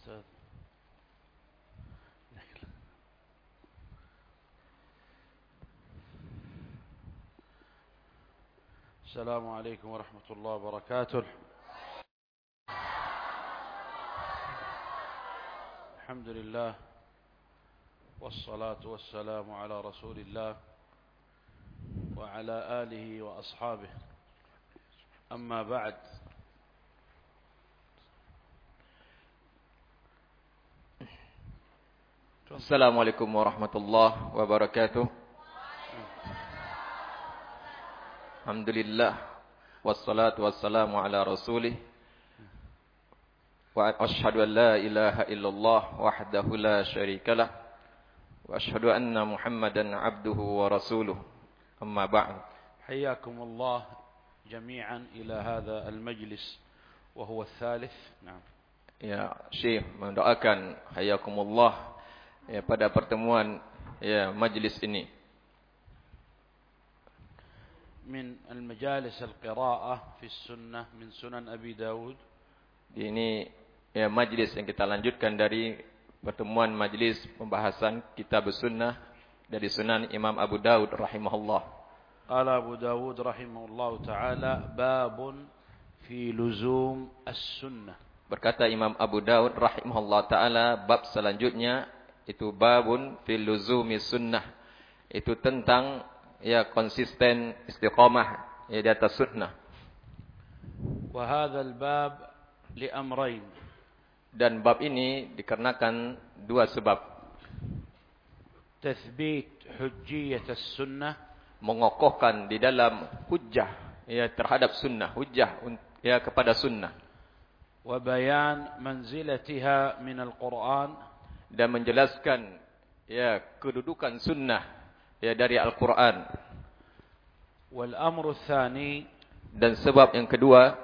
أستاذ. السلام عليكم ورحمة الله وبركاته. الحمد لله والصلاة والسلام على رسول الله وعلى آله وأصحابه. أما بعد Assalamualaikum warahmatullahi wabarakatuh. Alhamdulillah wassalatu wassalamu ala rasulih wa ashhadu an la ilaha illallah wahdahu la syarikalah wa ashhadu anna Muhammadan abduhu wa rasuluh. Amma ba'd. حياكم الله جميعا إلى هذا المجلس وهو الثالث نعم Ya, Syekh mendoakan hayakumullah ya pada pertemuan ya majlis ini. من المجالس القراءة في السنة من سنن أبي داود Ini ya majlis yang kita lanjutkan dari pertemuan majlis pembahasan kitab sunnah dari sunan Imam Abu Daud rahimahullah. قال أبو داود رحمه الله تعالى باب في لزوم السنة Berkata Imam Abu Daud rahimahullah taala bab selanjutnya itu babun fil luzumi sunnah. Itu tentang ya konsisten istiqamah ya di atas sunnah. Wa hadzal bab li amrayn. Dan bab ini dikarenakan dua sebab. Tathbit hujjiyyah as-sunnah. Mengokohkan di dalam hujjah ya terhadap sunnah. Hujjah ya kepada sunnah. Wa bayan manzilatiha min al-quran. dan menjelaskan ya kedudukan sunnah ya dari Al-Qur'an. Wal amru tsani dan sebab yang kedua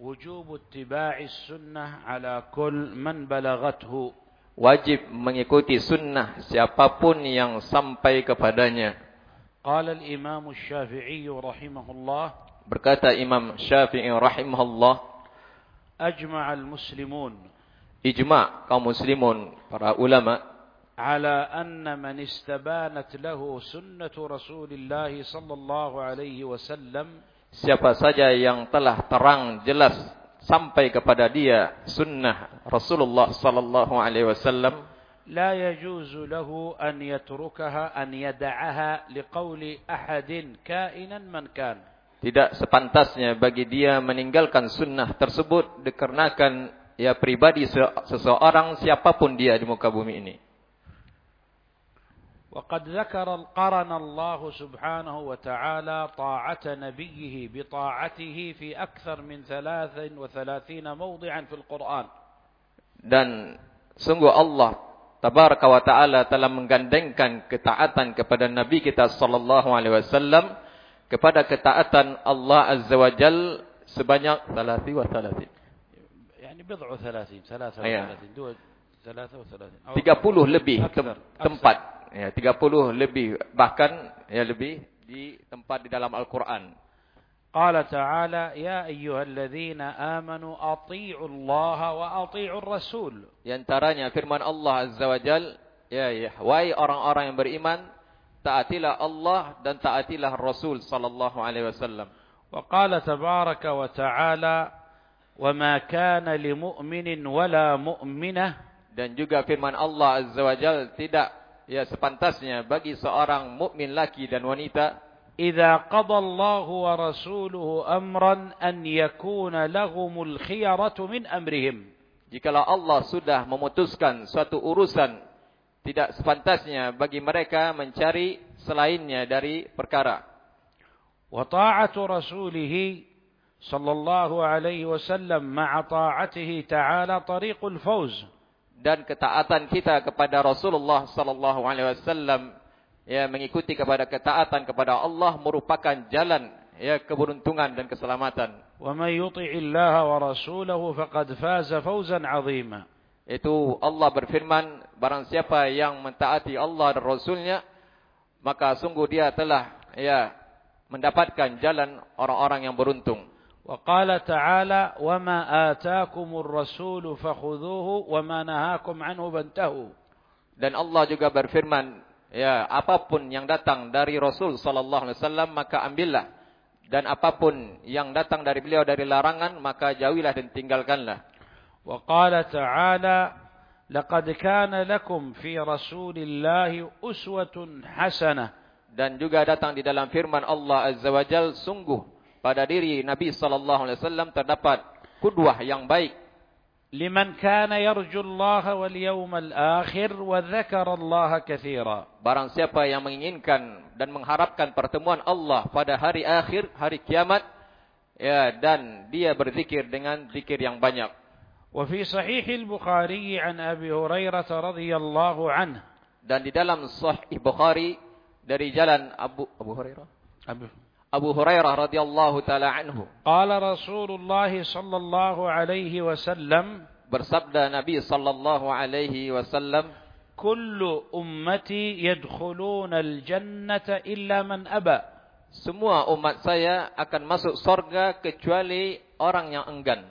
wujub ittiba'i sunnah ala kull man balaghathu wajib mengikuti sunnah siapa pun yang sampai kepadanya. Qala al-Imam Asy-Syafi'i rahimahullah berkata Imam Syafi'i rahimahullah ajma'a al-muslimun ijma' kaum muslimun, para ulama على أن من استبانت له سنة رسول الله صلى الله عليه وسلم siapa saja yang telah terang jelas sampai kepada dia sunnah Rasulullah sallallahu alaihi wasallam لا يجوز له أن يتركها أن يدعها لقول أحد كائنا من كان tidak sepantasnya bagi dia meninggalkan sunnah tersebut dikarenakan ya pribadi se- seseorang siapapun dia di muka bumi ini وقد ذكر قرن الله سبحانه وتعالى طاعة نبيه بطاعته في أكثر من ثلاث وثلاثين موضعا في القرآن dan sungguh Allah tabaraka wa taala telah menggandengkan ketaatan kepada nabi kita sallallahu alaihi wasallam kepada ketaatan Allah azza wa jal sebanyak 30 wa 30 يعني بضع وثلاثين ثلاثة أيه. وثلاثين دول ثلاثة وثلاثين أو 30 lebih tem- أكثر tempat ya 30 lebih bahkan ya lebih di tempat di dalam Al-Qur'an قال تعالى يا أيها الذين آمنوا أطيعوا الله وأطيعوا الرسول di antaranya firman Allah azza wa jal ya ya wahai orang-orang yang beriman taatilah Allah dan taatilah Rasul sallallahu alaihi wasallam وقال dan juga firman Allah Azza wa Jal tidak ya sepantasnya bagi seorang mukmin laki dan wanita idza jikalau Allah sudah memutuskan suatu urusan tidak sepantasnya bagi mereka mencari selainnya dari perkara. Wa ta'atu صلى الله عليه وسلم مع طاعته تعالى طريق الفوز dan ketaatan kita kepada Rasulullah sallallahu alaihi wasallam ya mengikuti kepada ketaatan kepada Allah merupakan jalan ya keberuntungan dan keselamatan ومن يطع الله ورسوله فقد فاز فوزا عظيما Itu Allah berfirman, barang siapa yang mentaati Allah dan Rasulnya, maka sungguh dia telah ya mendapatkan jalan orang-orang yang beruntung. وقال تعالى وما آتاكم الرسول فخذوه وما نهاكم عنه فانتهوا Dan Allah juga berfirman, ya, apapun yang datang dari Rasul sallallahu alaihi wasallam maka ambillah dan apapun yang datang dari beliau dari larangan maka jauhilah dan tinggalkanlah. وقال تعالى لقد كان لكم في رسول الله أسوة حسنة Dan juga datang di dalam firman Allah Azza wa Jal, sungguh pada diri Nabi sallallahu alaihi wasallam terdapat kudwah yang baik. Liman kana yarju Allah wal yawmal akhir wa dzakara Allah katsira. Barang siapa yang menginginkan dan mengharapkan pertemuan Allah pada hari akhir, hari kiamat, ya dan dia berzikir dengan zikir yang banyak. Wa fi sahih al-Bukhari an Abi Hurairah radhiyallahu anhu. Dan di dalam sahih Bukhari dari jalan Abu Abu Hurairah. Abu Abu Hurairah radhiyallahu taala anhu. Qala Rasulullah sallallahu alaihi wasallam bersabda Nabi sallallahu alaihi wasallam Kullu ummati yadkhuluna al-jannata illa man aba. Semua umat saya akan masuk surga kecuali orang yang enggan.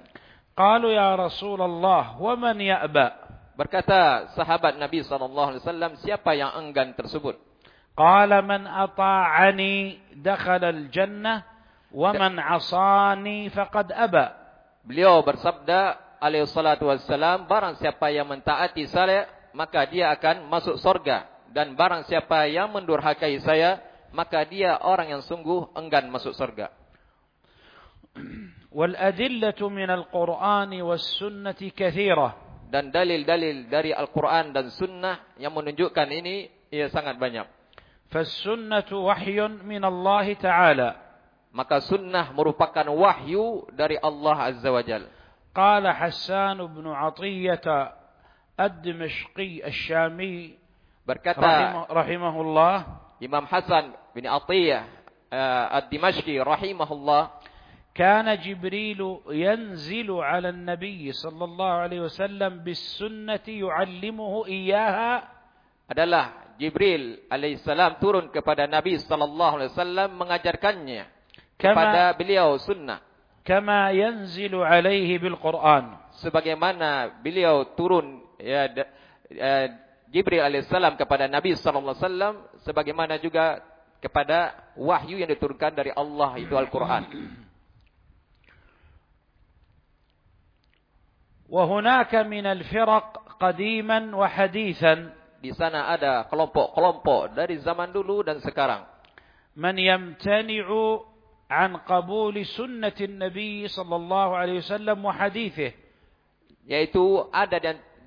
Qalu ya Rasulullah, wa man ya'ba? Berkata sahabat Nabi sallallahu alaihi wasallam, siapa yang enggan tersebut? قال من أطاعني دخل الجنة ومن عصاني فقد أبى. Beliau bersabda alaihi salatu wassalam, barang siapa yang mentaati saya, maka dia akan masuk surga dan barang siapa yang mendurhakai saya, maka dia orang yang sungguh enggan masuk surga. Wal adillatu min al-Qur'an was sunnati kathira. Dan dalil-dalil dari Al-Qur'an dan sunnah yang menunjukkan ini ia sangat banyak. فالسنة وحي من الله تعالى. Maka sunnah merupakan wahyu dari Allah Azza wa Jal. قال حسان بن عطية الدمشقي الشامي Berkata الله Imam Hasan bin Atiyah uh, Ad-Dimashqi rahimahullah. كان جبريل ينزل على النبي صلى الله عليه وسلم بالسنة يعلمه إياها. Adalah Jibril alaihissalam turun kepada Nabi sallallahu alaihi wasallam mengajarkannya kepada كما, beliau sunnah كما ينزل عليه بالقرآن sebagaimana beliau turun ya da- eh, Jibril alaihissalam kepada Nabi sallallahu alaihi wasallam sebagaimana juga kepada wahyu yang diturunkan dari Allah itu Al-Qur'an. وهناك من الفرق قديما وحديثا di sana ada kelompok-kelompok dari zaman dulu dan sekarang. Man yamtani'u an qabuli sunnati Nabi sallallahu alaihi wasallam wa hadithih. Yaitu ada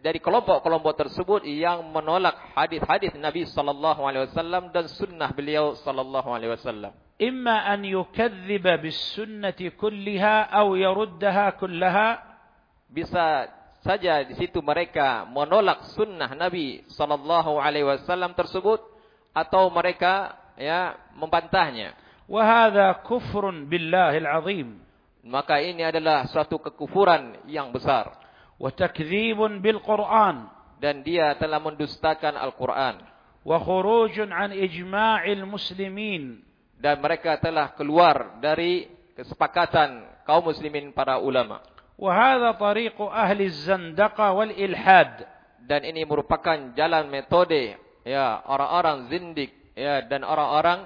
dari kelompok-kelompok tersebut yang menolak hadis-hadis Nabi sallallahu alaihi wasallam dan sunnah beliau sallallahu alaihi wasallam. Imma an yukadziba bis sunnati kulliha aw yaruddaha kullaha bisa saja di situ mereka menolak sunnah Nabi Shallallahu Alaihi Wasallam tersebut atau mereka ya membantahnya. Kufrun billahil azim. Maka ini adalah suatu kekufuran yang besar. Bil Quran. Dan dia telah mendustakan Al Quran. Wa khurujun an ijma'il muslimin. Dan mereka telah keluar dari kesepakatan kaum muslimin para ulama. Wahada tariqu ahli zandaqah wal. Dan ini merupakan jalan metode ya orang-orang zindik ya dan orang-orang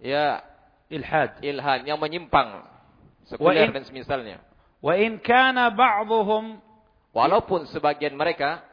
ya ilhad ilhad yang menyimpang sekuler in, dan semisalnya. Wa in kana ba'dhum walaupun sebagian mereka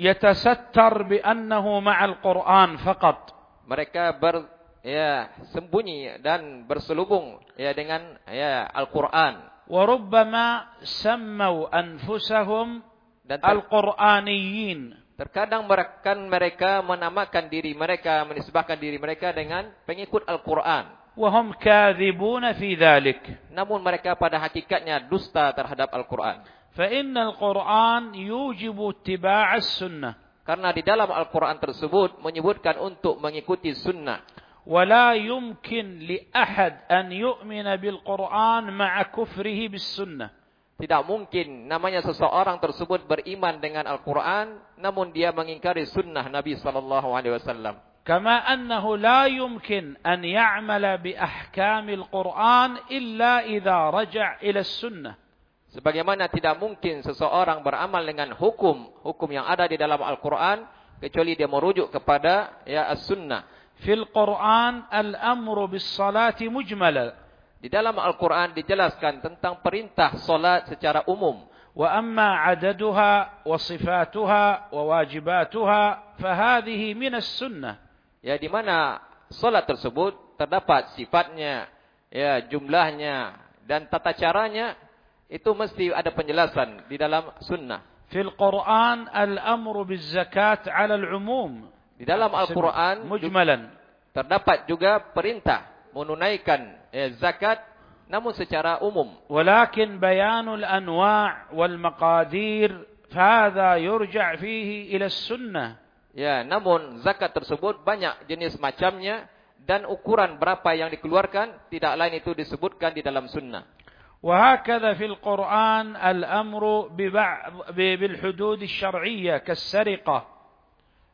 yatasattar bi annahu ma'al Qur'an faqat. Mereka ber ya sembunyi dan berselubung ya dengan ya Al-Qur'an warubbama sammau anfusahum dan al-Qur'aniyyin. Terkadang mereka, mereka menamakan diri mereka, menisbahkan diri mereka dengan pengikut Al-Quran. Wahum kadhibuna fi dhalik. Namun mereka pada hakikatnya dusta terhadap Al-Quran. Fa'inna Al-Quran yujibu sunnah. Karena di dalam Al-Quran tersebut menyebutkan untuk mengikuti sunnah. ولا يمكن لأحد أن يؤمن بالقرآن مع كفره بالسنة Tidak mungkin namanya seseorang tersebut beriman dengan Al-Quran, namun dia mengingkari sunnah Nabi Sallallahu Alaihi Wasallam. كما أنه لا يمكن أن يعمل بأحكام القرآن إلا إذا رجع إلى السنة Sebagaimana tidak mungkin seseorang beramal dengan hukum hukum yang ada di dalam Al-Quran kecuali dia merujuk kepada ya as-sunnah. fil Quran al-amru bis salati mujmala. Di dalam Al-Quran dijelaskan tentang perintah solat secara umum. Wa amma adaduha wa sifatuha wa wajibatuha fahadihi minas sunnah. Ya, di mana solat tersebut terdapat sifatnya, ya jumlahnya, dan tata caranya itu mesti ada penjelasan di dalam sunnah. Fil Quran al-amru bil zakat 'ala al-'umum. Di dalam Al-Quran مجملا terdapat juga perintah menunaikan ya, zakat namun secara umum. ولكن بيان الأنواع والمقادير فهذا يرجع فيه إلى السنة Ya, namun zakat tersebut banyak jenis macamnya dan ukuran berapa yang dikeluarkan tidak lain itu disebutkan di dalam sunnah. وهكذا في القرآن الأمر ببعض ب- بالحدود الشرعية كالسرقة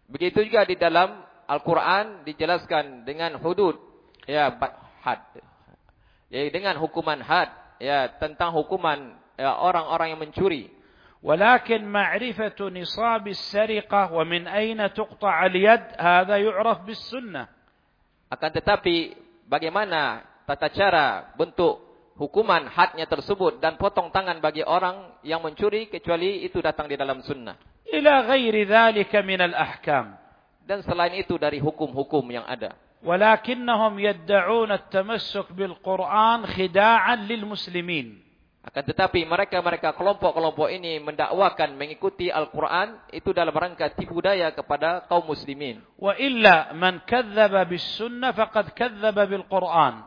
Begitu juga di dalam Al-Quran dijelaskan dengan hudud, ya ba- had, ya dengan hukuman had, ya tentang hukuman ya, orang-orang yang mencuri. ولكن معرفة نصاب السرقة ومن أين تقطع اليد هذا يعرف بالسنة Akan tetapi bagaimana tata cara bentuk hukuman hadnya tersebut dan potong tangan bagi orang yang mencuri kecuali itu datang di dalam sunnah. ila ghairi dzalika min al-ahkam. Dan selain itu dari hukum-hukum yang ada. Walakinnahum yad'un at-tamassuk bil Qur'an khida'an lil muslimin. Akan tetapi mereka-mereka kelompok-kelompok ini mendakwakan mengikuti Al-Quran itu dalam rangka tipu daya kepada kaum muslimin. Wa illa man kadzdzaba bis sunnah faqad kadzdzaba bil Quran.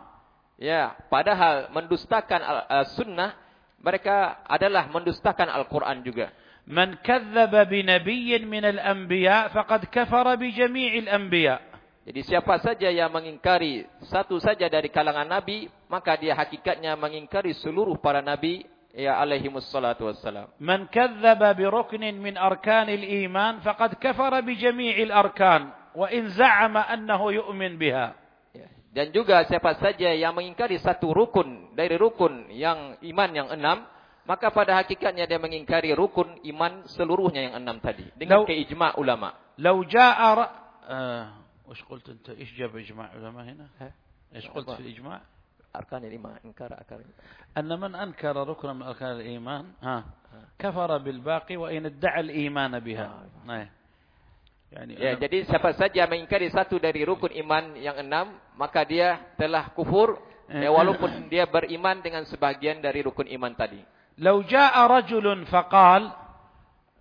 Ya, padahal mendustakan uh, sunnah mereka adalah mendustakan Al-Quran juga. من كذب بنبي من الأنبياء فقد كفر بجميع الأنبياء Jadi siapa saja yang mengingkari satu saja dari kalangan nabi, maka dia hakikatnya mengingkari seluruh para nabi ya alaihi wassalatu wassalam. من كذب بركن من أركان الإيمان فقد كفر بجميع الأركان وإن زعم أنه يؤمن بها Ya. Dan juga siapa saja yang mengingkari satu rukun dari rukun yang iman yang enam, maka pada hakikatnya dia mengingkari rukun iman seluruhnya yang enam tadi dengan Lau- keijma ulama. لو جاء ر... آه... وش قلت أنت إيش جاب إجماع علماء هنا إيش قلت في الإجماع Arkan iman, ingkar akar. أن من أنكر ركنا من أركان الإيمان ها كفر بالباقي وإن ادعى الإيمان بها إيه. يعني Ya, أنا- jadi siapa saja mengingkari satu dari rukun iman yang enam, maka dia telah kufur ya, walaupun dia beriman dengan sebagian dari rukun iman tadi. Lau ja'a rajulun faqal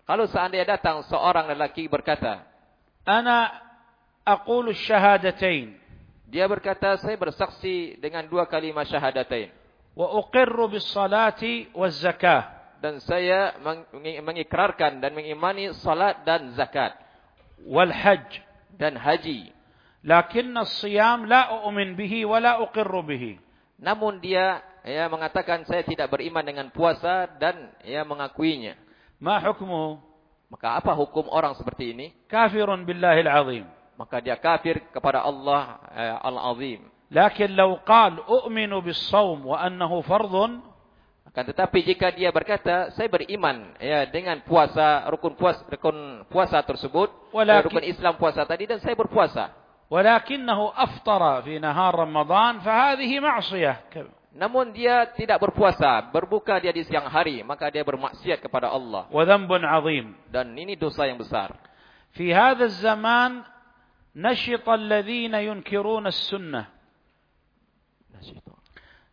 Kalau seandainya datang seorang lelaki berkata, "Ana aqulu syahadatain." Dia berkata, "Saya bersaksi dengan dua kalimat syahadatain." Wa uqirru bis salati waz zakah. Dan saya mengikrarkan dan mengimani salat dan zakat. Wal hajj dan haji. Lakinna as-siyam la u'min bihi wa la uqirru bihi. Namun dia ya mengatakan saya tidak beriman dengan puasa dan ya mengakuinya. Ma hukmuhu? Maka apa hukum orang seperti ini? Kafirun billahi al-azim. Maka dia kafir kepada Allah eh, al-azim. Lakin law qal u'minu bis-shaum wa annahu fardhun akan tetapi jika dia berkata saya beriman ya dengan puasa rukun puasa rukun puasa tersebut Walakin, eh, rukun Islam puasa tadi dan saya berpuasa. Walakinahu aftara fi nahar Ramadan fahadhihi ma'siyah. Namun dia tidak berpuasa, berbuka dia di siang hari, maka dia bermaksiat kepada Allah وذنب عظيم dan ini dosa yang besar. في هذا الزمان نشط الذين ينكرون السنة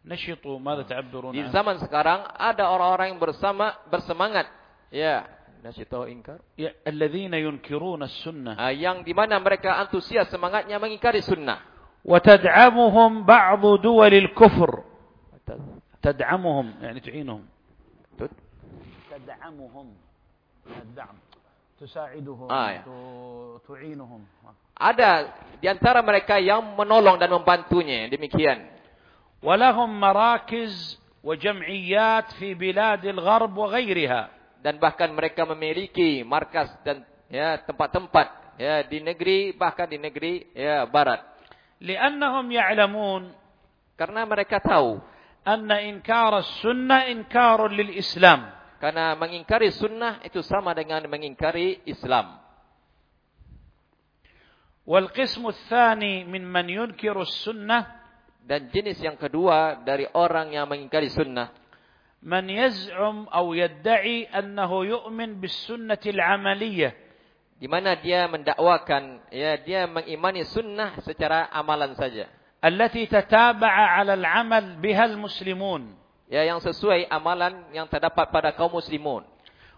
نشطوا ماذا تعبرون Di عنه؟ zaman sekarang ada orang-orang yang bersama bersemangat ya, nasyito ingkar. ي- الذين ينكرون السنة Ah, yang di mana mereka antusias semangatnya mengingkari sunnah. وتدعمهم بعض دول الكفر تدعمهم يعني تعينهم تدعمهم الدعم تساعدهم آه، يا. ت- تعينهم Ada di antara mereka yang menolong dan membantunya demikian. ولهم مراكز وجمعيات في بلاد الغرب وغيرها dan bahkan mereka memiliki markas dan ya tempat-tempat ya di negeri bahkan di negeri ya barat. لأنهم يعلمون Karena mereka tahu anna inkar sunnah inkarun lil Islam. Karena mengingkari sunnah itu sama dengan mengingkari Islam. Wal qismu tsani min man yunkiru sunnah dan jenis yang kedua dari orang yang mengingkari sunnah man yaz'um aw yadda'i annahu yu'min bis sunnati al amaliyah di mana dia mendakwakan ya dia mengimani sunnah secara amalan saja التي تتابع على العمل بها المسلمون Ya yang sesuai amalan yang terdapat pada kaum muslimun.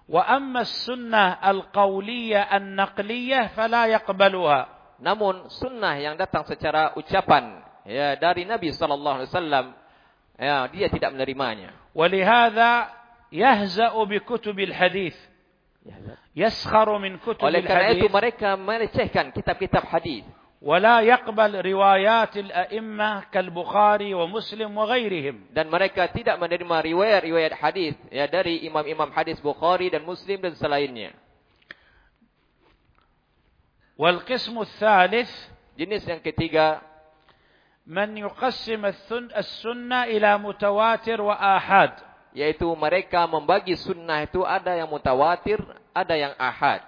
وأما السنة القولية النقلية فلا يقبلها Namun sunnah yang datang secara ucapan ya dari Nabi sallallahu alaihi wasallam ya dia tidak menerimanya. ولهذا يهزأ بكتب الحديث يسخر من كتب Oleh karena itu الحديث mereka melecehkan kitab-kitab hadis ولا يقبل روايات الأئمة كالبخاري ومسلم وغيرهم dan mereka tidak menerima riwayat-riwayat hadis ya dari imam-imam hadis Bukhari dan Muslim dan selainnya. والقسم الثالث Jenis yang ketiga من يقسم الثن- السنة إلى متواتر وآحاد yaitu mereka membagi sunnah itu ada yang mutawatir, ada yang ahad.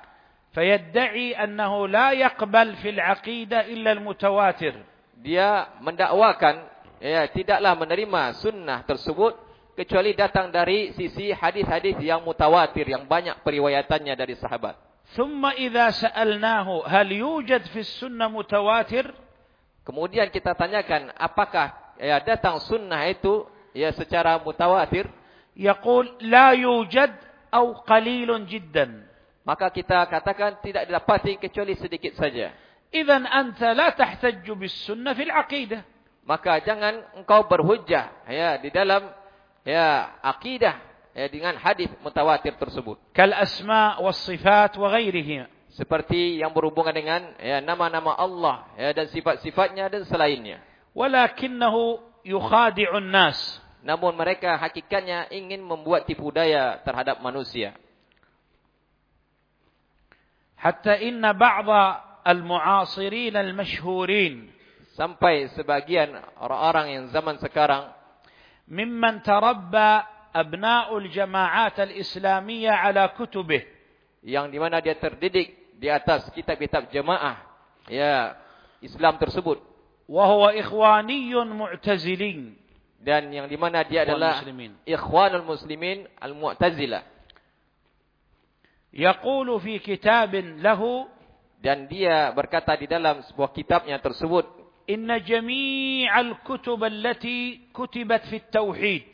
فيدعي أنه لا يقبل في العقيدة إلا المتواتر Dia mendakwakan ya tidaklah menerima sunnah tersebut kecuali datang dari sisi hadis-hadis yang mutawatir yang banyak periwayatannya dari sahabat. ثم إذا سألناه هل يوجد في السنة متواتر Kemudian kita tanyakan apakah ya datang sunnah itu ya secara mutawatir? يقول لا يوجد أو قليل جدا maka kita katakan tidak didapati kecuali sedikit saja. Anta la tahtajju bis sunnah fil aqidah. Maka jangan engkau berhujjah ya di dalam ya akidah ya dengan hadis mutawatir tersebut. Kal asma was sifat wa ghairihi. Seperti yang berhubungan dengan ya nama-nama Allah ya dan sifat-sifatnya dan selainnya. Walakinnahu yukhadi'un nas. Namun mereka hakikatnya ingin membuat tipu daya terhadap manusia. Hatta inna ba'dha al-mu'asirin al-mashhurin. Sampai sebagian orang-orang yang zaman sekarang. Mimman tarabba abna'ul jama'at al-islamiyah ala kutubih. Yang di mana dia terdidik di atas kitab-kitab jamaah. Ya, Islam tersebut. Wahuwa ikhwaniyun mu'tazilin. Dan yang di mana dia adalah ikhwanul muslimin al-mu'tazilah yaqulu fi kitabin lahu dan dia berkata di dalam sebuah kitabnya tersebut inna jami'al kutub allati kutibat fi tauhid.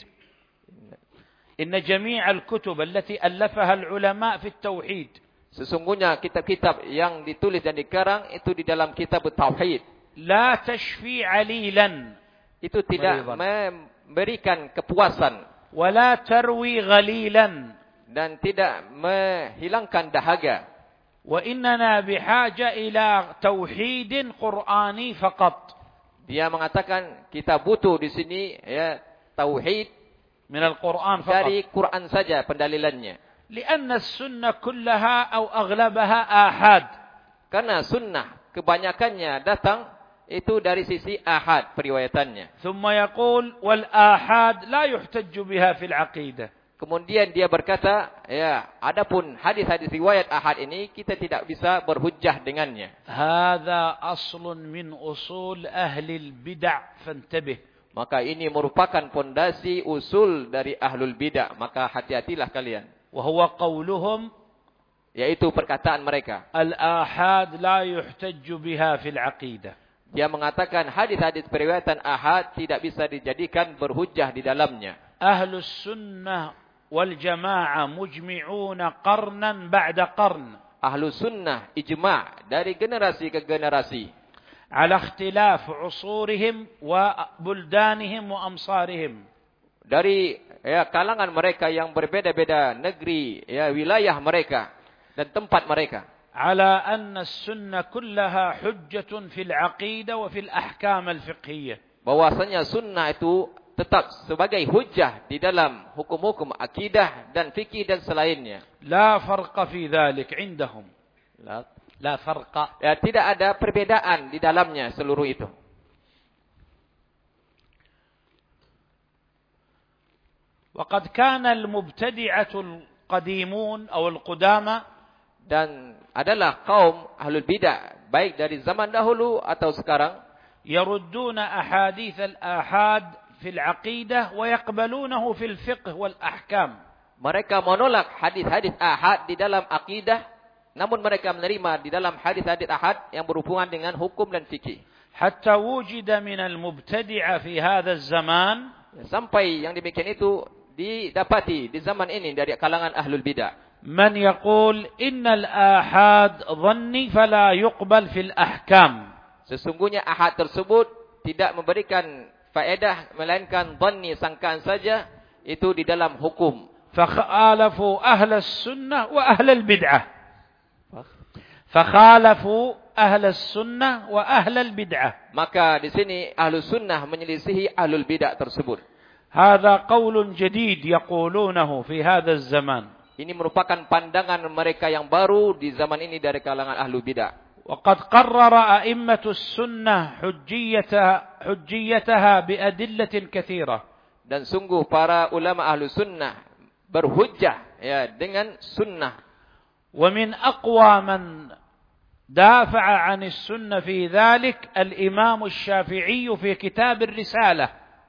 Inna jami'al kutub allati allafaha al ulama fi tauhid. Sesungguhnya kitab-kitab yang ditulis dan dikarang itu di dalam kitab tauhid. La tashfi alilan itu tidak memberikan kepuasan. Wala tarwi ghalilan dan tidak menghilangkan dahaga. Wa innana bihaja ila tauhidin Qur'ani faqat. Dia mengatakan kita butuh di sini ya tauhid min al-Qur'an faqat. Dari Quran saja pendalilannya. Sunnah kullaha aghlabaha ahad. Karena sunnah kebanyakannya datang itu dari sisi ahad periwayatannya. Thumma yaqul wal ahad la yuhtajju biha fil aqidah. Kemudian dia berkata, ya, adapun hadis-hadis riwayat ahad ini kita tidak bisa berhujjah dengannya. Aslun min usul ahli bid'ah, fantabih. Maka ini merupakan pondasi usul dari ahlul bid'ah, maka hati-hatilah kalian. Wa huwa yaitu perkataan mereka. Al-ahad la yuhtajju biha fil aqidah. Dia mengatakan hadis-hadis periwayatan ahad tidak bisa dijadikan berhujjah di dalamnya. Ahlus sunnah wal jamaah mujmi'una qarnan ba'da qarn. Ahlu sunnah dari generasi ke generasi. Ala ikhtilaf usurihim wa buldanihim. Dari ya, kalangan mereka yang berbeda-beda negeri, ya, wilayah mereka dan tempat mereka. Bahwasanya sunnah itu tetap sebagai hujjah di dalam hukum-hukum akidah dan fikih dan selainnya لا فرق في ذلك عندهم La- لا فرق Ya, tidak ada perbedaan di dalamnya seluruh itu. وقد كان المبتدعة القديمون أو القدامى Dan adalah kaum ahlul bidah baik dari zaman dahulu atau sekarang يردون fil aqidah wa yaqbalunahu fil fiqh wal ahkam. Mereka menolak hadis-hadis ahad di dalam akidah, namun mereka menerima di dalam hadis-hadis ahad yang berhubungan dengan hukum dan fikih. Hatta wujida minal mubtadi'a fi hadha zaman sampai yang demikian itu didapati di zaman ini dari kalangan ahlul bidah. Man yaqul innal ahad dhanni fala yuqbal fil ahkam. Sesungguhnya ahad tersebut tidak memberikan faedah melainkan dhanni sangkaan saja itu di dalam hukum. Fakhalafu ahla sunnah wa ahla bid'ah. Fakhalafu ahla sunnah wa ahla bid'ah. Maka di sini ahlu sunnah menyelisihi ahlul bid'ah tersebut. Hada qaulun jadid yaqulunahu fi hadha zaman. Ini merupakan pandangan mereka yang baru di zaman ini dari kalangan ahlu bid'ah. وقد قرر أئمة السنة حجيتها, حجيتها بأدلة كثيرة Dan sungguh para ulama ahlu sunnah berhujjah ya dengan sunnah. ومن أقوى من دافع عن السنة في ذلك الإمام الشافعي في كتاب الرسالة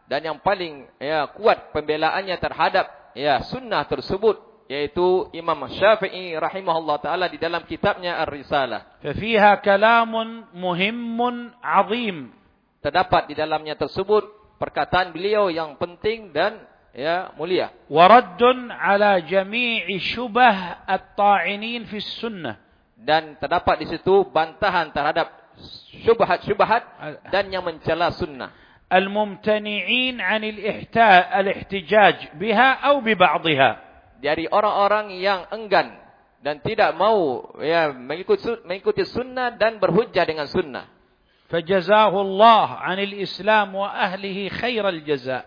Dan yang paling ya kuat pembelaannya terhadap ya sunnah tersebut yaitu Imam Syafi'i rahimahullah taala di dalam kitabnya Ar-Risalah. Fiha kalamun muhimmun azim. Terdapat di dalamnya tersebut perkataan beliau yang penting dan ya mulia. Waraddun ala jami'i syubah at-ta'inin fi sunnah. Dan terdapat di situ bantahan terhadap syubhat-syubhat dan yang mencela sunnah. Al-mumtani'in 'anil ihta al-ihtijaj biha aw bi ba'dihha Dari orang-orang yang enggan dan tidak mau ya mengikuti mengikuti sunnah dan berhujjah dengan sunnah. فجزاه الله عن الإسلام وأهله خير الجزاء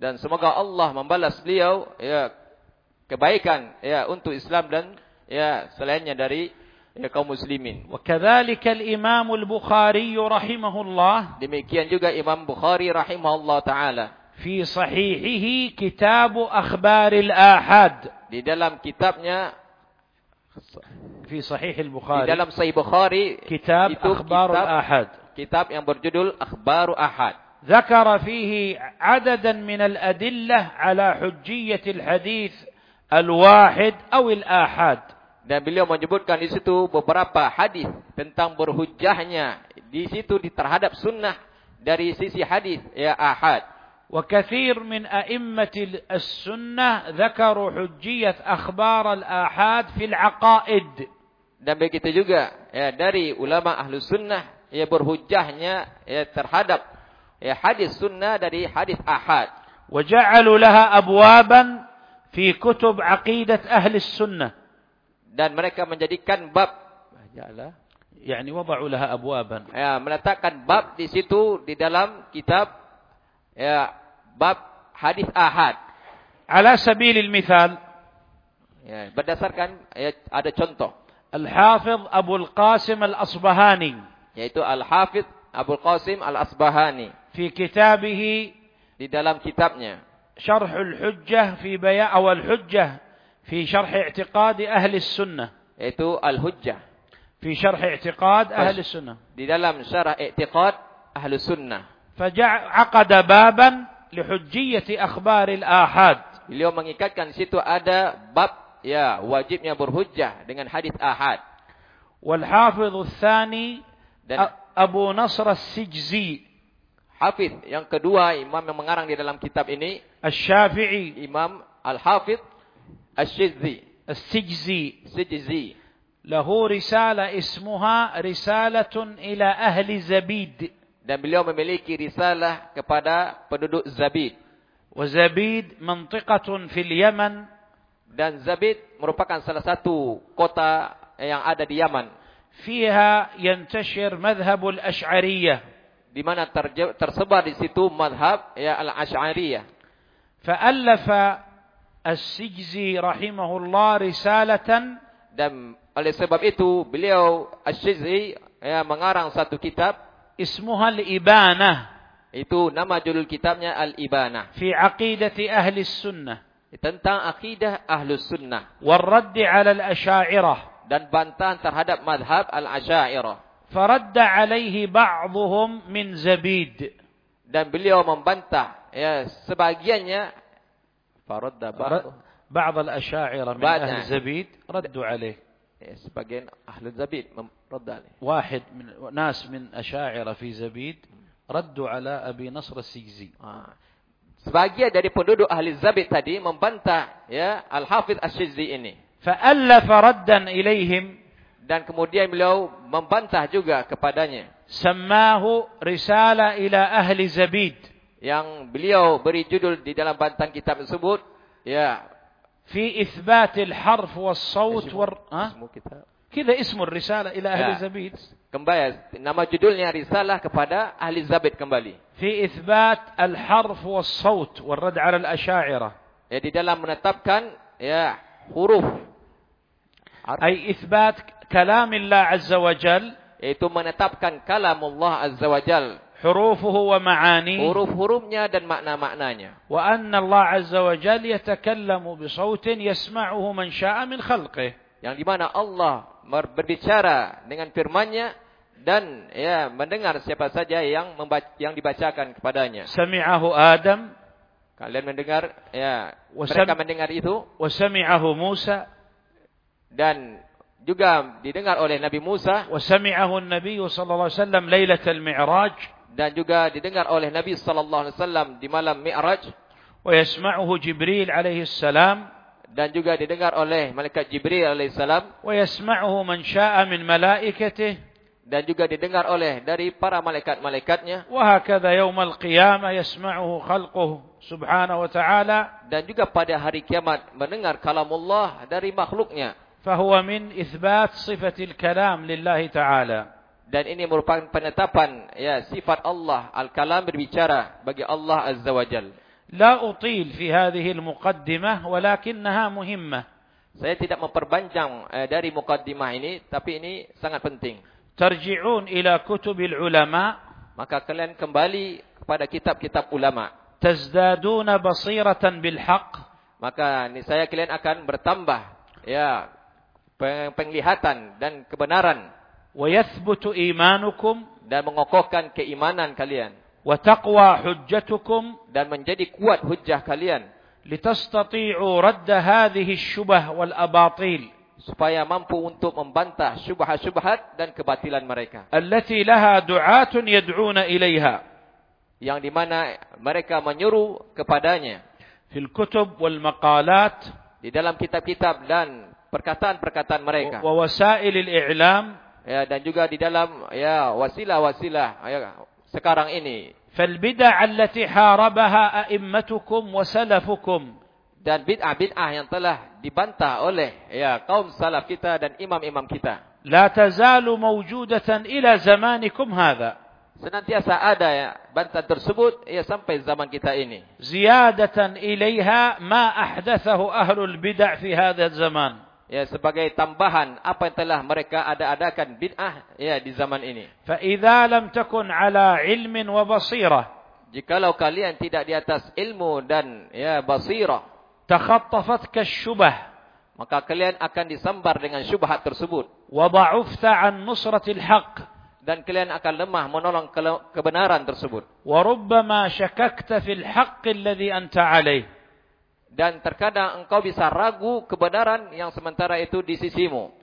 Dan semoga Allah membalas beliau ya kebaikan ya untuk Islam dan ya selainnya dari ya, kaum muslimin. وكذلك الإمام البخاري رحمه الله Demikian juga Imam Bukhari rahimahullah taala في صحيحه كتاب أخبار الآحاد di dalam kitabnya في صحيح di البخاري dalam Sahih Bukhari كتاب itu أخبار kitab, الآحاد kitab yang berjudul Akhbaru Ahad. ذكر فيه عددا من الأدلة على حجية الحديث الواحد أو الآحاد Dan beliau menyebutkan di situ beberapa hadis tentang berhujjahnya di situ di terhadap sunnah dari sisi hadis ya ahad. وكثير من أئمة السنة ذكروا حجية أخبار الآحاد في العقائد Dan begitu juga ya dari ulama ahlu sunnah ya berhujjahnya ya terhadap ya hadis sunnah dari hadis ahad. وجعلوا لها أبوابا في كتب عقيدة أهل السنة Dan mereka menjadikan bab يعني وضعوا لها أبوابا ya meletakkan bab di situ di dalam kitab ya bab hadis ahad. على سبيل المثال Ya, berdasarkan ya, ada contoh الحافظ أبو القاسم الأصبهاني yaitu Al-Hafidh Abu Qasim Al-Asbahani في كتابه di dalam kitabnya شرح الحجة في بيان أو الحجة في شرح اعتقاد أهل السنة yaitu Al-Hujjah في شرح اعتقاد أهل السنة di dalam syarah i'tiqad Ahlus Sunnah. Faja'aqada baban lihujjiyati akhbaril ahad. Beliau mengikatkan situ ada bab ya wajibnya berhujjah dengan hadis ahad. Wal hafidh tsani Abu Nasr As-Sijzi. Hafiz yang kedua imam yang mengarang di dalam kitab ini Asy-Syafi'i. Imam Al-Hafiz Asy-Sijzi. As-Sijzi. Sijzi. Lahu risalah ismuha risalatun ila ahli Zabid dan beliau memiliki risalah kepada penduduk Zabid. Wa Zabid mantiqatun fil Yaman dan Zabid merupakan salah satu kota yang ada di Yaman. Fiha yantashir madhhabul Asy'ariyah. Di mana tersebar di situ madhab ya al-Asy'ariyah. Fa'alafa As-Sijzi rahimahullah risalatan dan oleh sebab itu beliau As-Sijzi ya, mengarang satu kitab اسمها الإبانة itu nama judul kitabnya Al-Ibanah في عقيدة أهل السنة tentang akidah Ahlus Sunnah والرد على الأشاعرة dan bantahan terhadap madhab Al-Asy'ariyah. فرد عليه بعضهم من زبيد Dan beliau membantah ya sebagiannya faradda ba'd بعض الأشاعرة من أهل يعني. زبيد ردوا عليه Eh, sebagian ahli Zabid merad Wahid min nas min Asy'ariyah fi Zabid raddu ala Abi Nasr As-Sijzi. Sebagian dari penduduk ahli Zabid tadi membantah ya al-Hafid As-Sijzi ini. Fa'allafa raddan ilaihim dan kemudian beliau membantah juga kepadanya. Semahu risala ila ahli Zabid. Yang beliau beri judul di dalam bantahan kitab tersebut ya في إثبات الحرf والصوت war, ha? Kita ismu risalah ila ahli ya. zabit. Kembali nama judulnya risalah kepada ahli zabit kembali. Fi ithbat al-harf was-saut wal-rad 'ala al-asy'arah. Ya di dalam menetapkan ya huruf. Ai ithbat kalam Allah azza wa jal yaitu menetapkan kalam Allah azza wa jal. hurufuhu wa ma'ani huruf-hurufnya dan makna-maknanya wa anna Allah azza wa jalla yatakallamu bi sautin yasma'uhu man syaa'a min khalqihi yang di mana Allah berbicara dengan firman-Nya dan ya mendengar siapa saja yang membaca, yang dibacakan kepadanya. Sami'ahu Adam. Kalian mendengar ya mereka mendengar itu. Wasami'ahu Musa dan juga didengar oleh Nabi Musa. Wasami'ahu Nabi sallallahu alaihi wasallam lailatul Mi'raj dan juga didengar oleh Nabi sallallahu alaihi wasallam di malam Mi'raj wa yasma'uhu Jibril alaihi salam dan juga didengar oleh malaikat Jibril alaihi salam wa yasma'uhu man syaa'a min malaikatihi dan juga didengar oleh dari para malaikat-malaikatnya. Wahakadha yaumal qiyamah yasma'uhu khalquhu subhanahu wa ta'ala. Dan juga pada hari kiamat mendengar kalamullah dari makhluknya. Fahuwa min ithbat sifatil kalam lillahi ta'ala dan ini merupakan penetapan ya sifat Allah al-kalam berbicara bagi Allah azza wajal. La util fi hadhihi al-muqaddimah walakinnaha muhimmah. Saya tidak memperpanjang eh, dari mukaddimah ini tapi ini sangat penting. Tarji'un ila kutubil ulama maka kalian kembali kepada kitab-kitab ulama. Tazdaduna basiratan bil haqq maka saya kalian akan bertambah ya penglihatan dan kebenaran wa yathbutu imanukum dan mengokohkan keimanan kalian. wa taqwa hujjatukum dan menjadi kuat hujjah kalian. litastati'u radd hadhihi syubah wal abatil supaya mampu untuk membantah syubhat-syubhat dan kebatilan mereka. allati laha du'atun yad'una ilaiha yang di mana mereka menyuruh kepadanya. fil kutub wal maqalat di dalam kitab-kitab dan perkataan-perkataan mereka. wa wasailil i'lam ya dan juga di dalam ya wasilah-wasilah ya sekarang ini. Fal bid'ah allati harabaha a'immatukum dan bid'ah-bid'ah yang telah dibantah oleh ya kaum salaf kita dan imam-imam kita. La tazalu mawjudatan ila zamanikum hadha. Senantiasa ada ya bantahan tersebut ya sampai zaman kita ini. Ziyadatan ilaiha ma ahdathahu ahlul bid'ah fi hadha zaman ya sebagai tambahan apa yang telah mereka ada-adakan bid'ah ya di zaman ini. Fa idza lam takun ala ilmin wa basirah. Jikalau kalian tidak di atas ilmu dan ya basirah. Maka kalian akan disambar dengan syubhat tersebut. Wa da'ufta an nusratil haqq. dan kalian akan lemah menolong kebenaran tersebut. Syakakta fil haqq alladhi anta dan terkadang engkau bisa ragu kebenaran yang sementara itu di sisimu.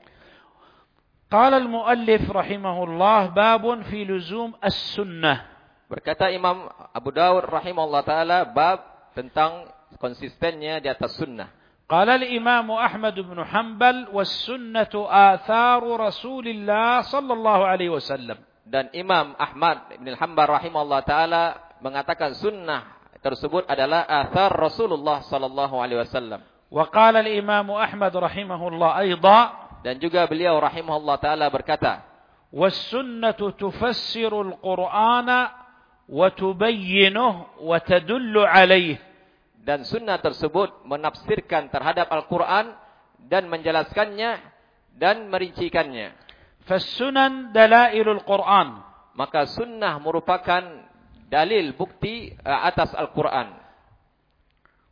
Qala al-muallif rahimahullah babun fi luzum as-sunnah. Berkata Imam Abu Dawud rahimahullah taala bab tentang konsistennya di atas sunnah. Qala al-Imam Ahmad bin Hanbal was-sunnatu atharu Rasulillah sallallahu alaihi wasallam. Dan Imam Ahmad bin Hanbal rahimahullah taala mengatakan sunnah tersebut adalah athar Rasulullah sallallahu alaihi wasallam. Wa qala al-Imam Ahmad rahimahullah aidha dan juga beliau rahimahullah taala berkata, "Was sunnatu tufassiru al-Qur'ana wa tubayyinuhu wa tadullu 'alaihi." Dan sunnah tersebut menafsirkan terhadap Al-Qur'an dan menjelaskannya dan merincikannya. Fas-sunan dalailul Qur'an. Maka sunnah merupakan dalil bukti eh, atas Al-Quran.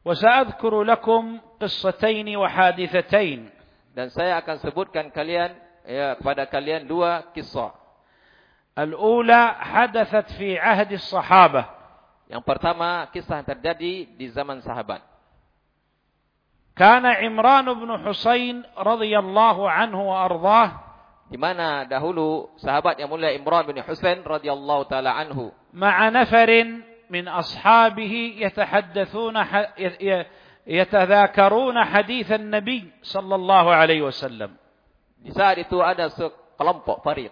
وسأذكر لكم قصتين وحادثتين Dan saya akan sebutkan kalian ya kepada kalian dua kisah. الأولى حدثت في عهد الصحابة Yang pertama kisah terjadi di zaman sahabat. كان عمران بن حسين رضي الله عنه وأرضاه Di mana dahulu sahabat yang mulia Imran bin Husain radhiyallahu taala anhu مع نفر من أصحابه يتحدثون يتذاكرون حديث النبي صلى الله عليه وسلم Di saat itu ada sekelompok fariq.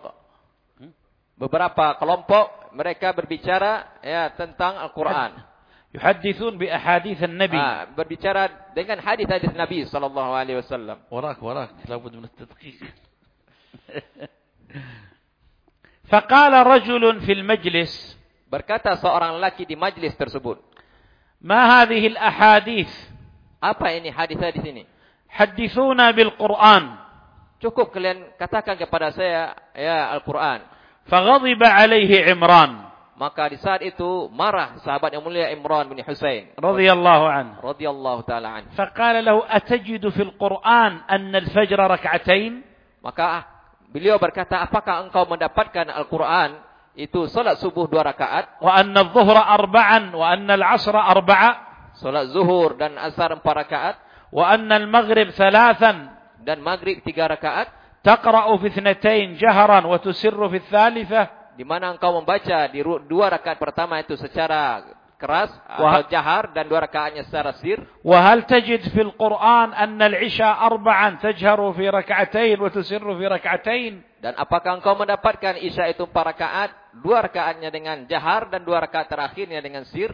Beberapa kelompok mereka berbicara ya tentang Al-Qur'an. يحدثون بأحاديث النبي Ah, berbicara dengan hadis-hadis Nabi sallallahu alaihi wasallam. وراك وراك لابد من التدقيق فقال رجل في المجلس Berkata seorang laki di majlis tersebut. Ma hadhihi al-ahadits? Apa ini hadis di sini? Hadithuna bil Quran. Cukup kalian katakan kepada saya ya Al-Quran. Faghadiba alaihi Imran. Maka di saat itu marah sahabat yang mulia Imran bin Husain. Radiyallahu an. Radiyallahu ta'ala an. Faqala lahu atajidu fil Quran anna al-fajr raka'atain? Maka ah, beliau berkata, apakah engkau mendapatkan Al-Quran itu solat subuh dua rakaat. Wa anna dhuhra arba'an. Wa anna al-asra arba'a. Solat zuhur dan asar empat rakaat. Wa anna al-maghrib thalathan. Dan maghrib tiga rakaat. Taqra'u fi thnatain jaharan wa tusirru fi thalithah. Di mana engkau membaca di dua rakaat pertama itu secara keras Wah- atau jahar dan dua rakaatnya secara sir وهل تجد في القرآن أن العشاء أربعا تجهر في ركعتين وتسر في ركعتين dan apakah engkau mendapatkan isya itu empat rakaat dua rakaatnya dengan jahar dan dua rakaat terakhirnya dengan sir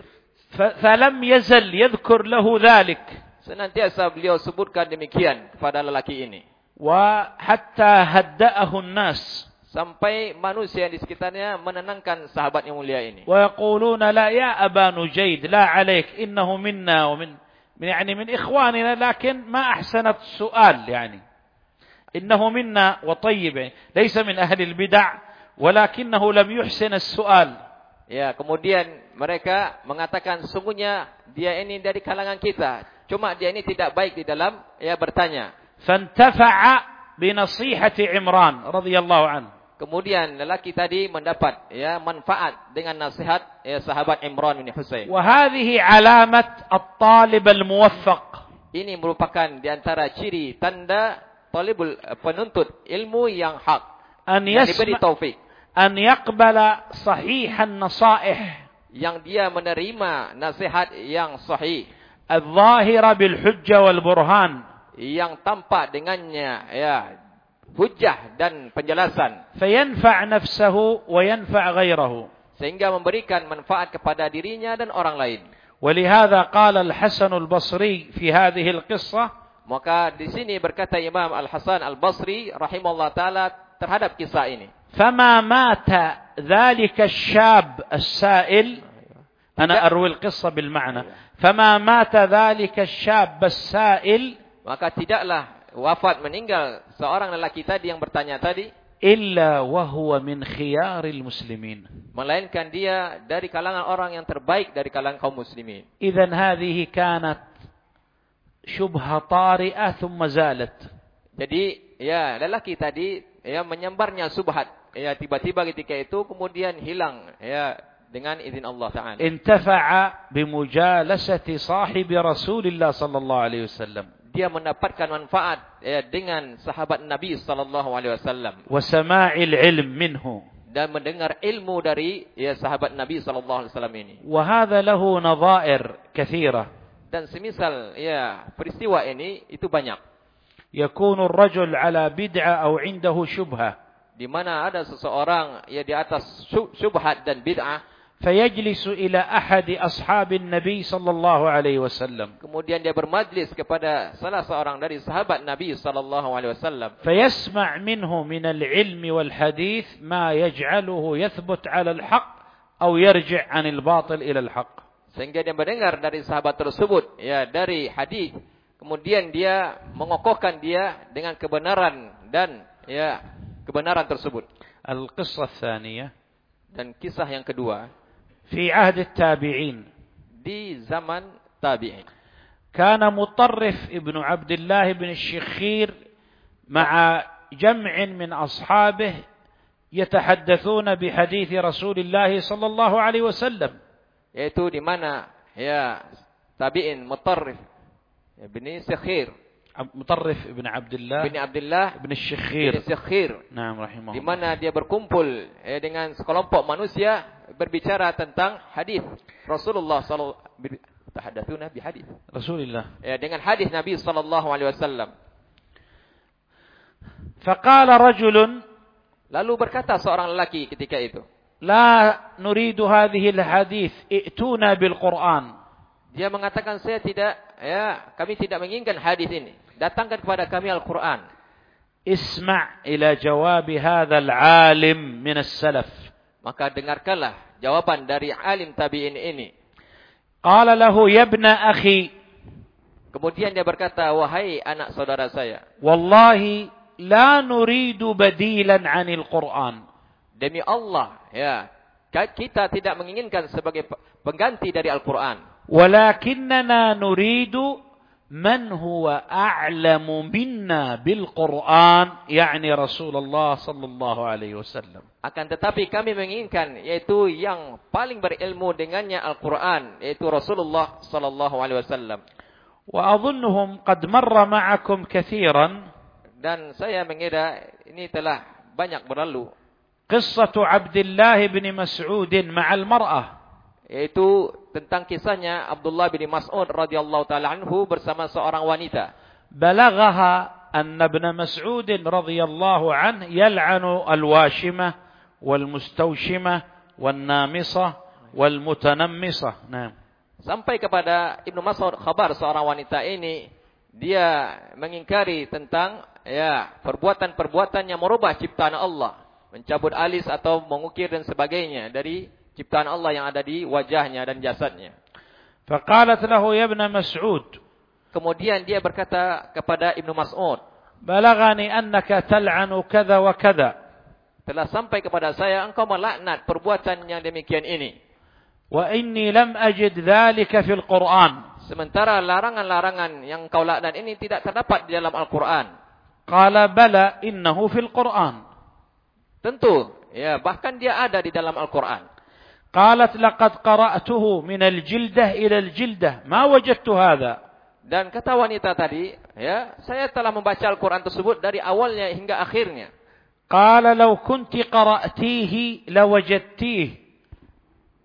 ف- فلم يزل يذكر له ذلك senantiasa beliau sebutkan demikian kepada lelaki ini وحتى هدأه الناس sampai manusia di sekitarnya menenangkan sahabat yang mulia ini ويقولون لا يا أبا نجيد لا عليك إنه منا ومن من- يعني من إخواننا لكن ما أحسن السؤال يعني إنه منا وطيب يعني ليس من أهل البدع ولكنه لم يحسن السؤال Ya, kemudian mereka mengatakan sungguhnya dia ini dari kalangan kita. Cuma dia ini tidak baik di dalam ya bertanya. فانتفع بنصيحة عمران رضي الله عنه Kemudian lelaki tadi mendapat ya manfaat dengan nasihat ya, sahabat Imran bin Husain. Wa hadhihi alamat at-talib al-muwaffaq. Ini merupakan di antara ciri tanda talibul eh, penuntut ilmu yang hak. An yang diberi taufik. An yaqbala sahihan nasaih. Yang dia menerima nasihat yang sahih. Al-zahira bil hujjah wal burhan. Yang tampak dengannya ya hujah dan penjelasan. فينفع نفسه وينفع غيره sehingga memberikan manfaat kepada dirinya dan orang lain. ولهذا قال الحسن البصري في هذه القصة Maka di sini berkata Imam Al Hasan Al Basri rahimahullah taala terhadap kisah ini. فما مات ذلك الشاب السائل أنا أروي القصة بالمعنى فما مات ذلك الشاب السائل Maka tidaklah wafat meninggal seorang lelaki tadi yang bertanya tadi illa wa huwa min khiyaril muslimin. melainkan dia dari kalangan orang yang terbaik dari kalangan kaum muslimin. Idzan hadhihi kanat syubha tari'ah thumma zalat. Jadi ya lelaki tadi ya menyambarnya subhat. Ya tiba-tiba ketika itu kemudian hilang ya dengan izin Allah taala. Intafa'a bimujalasati sahibi Rasulillah sallallahu alaihi wasallam dia mendapatkan manfaat ya, dengan sahabat Nabi sallallahu alaihi wasallam. Ilm minhu dan mendengar ilmu dari ya, sahabat Nabi sallallahu alaihi wasallam ini. Wa hadha lahu nadha'ir. Dan semisal ya peristiwa ini itu banyak. Yakunu ar-rajul ala bid'ah atau 'indahu syubhah. Di mana ada seseorang ya di atas syubhat dan bid'ah fayajlisu ila ahadi ashabin Nabi sallallahu alaihi wasallam. Kemudian dia bermajlis kepada salah seorang dari sahabat Nabi sallallahu alaihi wasallam. Fayasma' minhu min al-ilmi ma yaj'aluhu yathbut al-haq aw yarji' 'an al-batil ila. Sehingga dia mendengar dari sahabat tersebut ya dari hadis kemudian dia mengokohkan dia dengan kebenaran dan ya kebenaran tersebut. Al-qissah dan kisah yang kedua في عهد التابعين. Di zaman tabi'in. كان مطرف ابن عبد الله بن الشخير مع جمع من أصحابه يتحدثون بحديث رسول الله صلى الله عليه وسلم. Yaitu di mana ya tabi'in Mutarrif ya, bin Sakhir Mutarrif bin Abdullah bin Abdullah bin Syekhir. Bin Syekhir. Nah, rahimahullah. Di mana dia berkumpul ya, dengan sekelompok manusia berbicara tentang hadis Rasulullah sallallahu tahadatsuna bi hadis. Rasulullah. Ya, dengan hadis Nabi sallallahu alaihi wasallam. Faqala rajulun lalu berkata seorang lelaki ketika itu, "La nuridu hadhihi al-hadis, i'tuna. Dia mengatakan saya tidak ya, kami tidak menginginkan hadis ini. Datangkan kepada kami Al-Quran. Isma' ila jawabi hadzal alim min salaf Maka dengarkanlah jawaban dari alim tabi'in ini. Qala lahu yabna akhi. Kemudian dia berkata, wahai anak saudara saya. Wallahi la nuridu badilan 'anil Qur'an. Demi Allah, ya. Kita tidak menginginkan sebagai pengganti dari Al-Qur'an. Walakinna nuridu man huwa a'lamu minna bil Quran yakni Rasulullah sallallahu alaihi wasallam. Akan tetapi kami menginginkan yaitu yang paling berilmu dengannya Al-Quran yaitu Rasulullah sallallahu alaihi wasallam. Wa adhunnuhum qad marra ma'akum katsiran dan saya mengira ini telah banyak berlalu. Qissatu Abdullah bin Mas'ud ma'al mar'ah yaitu tentang kisahnya Abdullah bin Mas'ud radhiyallahu taala anhu bersama seorang wanita. Balaghaha anna ibn Mas'ud radhiyallahu an yal'anu al-washimah wal-mustawshimah wan-namisah wal-mutanammisah. Naam. Sampai kepada Ibnu Mas'ud kabar seorang wanita ini dia mengingkari tentang ya perbuatan-perbuatan yang merubah ciptaan Allah, mencabut alis atau mengukir dan sebagainya dari ciptaan Allah yang ada di wajahnya dan jasadnya. Faqalat lahu ya ibn Mas'ud. Kemudian dia berkata kepada Ibnu Mas'ud, "Balagani annaka tal'anu kadza wa kadza." Telah sampai kepada saya engkau melaknat perbuatan yang demikian ini. Wa inni lam ajid dzalika fil Qur'an. Sementara larangan-larangan yang kau laknat ini tidak terdapat di dalam Al-Qur'an. Qala bala innahu fil Qur'an. Tentu, ya bahkan dia ada di dalam Al-Qur'an. Qalat laqad qara'tuhu min al-jildah ila al-jildah. Ma. Dan kata wanita tadi, ya, saya telah membaca Al-Quran tersebut dari awalnya hingga akhirnya. Qala law kunti qara'tihi lawajadtih.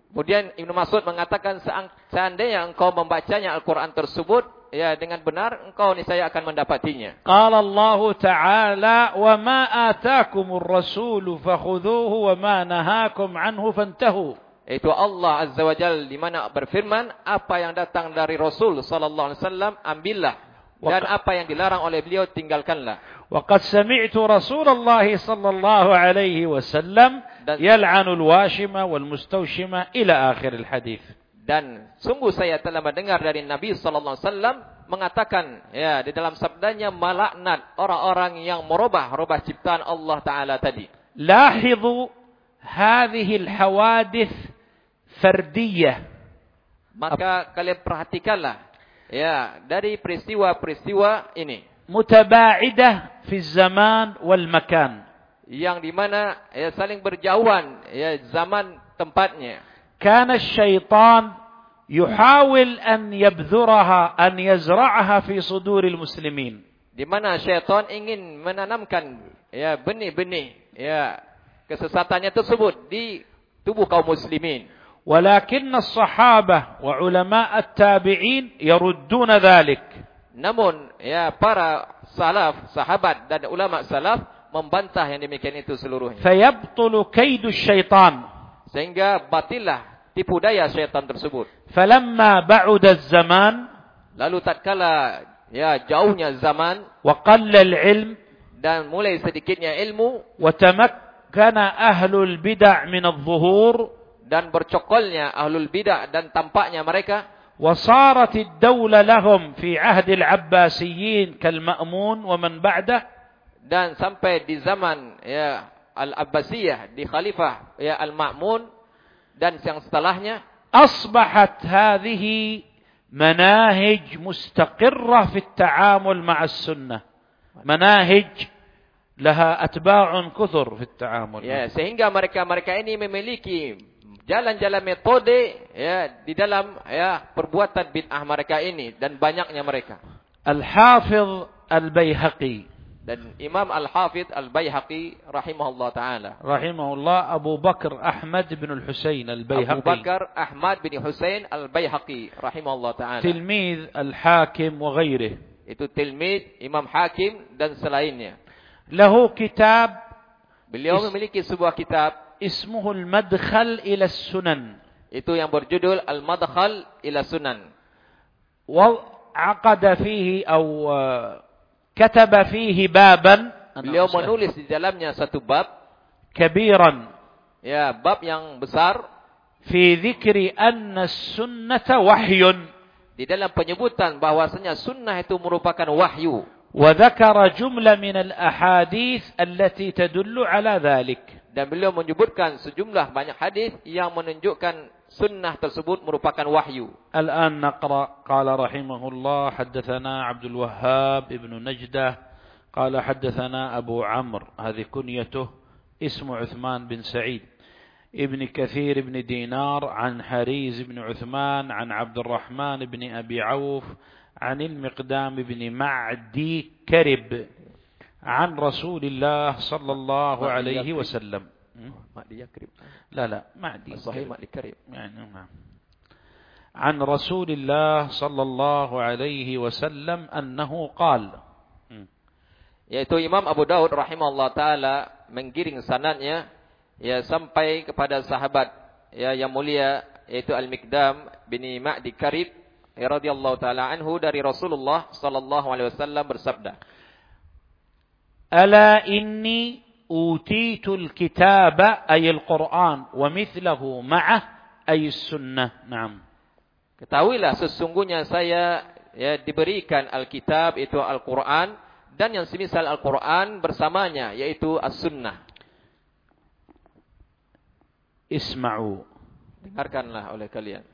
Kemudian Ibnu Mas'ud mengatakan seandainya engkau membacanya Al-Quran tersebut ya dengan benar engkau niscaya akan mendapatinya. Qala Allah Ta'ala wa ma atakumur rasul fakhudhuhu wa ma nahakum anhu fantahu. Itu Allah Azza wa Jal di mana berfirman, apa yang datang dari Rasul sallallahu alaihi wasallam ambillah dan apa yang dilarang oleh beliau tinggalkanlah. وقد سمعت رسول الله صلى الله عليه وسلم Dan- يلعن الواشمة والمستوشمة إلى آخر الحديث Dan sungguh saya telah mendengar dari Nabi sallallahu alaihi wasallam mengatakan ya di dalam sabdanya melaknat orang-orang yang merubah-rubah ciptaan Allah taala tadi. لاحظوا hadhihi al-hawadith fardiyah. Maka kalian perhatikanlah ya dari peristiwa-peristiwa ini. Mutabaidah fi zaman wal makan. Yang di mana ya saling berjauhan ya zaman tempatnya. Kana syaitan yuhawil an yabdhuraha an yazra'aha fi suduril muslimin. Di mana syaitan ingin menanamkan ya benih-benih ya kesesatannya tersebut di tubuh kaum muslimin. Walakin as-sahabah wa ulama at-tabi'in yarudduna dhalik. Namun ya para salaf, sahabat dan ulama salaf membantah yang demikian itu seluruhnya. Fayabtulu kaidu syaitan. Sehingga batillah tipu daya syaitan tersebut. Falamma ba'uda zaman lalu tatkala ya jauhnya zaman wa qalla al-ilm dan mulai sedikitnya ilmu wa tamak وتمكن أهل البدع من الظهور dan bercokolnya ahlul bidah dan tampaknya mereka وصارت الدولة لهم في عهد العباسيين كالمأمون ومن بعده dan sampai di zaman ya Al-Abbasiyah di Khalifah ya Al-Ma'mun dan yang setelahnya أصبحت هذه مناهج مستقرة في التعامل مع السنة مناهج laha atba'un kuthur fit ta'amul. Ya, sehingga mereka-mereka ini memiliki jalan-jalan metode ya di dalam ya perbuatan bid'ah mereka ini dan banyaknya mereka. Al-Hafiz Al-Baihaqi dan Imam Al-Hafidh Al-Baihaqi rahimahullah taala. Rahimahullah Abu Bakar Ahmad bin Al-Husain Al-Baihaqi. Abu Bakar Ahmad bin Husain Al-Baihaqi rahimahullah taala. Tilmid Al-Hakim wa ghairihi. Itu tilmid Imam Hakim dan selainnya. له كتاب beliau Is- memiliki sebuah kitab اسمه المدخل إلى السنن itu yang berjudul Al-Madkhal ila Sunan وعقد فيه أو آه، كتب فيه بابا أنا beliau أسأل. menulis di dalamnya satu bab كبيرا ya bab yang besar في ذكر أن السنة وحي di dalam penyebutan bahwasanya sunnah itu merupakan wahyu وذكر جملة من الأحاديث التي تدل على ذلك. Dan beliau menyebutkan sejumlah banyak hadis yang menunjukkan sunnah tersebut merupakan wahyu. الآن نقرأ. قال رحمه الله حدثنا عبد الوهاب ابن نجدة. قال حدثنا أبو عمرو. هذه كنيته. اسمه عثمان بن سعيد. ابن كثير بن دينار عن حريز بن عثمان عن عبد الرحمن بن أبي عوف عن المقدام بن معدي كرب عن رسول الله صلى الله عليه يكرب. وسلم. معدي كرب. لا لا معدي صحيح معدي كرب. يعني نعم. عن رسول الله صلى الله عليه وسلم أنه قال. يعني الإمام أبو داود رحمه الله تعالى من menggiring sanadnya يا sampai kepada sahabat ya yang mulia yaitu Al Mikdam bin Ma'di Karib radhiyallahu taala anhu dari Rasulullah sallallahu alaihi wasallam bersabda, "Ala inni utitul kitaba ay al-Qur'an wa mithlahu ma'ah ay sunnah." Naam. Ketahuilah sesungguhnya saya ya diberikan Alkitab itu Al-Qur'an dan yang semisal Al-Qur'an bersamanya yaitu As-Sunnah. Isma'u. Dengarkanlah oleh kalian.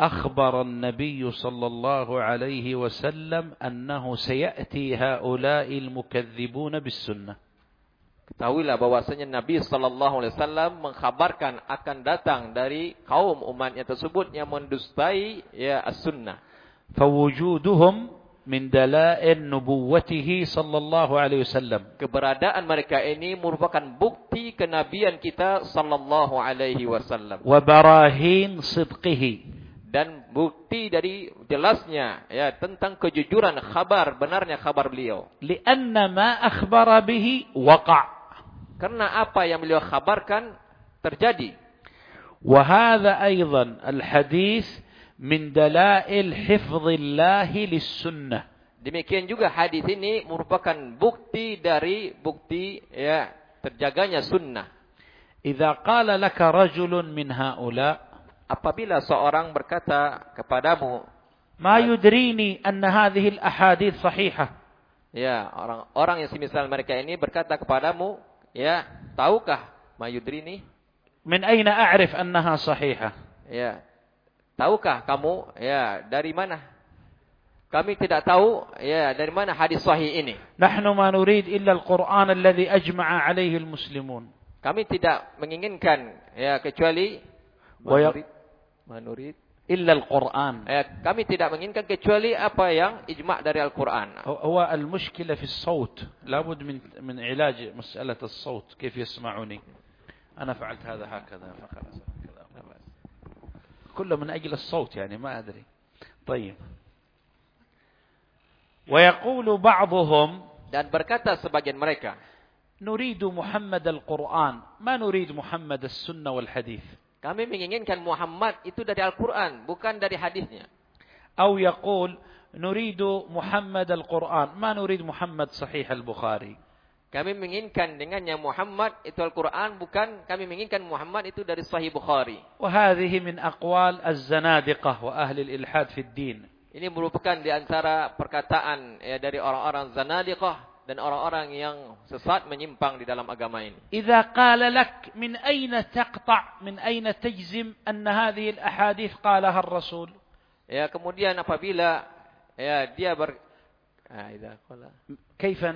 أخبر النبي صلى الله عليه وسلم أنه سيأتي هؤلاء المكذبون بالسنة Ketahuilah bahwasanya Nabi sallallahu alaihi wasallam mengkhabarkan akan datang dari kaum umatnya tersebut yang mendustai ya As-Sunnah. فوجودهم من دلائل نبوته صلى الله عليه وسلم Keberadaan mereka ini merupakan bukti kenabian kita sallallahu alaihi wasallam وبراهين صدقه dan bukti dari jelasnya ya tentang kejujuran kabar benarnya kabar beliau. Lianna ma akhbara bihi waqa. Karena apa yang beliau khabarkan terjadi. Wa hadha aidan al-hadis min dalail hifdzillah lis-sunnah. Demikian juga hadis ini merupakan bukti dari bukti ya terjaganya sunnah. Idza qala laka rajulun min haula' apabila seorang berkata kepadamu, "Ma yudrini anna hadhihi al-ahadits sahihah." Ya, orang-orang yang semisal mereka ini berkata kepadamu, ya, tahukah ma yudrini? Min aina a'rif annaha sahihah? Ya. Tahukah kamu ya dari mana kami tidak tahu ya dari mana hadis sahih ini. Nahnu ma nurid illa al-Qur'an alladhi ajma'a alaihi al-muslimun. Kami tidak menginginkan ya kecuali wa ya- إلا القرآن. Kami tidak menginginkan kecuali apa yang ijma' dari Al-Quran. هو المشكلة في الصوت لابد من من علاج مسألة الصوت كيف يسمعني أنا فعلت هذا هكذا فخلاص. كله من أجل الصوت يعني ما أدري طيب ويقول بعضهم Dan berkata sebagian mereka, نريد محمد القرآن ما نريد محمد السنة والحديث kami menginginkan Muhammad itu dari Al-Quran, bukan dari hadisnya. أو يقول نريد محمد القرآن ما نريد محمد صحيح البخاري Kami menginginkan dengannya Muhammad itu Al-Quran, bukan kami menginginkan Muhammad itu dari Sahih Bukhari. وهذه من أقوال الزنادقة وأهل الإلحاد في الدين Ini merupakan di antara perkataan ya, dari orang-orang Zanadiqah dan orang-orang yang sesat menyimpang di dalam agama ini. Idza qala lak min aina taqta' min aina tajzim an hadhihi al-ahadith qalaha ar-rasul. Ya, kemudian apabila ya dia ber ya, ah idza qala kaifa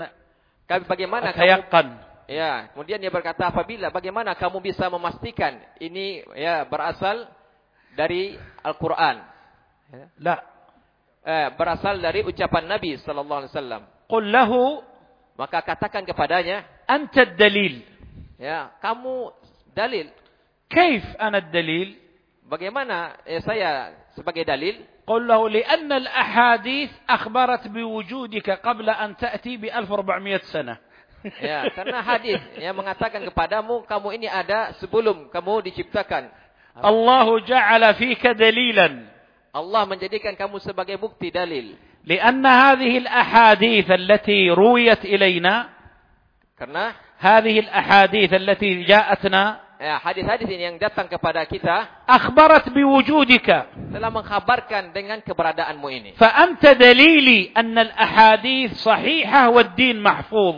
bagaimana tayaqqan Ya, kemudian dia berkata apabila bagaimana kamu bisa memastikan ini ya berasal dari Al-Qur'an? Ya. La. Eh, berasal dari ucapan Nabi sallallahu alaihi wasallam. Qul lahu Maka katakan kepadanya, أنت الدليل ya, kamu dalil. كيف أنا الدليل Bagaimana eh, saya sebagai dalil? قل له لأن الأحاديث أخبرت بوجودك قبل أن تأتي ب 1400 سنة Ya, karena hadis yang mengatakan kepadamu kamu ini ada sebelum kamu diciptakan. الله جعل فيك دليلا Allah menjadikan kamu sebagai bukti dalil. لأن هذه الأحاديث التي رويت إلينا Karena هذه الأحاديث التي جاءتنا hadis-hadis ini yang datang kepada kita أخبرت بوجودك telah mengkhabarkan dengan keberadaanmu ini. فأنت دليلي أن الأحاديث صحيحة والدين محفوظ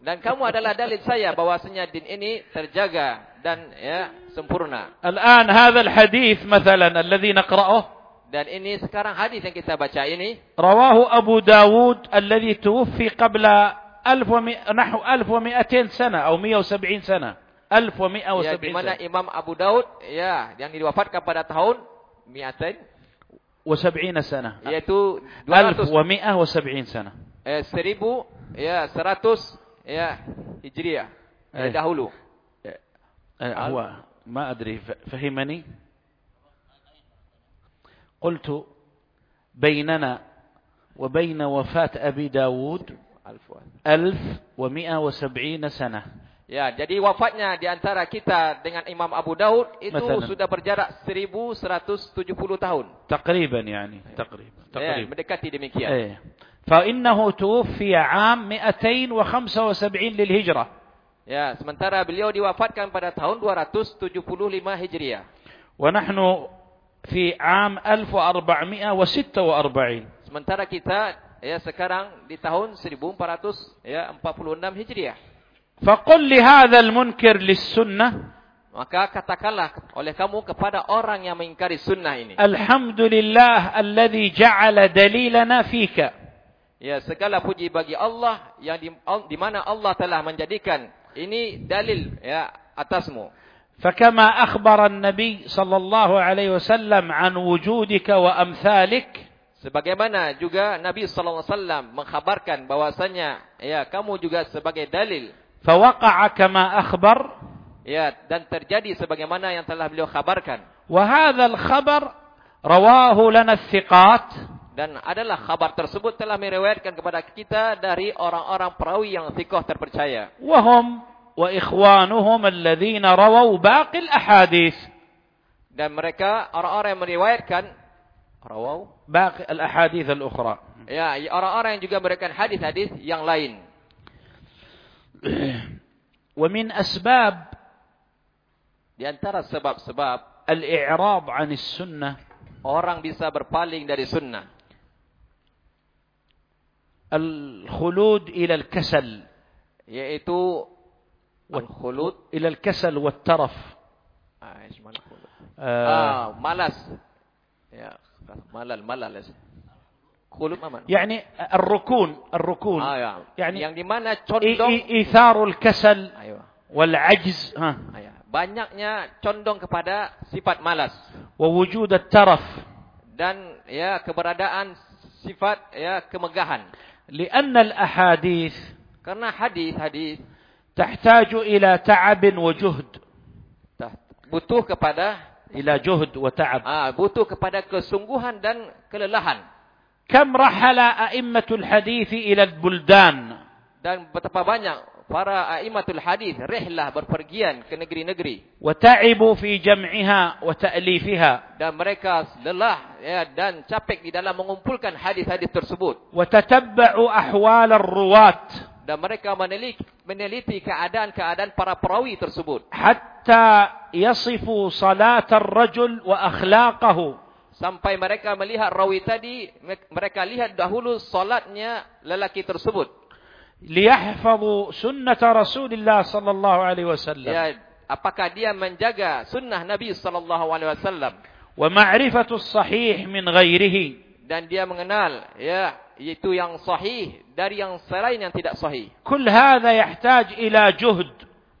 Dan kamu adalah dalil saya bahwasanya din ini terjaga dan ya sempurna. الآن هذا الحديث مثلا الذي نقرأه Dan ini sekarang hadis yang kita baca ini رواه أبو داود الذي توفي قبل ألف ومئة نحو ألف ومئتين سنة أو مئة وسبعين سنة ألف ومئة ya di وسبعين mana سنة Imam Abu Daud ya yang diwafatkan pada tahun mi'atain وسبعين سنة yaitu ألف 200 ومئة وسبعين سنة eh, 1000 ya 100 ya Hijriah ya, Eh. dahulu. آه، هو ما أدري ف- فهمني قلت بيننا وبين وفاة أبي داود Alfuan. ألف ومئة وسبعين سنة Ya, jadi wafatnya di antara kita dengan Imam Abu Daud itu Mathalan. sudah berjarak 1170 tahun. تقريبا يعني تقريبا Ya, تقريبا mendekati demikian. إيه. فإنه توفي عام 275 للهجرة Ya, sementara beliau diwafatkan pada tahun 275 Hijriah. ونحن 1446. Sementara kita ya sekarang di tahun 1446 ya, Hijriah. Faqul li hadzal munkir lis sunnah maka katakanlah oleh kamu kepada orang yang mengingkari sunnah ini. Alhamdulillah alladhi ja'ala dalilana fika. Ya, segala puji bagi Allah yang di, di mana Allah telah menjadikan ini dalil ya atasmu. فكما أخبر النبي صلى الله عليه وسلم عن وجودك وأمثالك Sebagaimana juga Nabi sallallahu alaihi wasallam mengkhabarkan bahwasanya ya kamu juga sebagai dalil فوقع كما أخبر ya dan terjadi sebagaimana yang telah beliau kabarkan وهذا الخبر رواه لنا الثقات dan adalah kabar tersebut telah meriwayatkan kepada kita dari orang-orang perawi yang thikoh terpercaya وهم وإخوانهم الذين رووا باقي الأحاديث dan mereka orang-orang yang meriwayatkan rawau باقي الأحاديث الأخرى ya orang-orang yang juga meriwayatkan hadis-hadis yang lain ومن أسباب di antara sebab-sebab الإعراض عن السنة orang bisa berpaling dari sunnah الخلود إلى الكسل yaitu al-khulud إلى الكسل والترف ah, ish, mana khulud? آه، ah malas ya malal malal khulud mana يعني الركون الركون ah ya يعني yang di mana إي- condong إي- إيثار الكسل ayo والعجز ها ayo banyaknya condong kepada sifat malas ووجود الترف dan ya keberadaan sifat ya kemegahan لأن الأحاديث karena hadis-hadis tahtaju ila ta'abin wa juhd. Butuh kepada ila juhd wa ta'ab. Ah, butuh kepada kesungguhan dan kelelahan. Kam rahala a'immatul hadith ila al-buldan? Dan betapa banyak para a'immatul hadith rihlah berpergian ke negeri-negeri. Wa ta'ibu fi jam'iha wa ta'lifiha. Dan mereka lelah ya, dan capek di dalam mengumpulkan hadis-hadis tersebut. Wa tatabba'u ahwal ar-ruwat dan mereka meneliti, meneliti keadaan-keadaan para perawi tersebut. Hatta yasifu salat ar-rajul wa akhlaqahu. Sampai mereka melihat rawi tadi mereka lihat dahulu salatnya lelaki tersebut. Liyahfazu sunnah rasulullah sallallahu alaihi wasallam. Ya apakah dia menjaga sunnah nabi sallallahu alaihi wasallam? Wa ma'rifatu as-sahih min ghairihi. dan dia mengenal ya itu yang sahih dari yang selain yang tidak sahih كل هذا يحتاج إلى جهد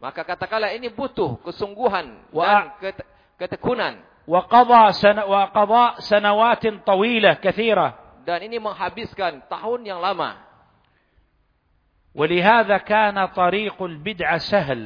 maka katakanlah ini butuh kesungguhan Wa- dan kete- ketekunan وقضى سن وقضاء سنوات طويلة كثيرة dan ini menghabiskan tahun yang lama ولهذا كان طريق البدعة سهل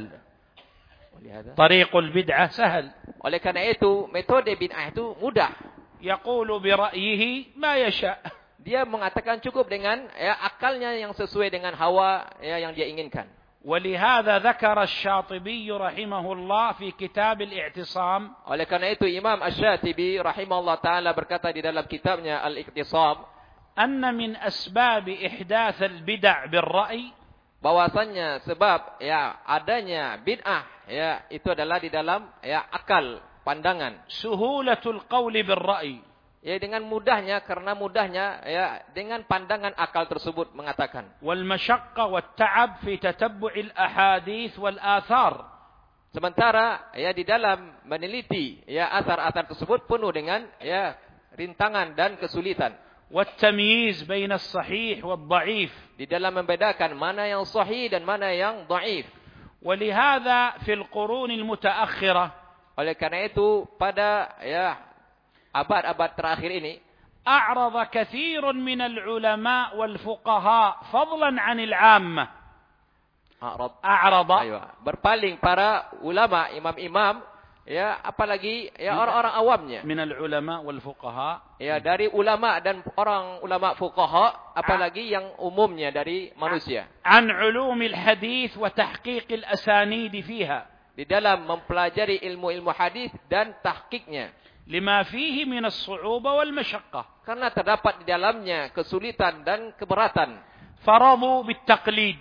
طريق البدعة سهل oleh karena itu metode bid'ah itu mudah يقول برأيه ما يشاء dia mengatakan cukup dengan ya akalnya yang sesuai dengan hawa ya yang dia inginkan ولهذا ذكر الشاطبي رحمه الله في كتاب الاعتصام oleh karena itu Imam Asy-Syatibi rahimahullah taala berkata di dalam kitabnya Al-Iqtisam أن من أسباب إحداث البدع بالرأي bahwasannya sebab ya adanya bid'ah ya itu adalah di dalam ya akal pandangan سهولة القول بالرأي ya dengan mudahnya karena mudahnya ya dengan pandangan akal tersebut mengatakan والمشقة والتعب في تتبع الأحاديث والآثار sementara ya di dalam meneliti ya asar-asar tersebut penuh dengan ya rintangan dan kesulitan والتمييز بين الصحيح والضعيف di dalam membedakan mana yang sahih dan mana yang dhaif ولهذا في القرون المتأخرة oleh karena itu pada ya abad-abad terakhir ini أعرض كثير من العلماء والفقهاء فضلا عن العامة Arab أعرض Ayo, berpaling para ulama, imam-imam, ya apalagi ya orang-orang awamnya. من العلماء والفقهاء Ya dari ulama dan orang ulama fuqaha, apalagi yang umumnya dari manusia. عن علوم الحديث وتحقيق الأسانيد فيها di dalam mempelajari ilmu-ilmu hadis dan tahqiqnya. Lima fihi min as-su'uba wal mashaqqah. Karena terdapat di dalamnya kesulitan dan keberatan. Faramu bit-taqlid.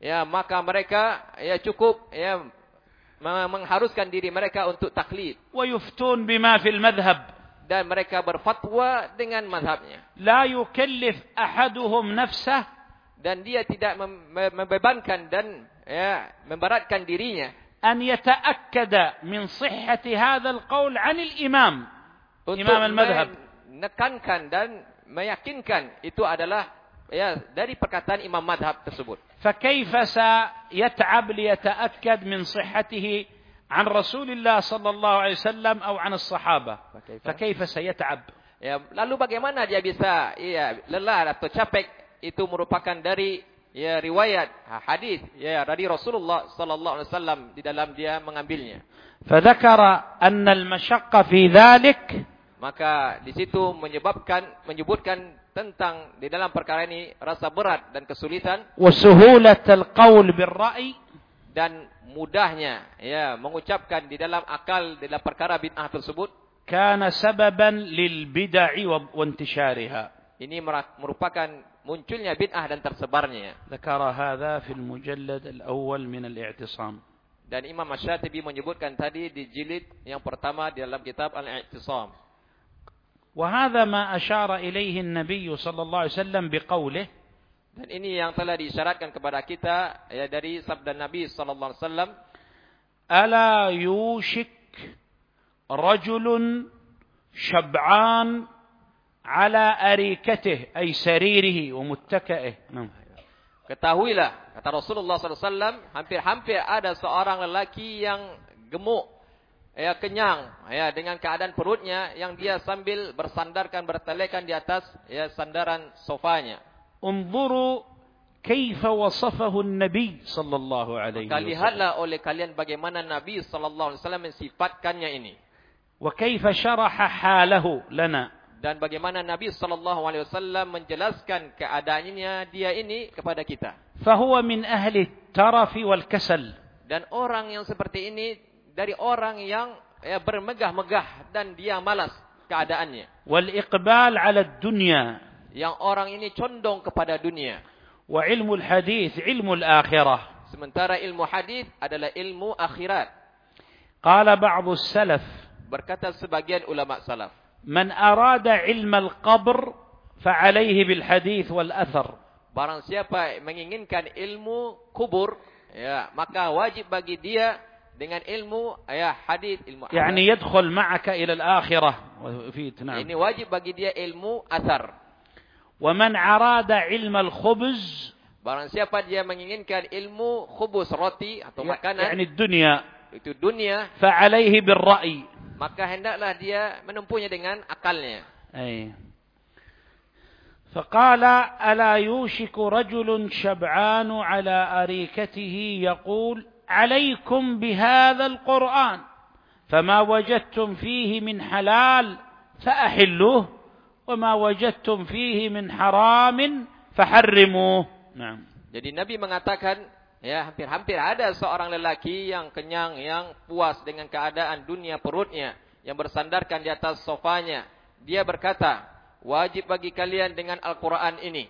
Ya, maka mereka ya cukup ya mengharuskan diri mereka untuk taklid. Wa yuftun bima fil. Dan mereka berfatwa dengan mazhabnya. La yukallif ahaduhum nafsah. Dan dia tidak membebankan dan ya, memberatkan dirinya. أن يتأكد من صحة هذا القول عن الإمام إمام المذهب menekankan dan meyakinkan itu adalah ya dari perkataan imam madhab tersebut. فكيف سيتعب ليتأكد من صحته عن رسول الله صلى الله عليه وسلم أو عن الصحابة فكيف؟ فكيف سيتعب Ya, lalu bagaimana dia bisa ya lelah atau capek itu merupakan dari ya riwayat hadis. Ya dari Rasulullah sallallahu alaihi wasallam di dalam dia mengambilnya. Fadzakara anna al-mashaqqa fi dhalik. Maka di situ menyebabkan menyebutkan tentang di dalam perkara ini rasa berat dan kesulitan. Wasuhulatul qaul birra'i dan mudahnya ya mengucapkan di dalam akal di dalam perkara bid'ah tersebut. Kana sababan lil bid'ah wa intishariha. Ini merupakan munculnya bid'ah dan tersebarnya ذكر هذا في المجلد الأول من الاعتصام dan Imam Asy-Syatibi menyebutkan tadi di jilid yang pertama di dalam kitab Al-I'tisam وهذا ما أشار إليه النبي صلى الله عليه وسلم بقوله dan ini yang telah disyaratkan kepada kita ya dari sabda Nabi sallallahu alaihi wasallam ألا يوشك رجل شبعان على أريكته أي سريره ومتكئه نعم. ketahuilah kata Rasulullah sallallahu alaihi wasallam hampir-hampir ada seorang lelaki yang gemuk ya kenyang ya dengan keadaan perutnya yang dia sambil bersandarkan bertelekan di atas ya sandaran sofanya انظروا كيف وصفه النبي صلى الله عليه maka وسلم lihatlah oleh kalian bagaimana Nabi sallallahu alaihi wasallam mensifatkannya ini وكيف شرح حاله لنا dan bagaimana Nabi sallallahu alaihi wasallam menjelaskan keadaannya dia ini kepada kita. Fahuwa min ahli tarafi wal kasal. Dan orang yang seperti ini dari orang yang ya, bermegah-megah dan dia malas keadaannya. Wal iqbal ala dunya. Yang orang ini condong kepada dunia. Wa ilmul hadis ilmul akhirah. Sementara ilmu hadis adalah ilmu akhirat. Qala ba'du salaf. Berkata sebagian ulama salaf. من أراد علم القبر فعليه بالحديث والأثر Barang siapa menginginkan ilmu kubur, ya, maka wajib bagi dia dengan ilmu ya hadis, ilmu يعني يدخل معك إلى الآخرة وفي نعم Ini wajib bagi dia ilmu asar. ومن أراد علم الخبز Barang siapa dia menginginkan ilmu khubus roti atau makanan يعني الدنيا itu dunia, فعليه بالرأي maka hendaklah dia menempuhnya dengan akalnya. أي فقال ألا يوشك رجل شبعان على أريكته يقول عليكم بهذا القرآن فما وجدتم فيه من حلال فأحلوه وما وجدتم فيه من حرام فحرموه نعم Jadi Nabi mengatakan, Ya, hampir-hampir ada seorang lelaki yang kenyang, yang puas dengan keadaan dunia perutnya, yang bersandarkan di atas sofanya. Dia berkata, wajib bagi kalian dengan Al-Quran ini.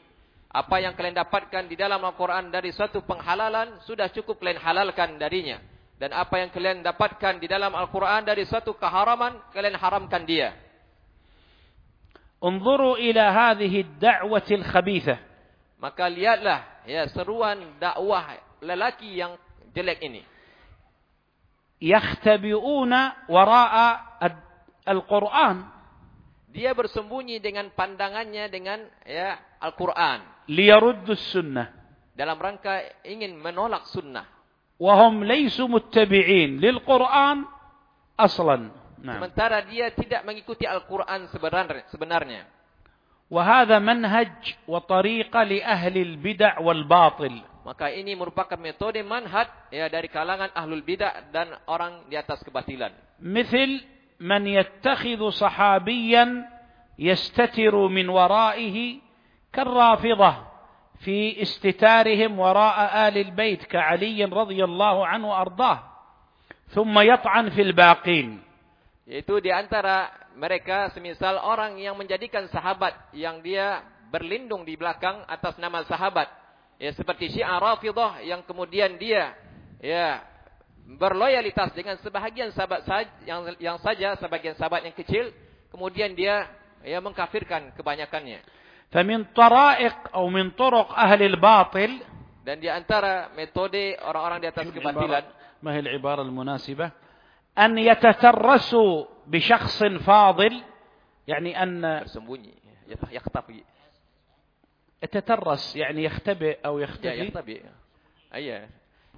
Apa yang kalian dapatkan di dalam Al-Quran dari suatu penghalalan, sudah cukup kalian halalkan darinya. Dan apa yang kalian dapatkan di dalam Al-Quran dari suatu keharaman, kalian haramkan dia. Unzuru ila hadhihi ad-da'wati. Maka lihatlah ya seruan dakwah lelaki yang jelek ini. يختبئون وراء ال- القرآن Dia bersembunyi dengan pandangannya dengan ya Al-Quran. ليردوا السنة Dalam rangka ingin menolak sunnah. وهم ليسوا متبعين للقرآن أصلا نعم Sementara dia tidak mengikuti Al-Quran sebenarnya. sebenarnya. وهذا منهج وطريقة لأهل البدع والباطل maka ini merupakan metode manhaj ya dari kalangan ahlul bidah dan orang di atas kebatilan. Misal man yattakhidhu sahabiyan yastatiru min waraihi karrafidah fi istitarihim wara'a ali al-bait ka radhiyallahu anhu ardah thumma yat'an fil baqin. Yaitu di antara mereka semisal orang yang menjadikan sahabat yang dia berlindung di belakang atas nama sahabat Ya seperti Syiah Rafidah yang kemudian dia ya berloyalitas dengan sebahagian sahabat saja yang yang saja sebagian sahabat yang kecil kemudian dia ya mengkafirkan kebanyakannya. فمن طرائق أو من طرق أهل الباطل Dan di antara metode orang-orang di atas kebatilan ما هي العبارة المناسبة أن يتترسوا بشخص فاضل يعني أن bersembunyi, ya yakhtafi. يتترس يعني يختبئ أو Ya, يختبي yakhtafi. Ah, Iya.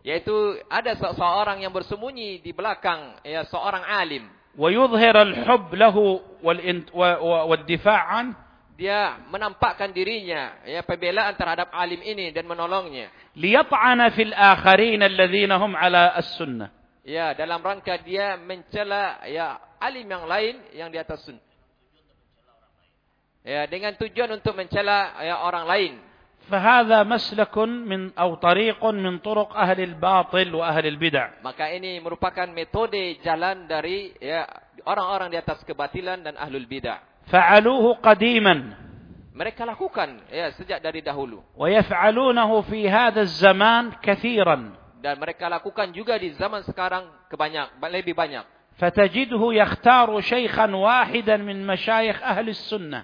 Yaitu ada se- seorang yang bersembunyi di belakang ya seorang alim. ويظهر الحب له والإن- و- و- والدفاع عنه Dia menampakkan dirinya ya pembelaan terhadap alim ini dan menolongnya. ليطعن في الآخرين الذين هم على السنة Ya, dalam rangka dia mencela ya alim yang lain yang di atas sunnah. Ya, dengan tujuan untuk mencela ya orang lain. فهذا مسلك من أو طريق من طرق أهل الباطل وأهل البدع Maka ini merupakan metode jalan dari ya orang-orang di atas kebatilan dan ahlul bidah. فعلوه قديما Mereka lakukan ya sejak dari dahulu ويفعلونه في هذا الزمان كثيرا dan mereka lakukan juga di zaman sekarang kebanyak lebih banyak. فتجده يختار شيخا واحدا من مشايخ أهل السنة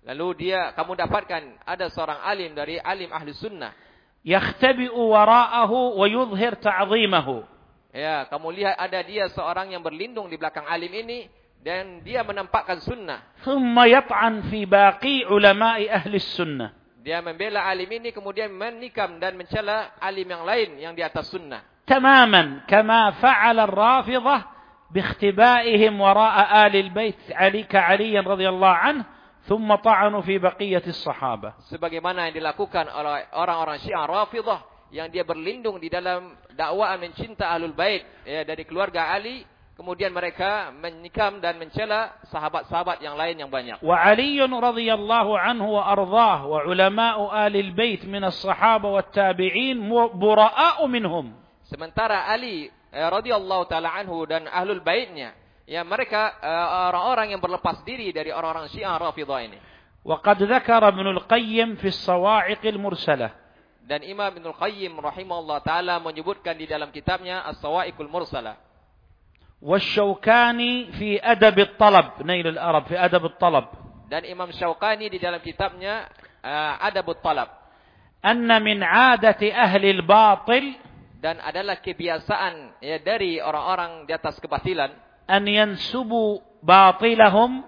Lalu dia kamu dapatkan ada seorang alim dari alim ahli sunnah. Yakhtabi'u wara'ahu wa yudhhir ta'zimahu. Ya, kamu lihat ada dia seorang yang berlindung di belakang alim ini dan dia menampakkan sunnah. Thumma yat'an fi baqi ulama'i ahli sunnah. Dia membela alim ini kemudian menikam dan mencela alim yang lain yang di atas sunnah. Tamaman kama fa'ala ar-Rafidhah bi ikhtiba'ihim wara'a ahli al-bait 'ali ka radhiyallahu anhu Sebagaimana yang dilakukan oleh orang-orang Syiah Rafidah yang dia berlindung di dalam dakwaan mencinta Ahlul Bait ya, dari keluarga Ali kemudian mereka menikam dan mencela sahabat-sahabat yang lain yang banyak. Wa Ali radhiyallahu anhu wa ardhah wa ulama'u alil bait min as-sahaba wat tabi'in bura'u minhum. Sementara Ali eh, radhiyallahu taala anhu dan ahlul baitnya ya mereka eh, orang-orang yang berlepas diri dari orang-orang Syiah Rafidah ini. وقد ذكر ابن القيم في الصواعق المرسلة Dan Imam Ibnul Qayyim rahimahullah taala menyebutkan di dalam kitabnya As-Sawa'iqul Mursalah. والشوكاني في أدب الطلب نيل الأرب في أدب الطلب Dan Imam Syaukani di dalam kitabnya uh, Adabut Talab. أن من عادة أهل الباطل Dan adalah kebiasaan ya dari orang-orang di atas kebatilan an yansubu batilahum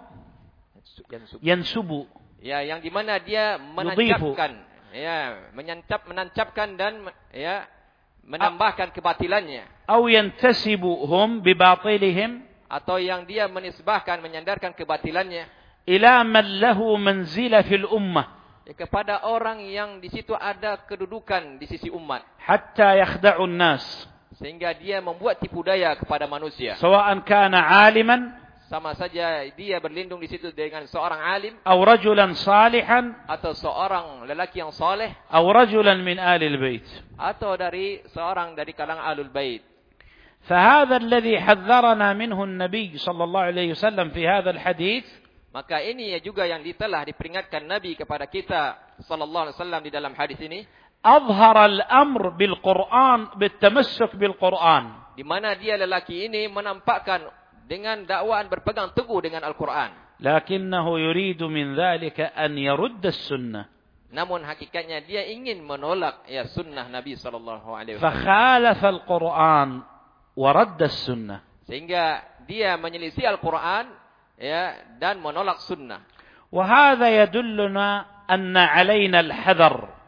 yansubu. Ya, yang di mana dia menancapkan. Ya, menancap, menancapkan dan ya menambahkan kebatilannya. Au yantasibuhum bibatilihim atau yang dia menisbahkan menyandarkan kebatilannya ila man lahu manzila fil ummah ya, kepada orang yang di situ ada kedudukan di sisi umat hatta yakhda'un nas sehingga dia membuat tipu daya kepada manusia سواء كان عالما sama saja dia berlindung di situ dengan seorang alim أو رجلا صالحا atau seorang lelaki yang soleh أو رجلا من آل البيت atau dari seorang dari kalangan alul bait فهذا الذي حذرنا منه النبي صلى الله عليه وسلم في هذا الحديث maka ini ya juga yang telah diperingatkan Nabi kepada kita sallallahu alaihi wasallam di dalam hadis ini azhara al-amr bil Quran bitamassuk bil Quran di dia lelaki ini menampakkan dengan dakwaan berpegang teguh dengan Al-Quran. lakinnahu yuridu min dhalika an yurda as-sunnah namun hakikatnya dia ingin menolak ya sunnah Nabi sallallahu alaihi wasallam. fakhalafa al-Quran wa radda Sunnah. sehingga dia menyelisih Al-Quran ya dan menolak sunnah. wa hadha yadulluna علينا الحذر.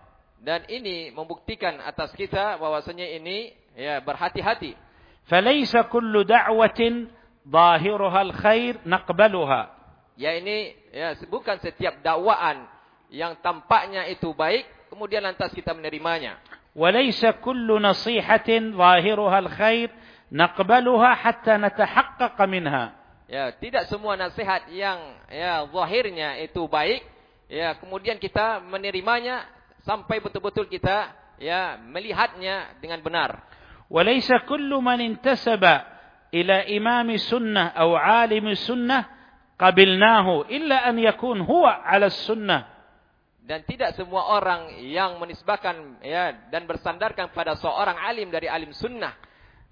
Dan ini membuktikan atas kita bahwasanya ini ya berhati-hati. Falaysa kullu da'watin zahiruha al-khair naqbaluha. Ya ini ya bukan setiap dakwaan yang tampaknya itu baik kemudian lantas kita menerimanya. Walaysa kullu nasihatin zahiruha al-khair naqbaluha hatta natahaqqaq minha. Ya, tidak semua nasihat yang ya zahirnya itu baik, ya kemudian kita menerimanya sampai betul-betul kita ya melihatnya dengan benar وليس كل من انتسب إلى إمام سنة أو عالم سنة قبلناه إلا أن يكون هو على السنة dan tidak semua orang yang menisbahkan ya dan bersandarkan pada seorang alim dari alim sunnah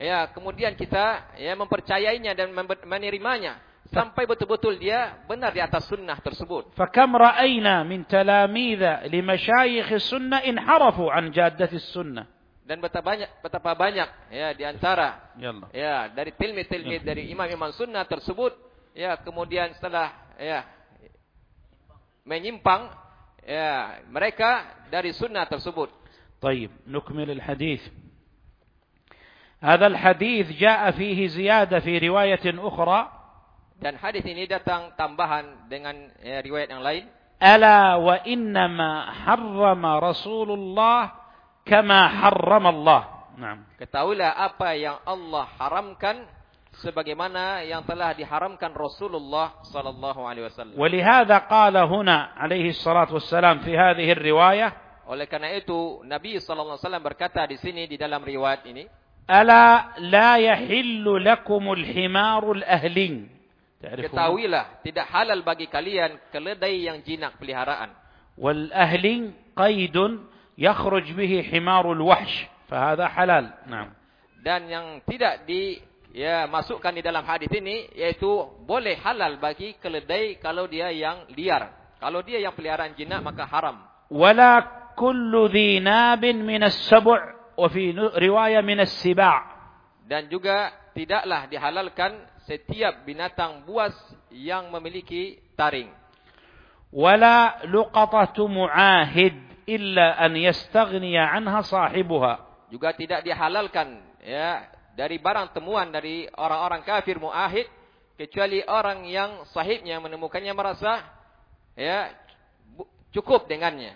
ya kemudian kita ya mempercayainya dan member- menerimanya sampai betul-betul dia benar di atas sunnah tersebut فكم رأينا من تلاميذ لمشايخ السنة انحرفوا عن جادة السنة dan betapa banyak betapa banyak ya di antara يلا ya dari tilmid-tilmid dari imam-imam sunnah tersebut ya kemudian setelah ya menyimpang ya mereka dari sunnah tersebut طيب نكمل الحديث هذا الحديث جاء فيه زيادة في رواية أخرى Dan hadis ini datang tambahan dengan eh, riwayat yang lain. Ala wa innama harrama Rasulullah kama harrama Allah. Nah. Ketahuilah apa yang Allah haramkan sebagaimana yang telah diharamkan Rasulullah sallallahu alaihi wasallam. Walihada qala huna alaihi salatu wassalam fi hadhihi riwayah. Oleh karena itu Nabi sallallahu alaihi wasallam berkata di sini di dalam riwayat ini, "Ala la yahillu lakumul himarul ahli." Ketahuilah tidak halal bagi kalian keledai yang jinak peliharaan. Wal ahli qaidun yakhruj bihi himarul wahsh. Fahada halal. Dan yang tidak di ya masukkan di dalam hadis ini yaitu boleh halal bagi keledai kalau dia yang liar. Kalau dia yang peliharaan jinak maka haram. Wala kullu dhinabin min as-sab' wa fi riwayah min as-siba'. Dan juga tidaklah dihalalkan setiap binatang buas yang memiliki taring. ولا لقطة معاهد إلا أن يستغني عنها صاحبها Juga tidak dihalalkan ya dari barang temuan dari orang-orang kafir muahid kecuali orang yang sahibnya menemukannya merasa ya bu- cukup dengannya.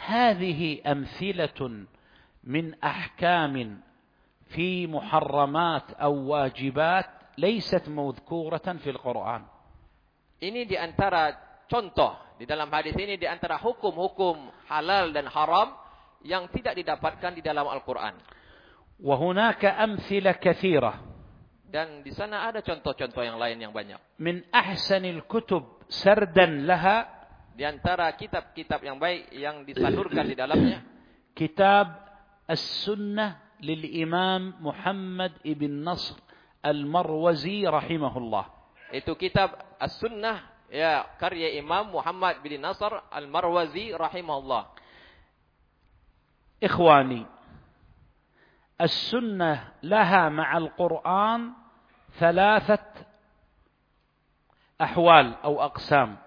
هذه أمثلة من أحكام في محرمات أو واجبات ليست مذكورة في القرآن Ini di antara contoh di dalam hadis ini di antara hukum-hukum halal dan haram yang tidak didapatkan di dalam Al-Qur'an. وهناك أمثلة كثيرة Dan di sana ada contoh-contoh yang lain yang banyak. من أحسن الكتب سردا لها Di antara kitab-kitab yang baik yang disalurkan di dalamnya كتاب السنة للإمام محمد بن نصر المروزي رحمه الله Itu kitab As-Sunnah ya karya Imam Muhammad bin Nasr Al-Marwazi rahimahullah. إخواني السنة لها مع القرآن ثلاثة أحوال أو أقسام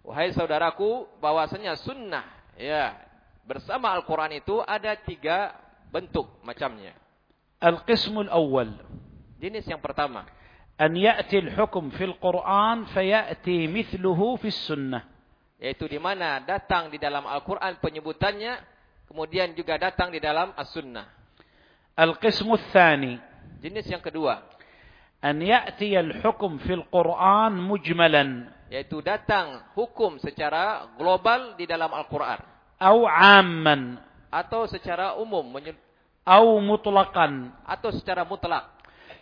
Wahai saudaraku, bahwasanya sunnah ya bersama Al-Qur'an itu ada tiga bentuk macamnya. القسم الأول Jenis yang pertama. An ya'ti al-hukm fil Qur'an fayati mithluhu fis sunnah. Yaitu di mana datang di dalam Al-Qur'an penyebutannya kemudian juga datang di dalam As-Sunnah. Al-qismu tsani. Jenis yang kedua. An ya'ti al-hukm fil Qur'an mujmalan. Yaitu datang hukum secara global di dalam Al-Qur'an. Au 'amman. Atau secara umum. Au mutlakan Atau secara mutlak.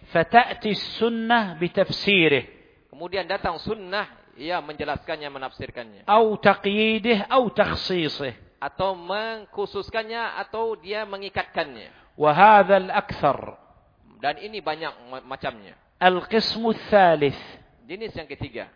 Fata'ti sunnah bitafsirih. Kemudian datang sunnah ia menjelaskannya, menafsirkannya. Au taqyidih au takhsisih. Atau mengkhususkannya atau dia mengikatkannya. Wa hadzal akthar. Dan ini banyak macamnya. Al-qismu tsalits. Jenis yang ketiga.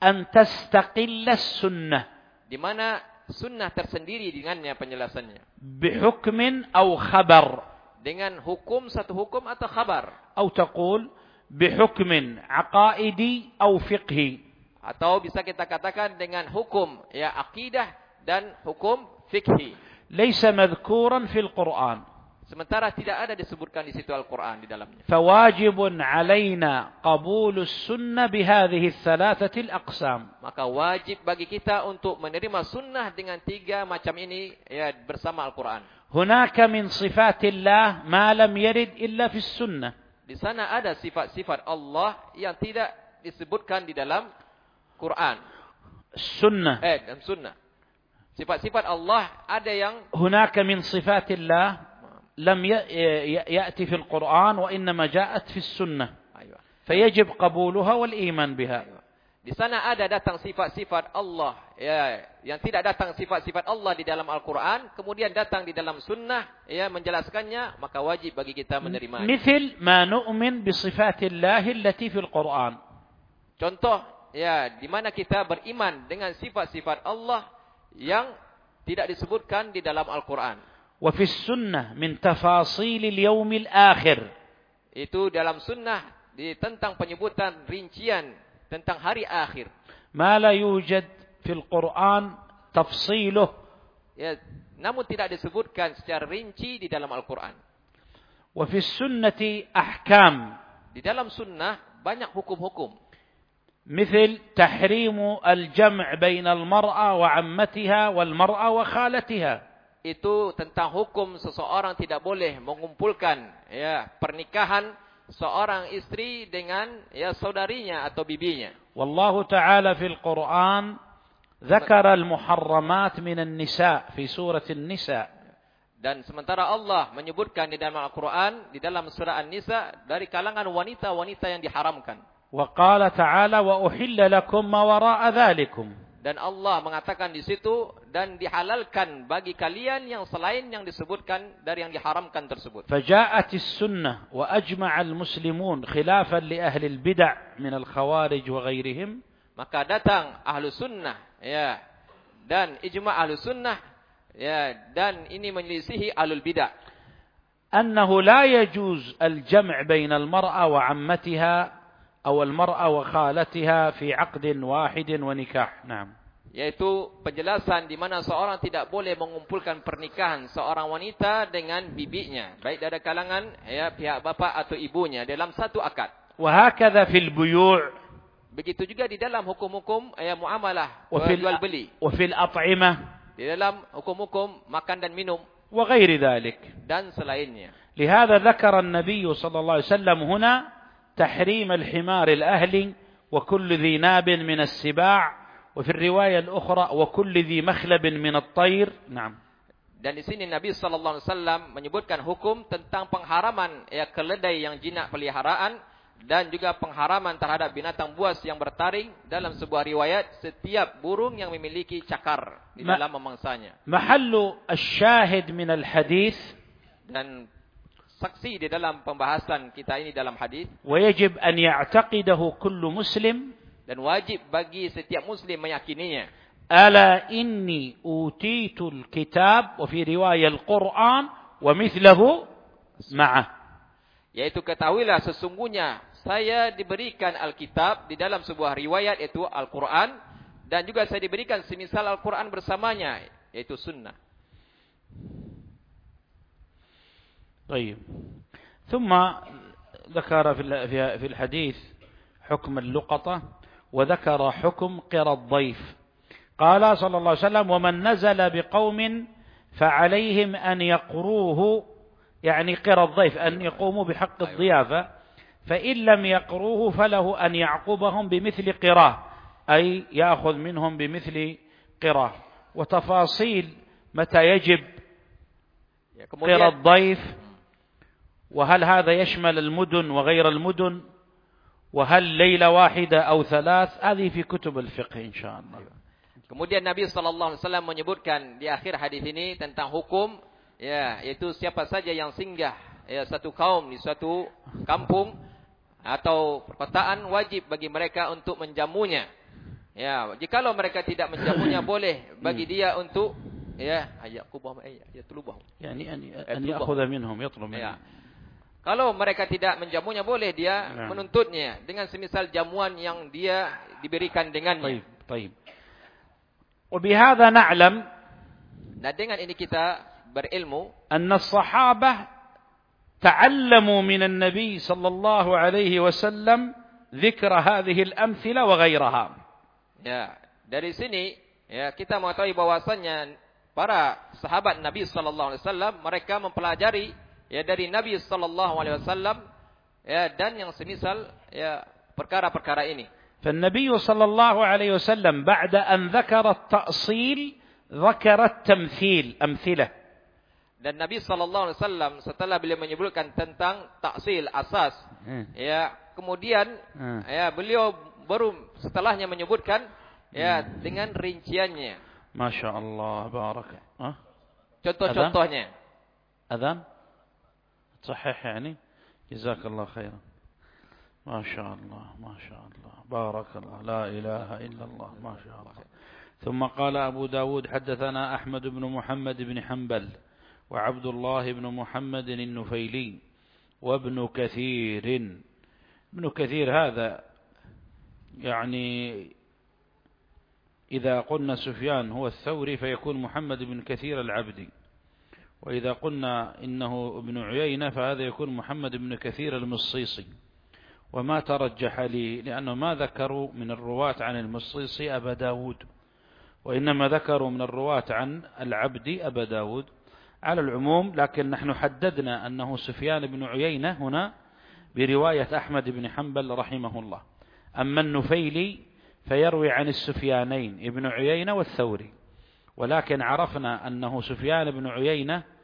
An tastaqilla sunnah. Di mana sunnah tersendiri dengannya penjelasannya. Bihukmin au khabar dengan hukum satu hukum atau khabar? Atau taqul bihukmin aqaidi atau fiqhi. Atau bisa kita katakan dengan hukum ya akidah dan hukum fikhi laisa madhkuran fil Quran. Sementara tidak ada disebutkan di situ Al-Qur'an di dalamnya. Fawajibun alaina qabulus sunnah bihadhihi thalathati al-aqsam maka wajib bagi kita untuk menerima sunnah dengan tiga macam ini ya bersama Al-Qur'an. هناك من صفات الله ما لم يرد إلا في السنة Di sana ada sifat-sifat Allah yang tidak disebutkan di dalam Quran. السنة Eh, dalam sunnah. Sifat-sifat Allah ada yang هناك من صفات الله لم يأتي في القرآن وإنما جاءت في السنة Ayo. فيجب قبولها والإيمان بها Di sana ada datang sifat-sifat Allah ya yang tidak datang sifat-sifat Allah di dalam Al-Qur'an kemudian datang di dalam sunnah ya menjelaskannya maka wajib bagi kita menerima. Ma nu'min bi sifatillahi allati fil Qur'an. Contoh ya di mana kita beriman dengan sifat-sifat Allah yang tidak disebutkan di dalam Al-Qur'an. Wa sunnah min tafasilil akhir. Itu dalam sunnah di tentang penyebutan rincian tentang hari akhir. ما لا يوجد في القرآن تفصيله Ya, namun tidak disebutkan secara rinci di dalam Al-Qur'an. وفي السنة أحكام Di dalam sunnah banyak hukum-hukum. مثل تحريم الجمع بين المرأة وعمتها والمرأة وخالتها Itu tentang hukum seseorang tidak boleh mengumpulkan ya pernikahan seorang istri dengan ya saudarinya atau bibinya. Wallahu taala fil Quran ذكر المحرمات من النساء في سورة النساء. Dan sementara Allah menyebutkan di dalam Al-Quran di dalam surah An-Nisa dari kalangan wanita-wanita yang diharamkan. Wa qala ta'ala wa uhilla lakum ma. Dan Allah mengatakan di situ, dan dihalalkan bagi kalian yang selain yang disebutkan dari yang diharamkan tersebut. فجاءت السنة وأجمع المسلمون خلافا لأهل البدع من الخوارج وغيرهم Maka datang ahlu sunnah, ya, dan ijma ahlu sunnah, ya, dan ini menyelisihi ahlul bidah. أنه لا يجوز الجمع بين المرأة وعمتها أو المرأة وخالتها في عقد واحد ونكاح نعم Yaitu penjelasan di mana seorang tidak boleh mengumpulkan pernikahan seorang wanita dengan bibinya. Baik dari kalangan ya, pihak bapa atau ibunya dalam satu akad. وهكذا في البيوع Begitu juga di dalam hukum-hukum ya, muamalah, وفي, jual beli. وفي الأطعمة Di dalam hukum-hukum makan dan minum وغير ذلك dan selainnya. لهذا ذكر النبي صلى الله عليه وسلم هنا تحريم الحمار الأهلي وكل ذي ناب من السباع وفي الرواية الأخرى وكل ذي مخلب من الطير نعم Dan di sini Nabi sallallahu alaihi wasallam menyebutkan hukum tentang pengharaman ya keledai yang jinak peliharaan dan juga pengharaman terhadap binatang buas yang bertaring dalam sebuah riwayat setiap burung yang memiliki cakar di Ma- dalam memangsanya. محل الشاهد من الحديث Dan saksi di dalam pembahasan kita ini dalam hadis ويجب أن يعتقده كل مسلم dan wajib bagi setiap muslim meyakininya. ألا إني أوتيت الكتاب وفي رواية القرآن ومثله معه Yaitu ketahuilah sesungguhnya saya diberikan Alkitab di dalam sebuah riwayat yaitu Al-Quran. Dan juga saya diberikan semisal Al-Quran bersamanya yaitu sunnah. طيب ثم ذكر في ال- في- في الحديث حكم اللقطة وذكر حكم قرى الضيف. قال صلى الله عليه وسلم ومن نزل بقوم فعليهم أن يقروه يعني قرى الضيف أن يقوموا بحق الضيافة. فإن لم يقروه فله أن يعقبهم بمثل قراه أي يأخذ منهم بمثل قراه. وتفاصيل متى يجب قرى الضيف وهل هذا يشمل المدن وغير المدن؟ وهل ليلة واحدة أو ثلاث هذه في كتب الفقه إن شاء الله Kemudian Nabi sallallahu alaihi wasallam menyebutkan di akhir hadis ini tentang hukum ya yaitu siapa saja yang singgah ya satu kaum di suatu kampung atau perkotaan wajib bagi mereka untuk menjamunya. Ya, jikalau mereka tidak menjamunya boleh bagi dia untuk ya ayat kubah ayat ya tulubah. يعني أن أن أطلبه. يأخذ منهم يطلب Ya. منهم kalau mereka tidak menjamunya boleh dia nah. menuntutnya dengan semisal jamuan yang dia diberikan dengan Baik, baik. Wabihadha na'lam Nah dengan ini kita berilmu anna sahabah ta'allamu min an-nabi sallallahu alaihi wasallam dzikra hadhihi al-amthila wa. Ya, dari sini ya kita mengetahui bahwasannya para sahabat Nabi sallallahu alaihi wasallam mereka mempelajari ya dari Nabi sallallahu alaihi wasallam ya dan yang semisal ya perkara-perkara ini. فالنبي صلى الله عليه وسلم بعد أن ذكر التأصيل ذكر التمثيل أمثلة Dan Nabi sallallahu alaihi wasallam setelah beliau menyebutkan tentang taksil asas ya kemudian Hmm. ya beliau baru setelahnya menyebutkan ya dengan rinciannya ما شاء الله بارك أه؟ contoh-contohnya أذان تصحح يعني؟ جزاك الله خيرا. ما شاء الله ما شاء الله. بارك الله. لا إله إلا الله. ما شاء الله. ثم قال أبو داود حدثنا أحمد بن محمد بن حنبل وعبد الله بن محمد النفيلي وابن كثير. ابن كثير هذا يعني إذا قلنا سفيان هو الثوري فيكون محمد بن كثير العبدي. وإذا قلنا إنه ابن عيينة فهذا يكون محمد بن كثير المصيصي. وما ترجح لي لأنه ما ذكروا من الرواة عن المصيصي أبا داود. وإنما ذكروا من الرواة عن العبد أبا داود. على العموم لكن نحن حددنا أنه سفيان بن عيينة هنا برواية أحمد بن حنبل رحمه الله. أما النفيلي فيروي عن السفيانين ابن عيينة والثوري. ولكن عرفنا أنه سفيان بن عيينة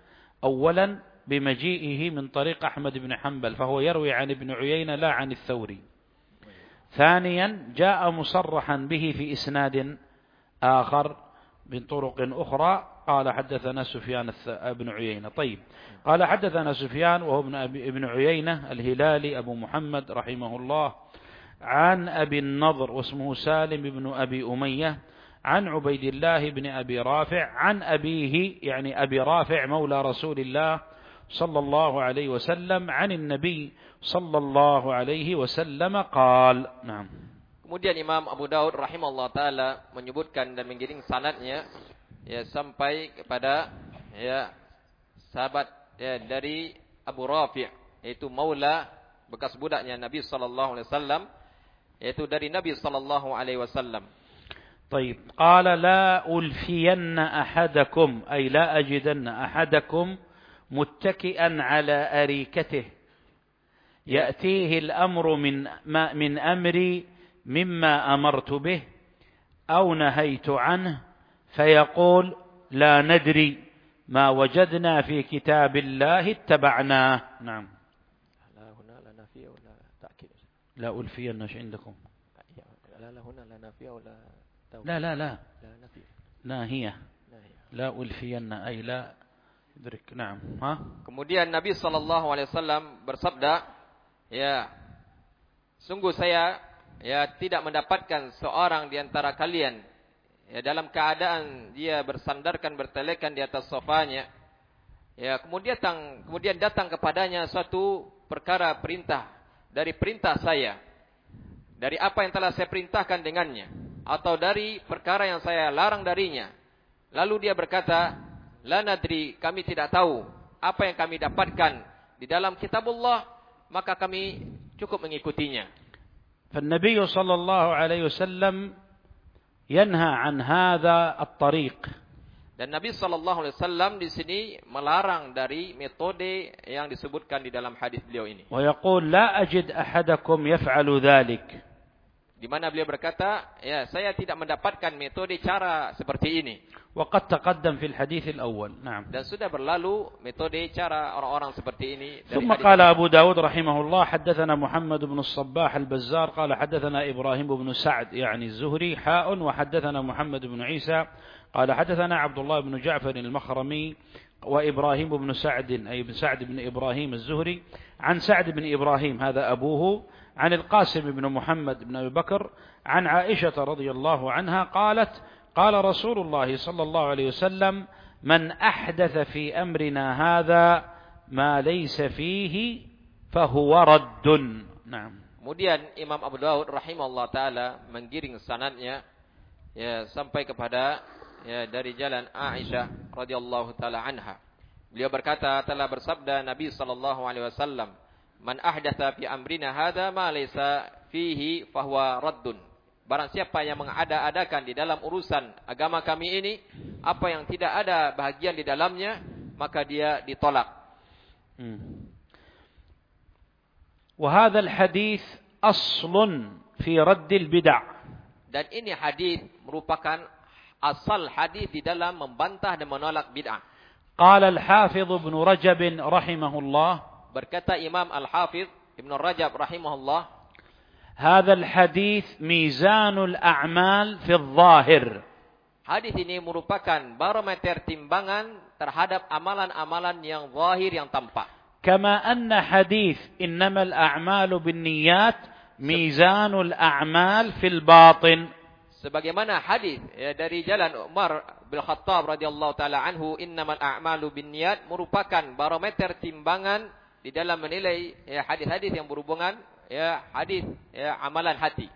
أولا بمجيئه من طريق أحمد بن حنبل فهو يروي عن ابن عيينة لا عن الثوري. ثانيا جاء مصرحا به في إسناد آخر من طرق أخرى قال حدثنا سفيان الث- بن عيينة. طيب قال حدثنا سفيان وهو ابن, ابن عيينة الهلالي أبو محمد رحمه الله عن أبي النضر واسمه سالم بن أبي أمية عن عبيد الله بن أبي رافع عن أبيه يعني أبي رافع مولى رسول الله صلى الله عليه وسلم عن النبي صلى الله عليه وسلم قال نعم Kemudian Imam Abu Daud rahimahullah taala menyebutkan dan menggiring sanadnya ya sampai kepada ya sahabat ya dari Abu Rafi' yaitu maula bekas budaknya Nabi sallallahu alaihi wasallam yaitu dari Nabi sallallahu alaihi wasallam. طيب قال لا ألفين أحدكم أي لا أجدن أحدكم متكئا على أريكته. يأتيه الأمر من ما من أمري مما أمرت به أو نهيت عنه فيقول لا ندري ما وجدنا في كتاب الله اتبعناه. نعم. huna la nafi wa la ta'kid. لا ألفين عندكم؟ لا لا هنا لا نافية ولا لا لا لا لا نافية ناهية لا ألفين أي لا يدرك نعم ها Kemudian Nabi sallallahu alaihi wasallam bersabda, ya sungguh saya ya tidak mendapatkan seorang di antara kalian ya dalam keadaan dia bersandarkan bertelekan di atas sofanya ya kemudian datang kemudian datang kepadanya suatu perkara perintah dari perintah saya dari apa yang telah saya perintahkan dengannya atau dari perkara yang saya larang darinya lalu dia berkata la nadri kami tidak tahu apa yang kami dapatkan di dalam kitabullah maka kami cukup mengikutinya فالنبي صلى الله عليه وسلم ينهى عن هذا الطريق dan Nabi sallallahu alaihi wasallam di sini melarang dari metode yang disebutkan di dalam hadis beliau ini. ويقول لا أجد أحدكم يفعل ذلك. di mana beliau berkata, ya saya tidak mendapatkan metode cara seperti ini. Waqad taqaddam fil hadis al-awwal. Naam. Dan sudah berlalu metode cara orang-orang seperti ini dari Thumma qala Abu Dawud rahimahullah haddatsana Muhammad bin As-Sabbah al-Bazzar qala haddatsana Ibrahim bin Sa'd yani Az-Zuhri ha'un wa haddatsana Muhammad bin Isa قال حدثنا عبد الله بن جعفر المخرمي وإبراهيم بن سعد أي بن سعد بن إبراهيم الزهري عن سعد بن إبراهيم هذا أبوه عن القاسم بن محمد بن أبي بكر عن عائشة رضي الله عنها قالت قال رسول الله صلى الله عليه وسلم من أحدث في أمرنا هذا ما ليس فيه فهو رد نعم Kemudian Imam Abu Dawud rahimahullah taala menggiring sanadnya ya sampai kepada ya dari jalan Aisyah radhiyallahu taala anha. Beliau berkata telah bersabda Nabi sallallahu alaihi wasallam, "Man ahdatsa fi amrina hadza ma laysa fihi fahuwa raddun." Barang siapa yang mengada-adakan di dalam urusan agama kami ini apa yang tidak ada bahagian di dalamnya, maka dia ditolak. Hmm. وهذا الحديث أصل في رد البدع. Dan ini hadis merupakan asal hadis di dalam membantah dan menolak bid'ah. قال الحافظ ابن رجب رحمه الله Berkata Imam Al-Hafidh Ibn Rajab rahimahullah. Hada hadith mizanul a'mal fil zahir. Hadis ini merupakan barometer timbangan terhadap amalan-amalan yang zahir yang tampak. Kama anna hadis innamal a'malu bin niyat mizanul a'mal fil batin. Sebagaimana hadis ya, dari jalan Umar bin Khattab radhiyallahu taala anhu innamal a'malu bin niyat merupakan barometer timbangan di dalam menilai ya, hadis-hadis yang berhubungan ya hadis ya, amalan hati.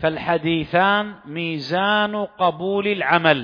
فالحديثان ميزان قبول العمل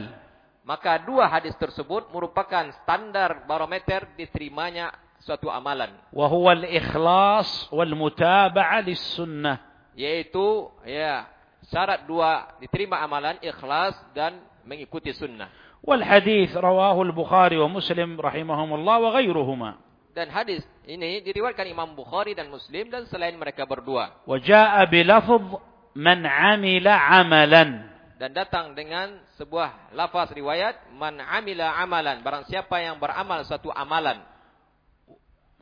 maka dua hadis tersebut merupakan standar barometer diterimanya suatu amalan وهو الإخلاص والمتابعة للسنة yaitu ya syarat dua diterima amalan ikhlas dan mengikuti sunnah. والحديث رواه البخاري ومسلم رحمهم الله وغيرهما dan hadis ini diriwayatkan Imam Bukhari dan Muslim dan selain mereka berdua. Wajaa bilafz man amila amalan. Dan datang dengan sebuah lafaz riwayat man amila amalan, barang siapa yang beramal satu amalan.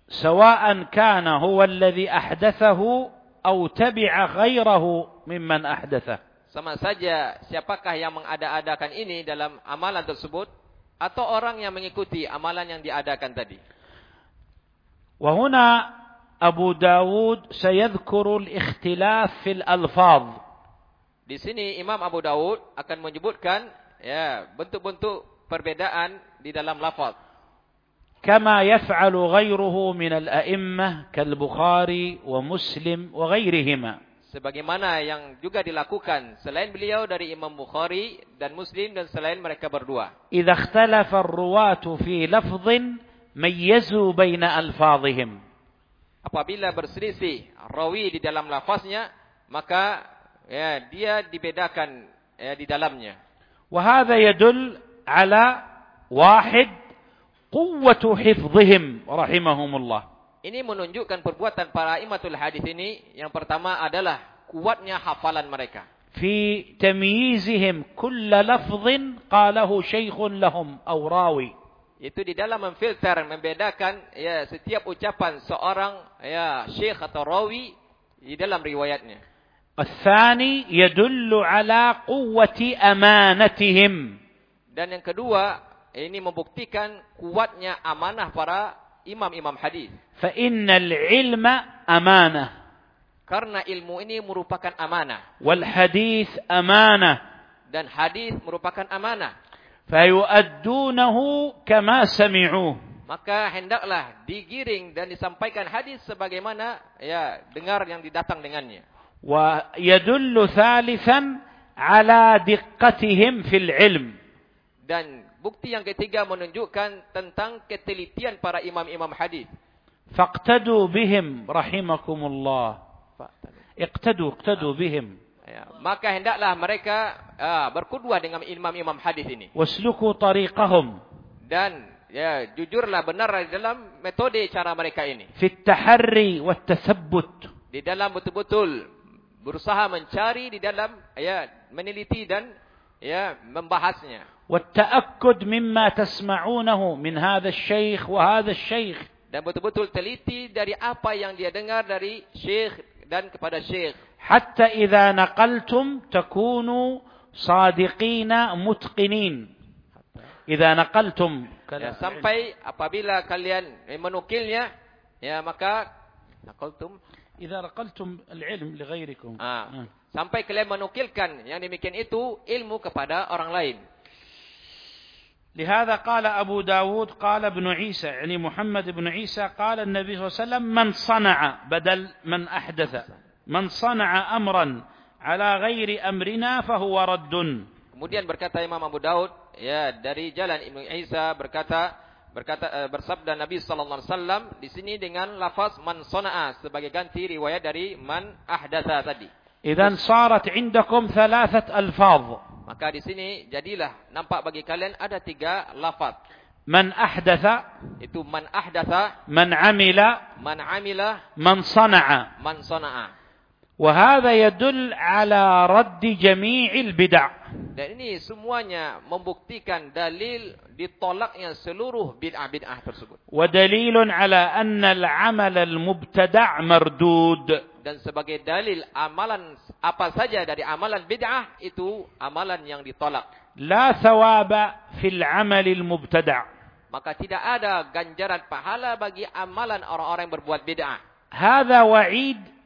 Sawa'an kana huwa alladhi ahdathahu aw tabi'a ghairahu mimman ahdathahu. Sama saja siapakah yang mengada-adakan ini dalam amalan tersebut atau orang yang mengikuti amalan yang diadakan tadi. وهنا أبو داود سيذكر الاختلاف في الألفاظ Di sini Imam Abu Dawud akan menyebutkan ya bentuk-bentuk perbedaan di dalam lafaz. كما يفعل غيره من الأئمة كالبخاري ومسلم وغيرهما Sebagaimana yang juga dilakukan selain beliau dari Imam Bukhari dan Muslim dan selain mereka berdua. إذا اختلف الرواة في لفظ ميزوا بين ألفاظهم Apabila berselisih rawi di dalam lafaznya, maka ya dia dibedakan ya, di dalamnya. وهذا يدل على واحد قوة حفظهم رحمهم الله Ini menunjukkan perbuatan para imatul hadis ini yang pertama adalah kuatnya hafalan mereka. في تمييزهم كل لفظ قاله شيخ لهم أو راوي Itu di dalam memfilter, membedakan ya setiap ucapan seorang ya syekh atau rawi di dalam riwayatnya. الثاني يدل على قوة أمانتهم Dan yang kedua, ini membuktikan kuatnya amanah para imam-imam hadis. فإن العلم أمانة Karena ilmu ini merupakan amanah والحديث أمانة dan hadis merupakan amanah. فيؤدونه كما سمعوه Maka hendaklah digiring dan disampaikan hadis sebagaimana ya dengar yang didatang dengannya. ويدل ثالثا على دقتهم في العلم Dan bukti yang ketiga menunjukkan tentang ketelitian para imam-imam hadis. فاقتدوا بهم رحمكم الله اقتدوا اقتدوا بهم Ya, maka hendaklah mereka uh, berkuduah dengan imam-imam hadis ini. Wasluku tariqahum. Dan ya jujurlah benar dalam metode cara mereka ini. Fit taharri wat tasabbut. Di dalam betul-betul berusaha mencari di dalam ya meneliti dan ya membahasnya. Wat ta'akkud mimma tasma'unahu min hadha asy-syaikh wa hadha asy-syaikh. Dan betul-betul teliti dari apa yang dia dengar dari syekh dan kepada syekh. حتى إذا نقلتم تكونوا صادقين متقنين. إذا نقلتم. Ya, sampai apabila kalian menukilnya ya maka nakaltum إذا نقلتم العلم لغيركم. Ah, sampai kalian menukilkan yang demikian itu ilmu kepada orang lain. لهذا قال أبو داود قال ابن عيسى يعني محمد بن عيسى قال النبي صلى الله عليه وسلم من صنع بدل من أحدث. man sana'a amran ala ghairi amrina fahuwa raddun. Kemudian berkata Imam Abu Daud, ya dari jalan Ibnu Isa berkata berkata eh, bersabda Nabi sallallahu alaihi wasallam di sini dengan lafaz man sana'a sebagai ganti riwayat dari man ahdatha tadi. Idan sarat indakum thalathat alfaz. Maka di sini jadilah nampak bagi kalian ada tiga lafaz. Man ahdatha itu man ahdatha, man amila, man amila, man sana'a. Man sana'a. Wahada yadul ala raddi jami'il bid'ah. Dan ini semuanya membuktikan dalil ditolaknya seluruh bid'ah-bid'ah tersebut. Wa dalilun ala anna al-amal al-mubtada' mardud. Dan sebagai dalil amalan apa saja dari amalan bid'ah itu amalan yang ditolak. La thawaba fil amal al-mubtada'. Maka tidak ada ganjaran pahala bagi amalan orang-orang yang berbuat bid'ah. Hada wa'id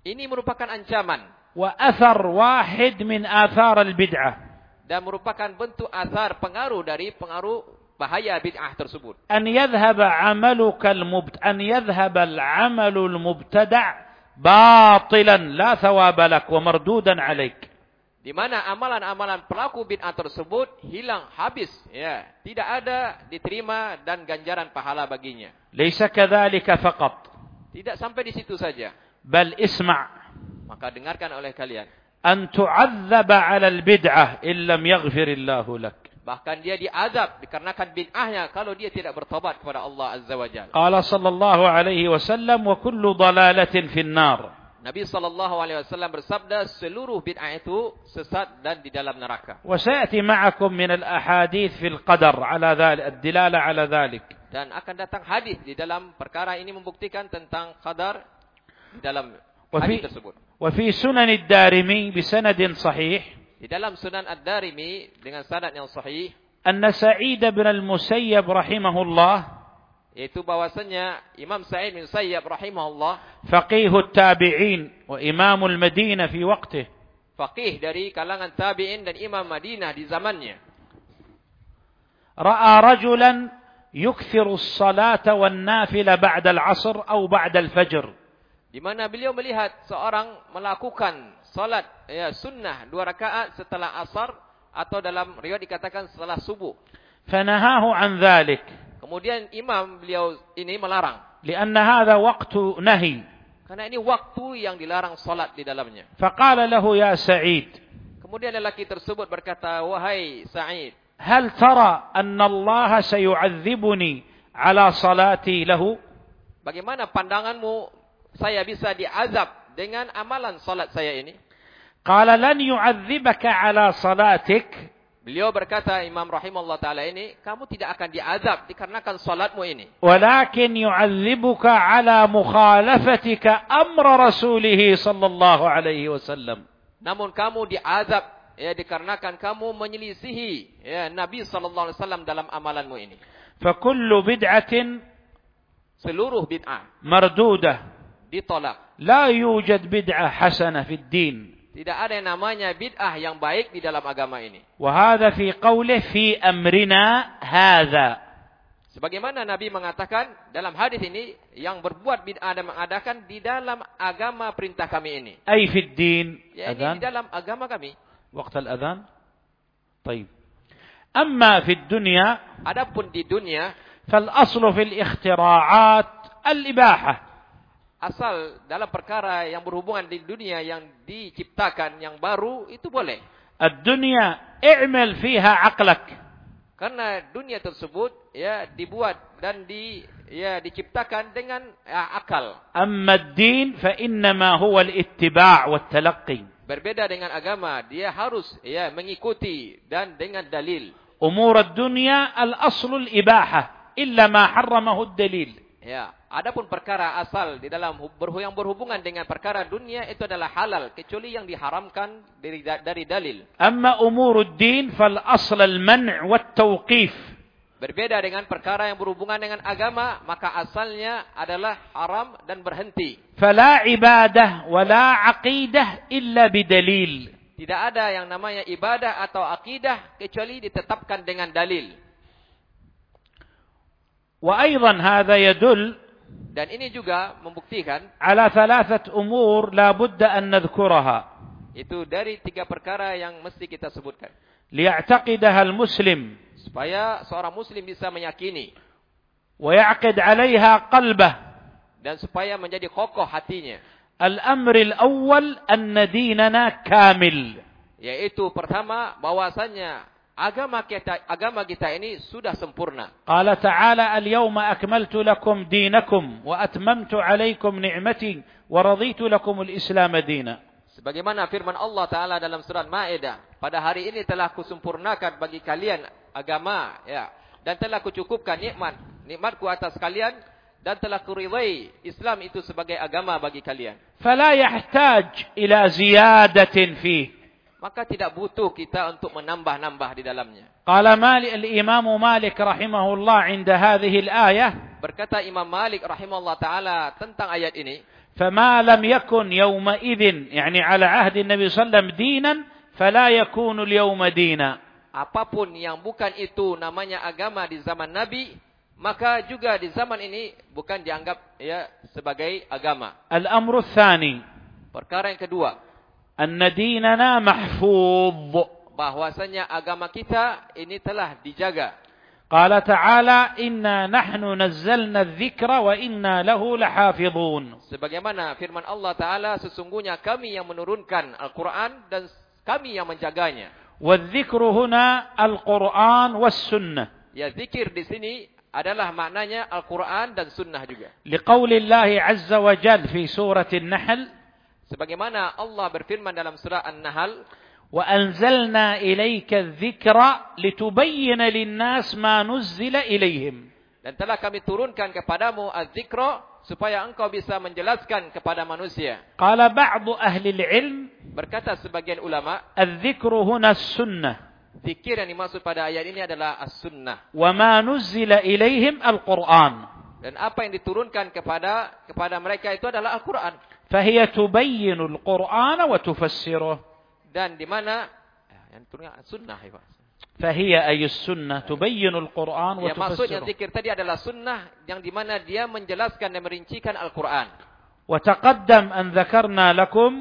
ini merupakan ancaman. Wa athar wahid min athar al-bid'ah. Dan merupakan bentuk athar pengaruh dari pengaruh bahaya bid'ah tersebut. An yadhhaba 'amaluka al-mubt an yadhhaba al-'amalu al-mubtada' batilan la thawaba lak wa mardudan 'alaik. Di mana amalan-amalan pelaku bid'ah tersebut hilang habis ya, tidak ada diterima dan ganjaran pahala baginya. Laisa kadzalika faqat. Tidak sampai di situ saja bal isma' maka dengarkan oleh kalian an tu'adzaba 'ala al-bid'ah illam yaghfirillahu lak Bahkan dia diazab dikarenakan bid'ahnya kalau dia tidak bertobat kepada Allah Azza wa Jalla. Qala sallallahu alaihi wasallam wa kullu dalalatin fin nar. Nabi sallallahu alaihi wasallam bersabda seluruh bid'ah itu sesat dan di dalam neraka. Wa ma'akum min al-ahadith fil qadar ala dhalik ad-dilala ala dhalik. Dan akan datang hadis di dalam perkara ini membuktikan tentang qadar di dalam hadis وفي, tersebut. وفي سنن الدارمي بسند صحيح Di dalam Sunan Ad-Darimi dengan sanad yang sahih أن سعيد بن المسيب رحمه الله yaitu bahwasanya Imam Sa'id bin Sayyab rahimahullah فقيه التابعين وإمام المدينة في وقته faqih dari kalangan tabi'in dan imam Madinah di zamannya رأى رجلا يكثر الصلاة والنافلة بعد العصر أو بعد الفجر di mana beliau melihat seorang melakukan salat ya sunnah dua rakaat setelah asar atau dalam riwayat dikatakan setelah subuh. Fanahahu an. Kemudian imam beliau ini melarang. Lianna waqtu nahi. Karena ini waktu yang dilarang salat di dalamnya. Faqala lahu ya Sa'id. Kemudian lelaki tersebut berkata, "Wahai Sa'id, hal tara anna Allah sayu'adzibuni ala salati lahu?" Bagaimana pandanganmu saya bisa diazab dengan amalan salat saya ini? Qala lan yu'adzibaka ala salatik. Beliau berkata Imam rahimahullah taala ini, kamu tidak akan diazab dikarenakan salatmu ini. Walakin yu'adzibuka ala mukhalafatika amra rasulih sallallahu alaihi wasallam. Namun kamu diazab ya dikarenakan kamu menyelisihi ya Nabi sallallahu alaihi wasallam dalam amalanmu ini. Fakullu bid'atin seluruh bid'ah mardudah ditolak. La yujad bid'ah hasanah fid din. Tidak ada yang namanya bid'ah yang baik di dalam agama ini. Wahada fi qawlih fi amrina hadha. Sebagaimana Nabi mengatakan dalam hadis ini yang berbuat bid'ah dan mengadakan di dalam agama perintah kami ini. Ay fid din. Ya, di dalam agama kami. Waktu al-adhan. Baik. Amma fid dunia. Adapun di dunia. Fal aslu fil ikhtiraat al-ibahah asal dalam perkara yang berhubungan di dunia yang diciptakan yang baru itu boleh. Ad-dunya i'mal fiha aqlak. Karena dunia tersebut ya dibuat dan di ya diciptakan dengan ya, akal. Amma ad-din fa innama huwa al-ittiba' wat talaqqi. Berbeda dengan agama, dia harus ya mengikuti dan dengan dalil. Umur ad-dunya al-aslu al-ibaha illa ma harramahu ad-dalil. Ya, adapun perkara asal di dalam hub- berhu- yang berhubungan dengan perkara dunia itu adalah halal kecuali yang diharamkan dari dari dalil. أما أمور الدين فالأصل المنع والتوقيف Berbeda dengan perkara yang berhubungan dengan agama, maka asalnya adalah haram dan berhenti. فلا عبادة ولا عقيدة إلا بدليل Tidak ada yang namanya ibadah atau akidah kecuali ditetapkan dengan dalil. وأيضا هذا يدل dan ini juga membuktikan ala thalathat umur la budda an nadhkuraha. Itu dari tiga perkara yang mesti kita sebutkan. Liya'taqidaha al-muslim. Supaya seorang muslim bisa meyakini. Wa ya'qid 'alaiha qalbah. Dan supaya menjadi kokoh hatinya. Al-amril awal an dinana kamil. Yaitu pertama bahwasannya agama kita agama kita ini sudah sempurna. Qala ta'ala al-yawma akmaltu lakum dinakum wa atmamtu 'alaykum ni'mati wa raditu lakum al-islam dina. Sebagaimana firman Allah taala dalam surat Maidah, pada hari ini telah kusempurnakan bagi kalian agama ya dan telah kucukupkan nikmat nikmatku atas kalian dan telah kuridai Islam itu sebagai agama bagi kalian. Fala yahtaj ila ziyadatin fihi maka tidak butuh kita untuk menambah-nambah di dalamnya. Qala Malik al-Imam Malik rahimahullah 'inda hadhihi al-ayah. Berkata Imam Malik rahimahullah taala tentang ayat ini, فما "Fama lam yakun يعني على عهد النبي صلى الله عليه وسلم دينا فلا يكون اليوم دينا. Apa pun yang bukan itu namanya agama di zaman Nabi, maka juga di zaman ini bukan dianggap ya sebagai agama. Al-amru tsani. Perkara yang kedua anna dinana mahfuz bahwasanya agama kita ini telah dijaga Qala ta'ala inna nahnu nazzalna dzikra wa inna lahu lahafizun. Sebagaimana firman Allah Ta'ala sesungguhnya kami yang menurunkan Al-Qur'an dan kami yang menjaganya. Wadzikru huna Al-Qur'an was sunnah. Ya zikir di sini adalah maknanya Al-Qur'an dan sunnah juga. Liqaulillahi azza wa jalla fi surati An-Nahl Sebagaimana Allah berfirman dalam surah An-Nahl, "وَأَنْزَلْنَا إِلَيْكَ ilaika dzikra لِلنَّاسِ مَا نُزِّلَ ma. Dan telah kami turunkan kepadamu az-zikra supaya engkau bisa menjelaskan kepada manusia. Qala ba'du ahli ilm berkata sebagian ulama, "Az-zikru huna sunnah." Zikir yang dimaksud pada ayat ini adalah as-sunnah. Wa ma nuzzila ilaihim al-Qur'an. Dan apa yang diturunkan kepada kepada mereka itu adalah Al-Qur'an. فهي تبين القرآن وتفسره Dan di mana yang turunkan Sunnah ya Pak. فهي أي السنة تبين القرآن Ya maksudnya وتفسره zikir tadi adalah sunnah yang di mana dia menjelaskan dan merincikan Al-Quran. وتقدم أن ذكرنا لكم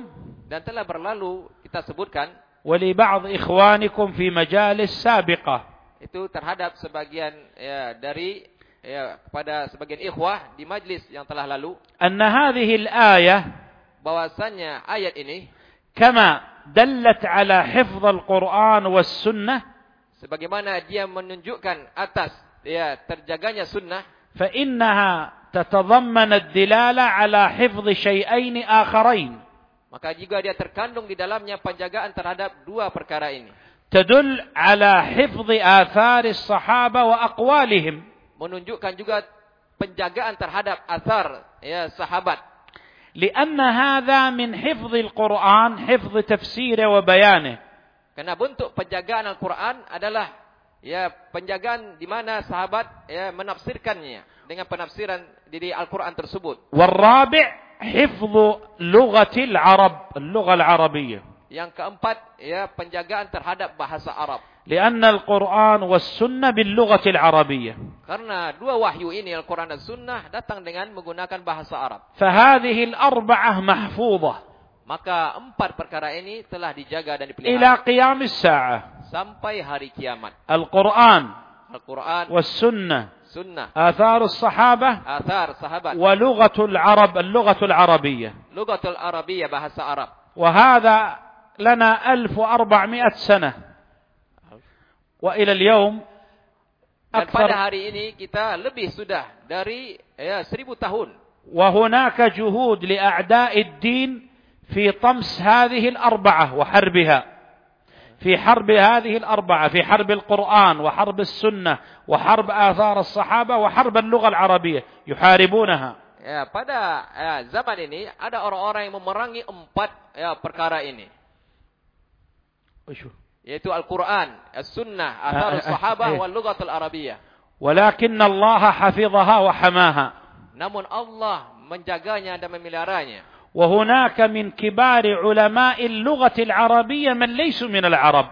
Dan telah berlalu kita sebutkan ولبعض إخوانكم في مجالس سابقة itu terhadap sebagian ya, dari ya, kepada sebagian ikhwah di majlis yang telah lalu. Anna hadhihi al-ayah bahwasannya ayat ini kama dallat ala hifz al-Qur'an was sunnah sebagaimana dia menunjukkan atas ya terjaganya sunnah fa innaha tatadamman ad-dilala ala hifz syai'ain akharain maka juga dia terkandung di dalamnya penjagaan terhadap dua perkara ini tadul ala hifz athar as-sahabah wa aqwalihim menunjukkan juga penjagaan terhadap asar ya sahabat لأن هذا من حفظ القرآن حفظ تفسيره وبيانه karena bentuk penjagaan Al-Qur'an adalah ya penjagaan di mana sahabat ya menafsirkannya dengan penafsiran di Al-Qur'an tersebut والرابع حفظ لغة العرب اللغة العربية yang keempat ya penjagaan terhadap bahasa Arab لأن القرآن والسنة باللغة العربية karena dua wahyu ini Al-Qur'an dan Sunnah datang dengan menggunakan bahasa Arab فهذه الأربعة محفوظة maka empat perkara ini telah dijaga dan إلى dipelihara قيام الساعة sampai hari kiamat القرآن Al-Qur'an والسنة Sunnah آثار الصحابة athar sahabat ولغة العرب اللغة العربية lugatul Arabiyah bahasa Arab وهذا لنا ألف وأربعمائة سنة وإلى اليوم dan pada hari ini kita lebih sudah dari ya seribu tahun. وهناك جهود لأعداء الدين في طمس هذه الأربعة وحربها. في حرب هذه الأربعة في حرب القرآن وحرب السنة وحرب آثار الصحابة وحرب اللغة العربية يحاربونها. Ya pada ya, zaman ini ada orang-orang yang memerangi empat ya perkara ini. Yaitu Al-Qur'an, As-Sunnah, Athar Ah, ah, Sahabah eh. wal Lughatul Arabiyah. ولكن الله حفظها وحماها Namun Allah menjaganya dan memeliharanya. وهناك من كبار علماء اللغة العربية من ليسوا من العرب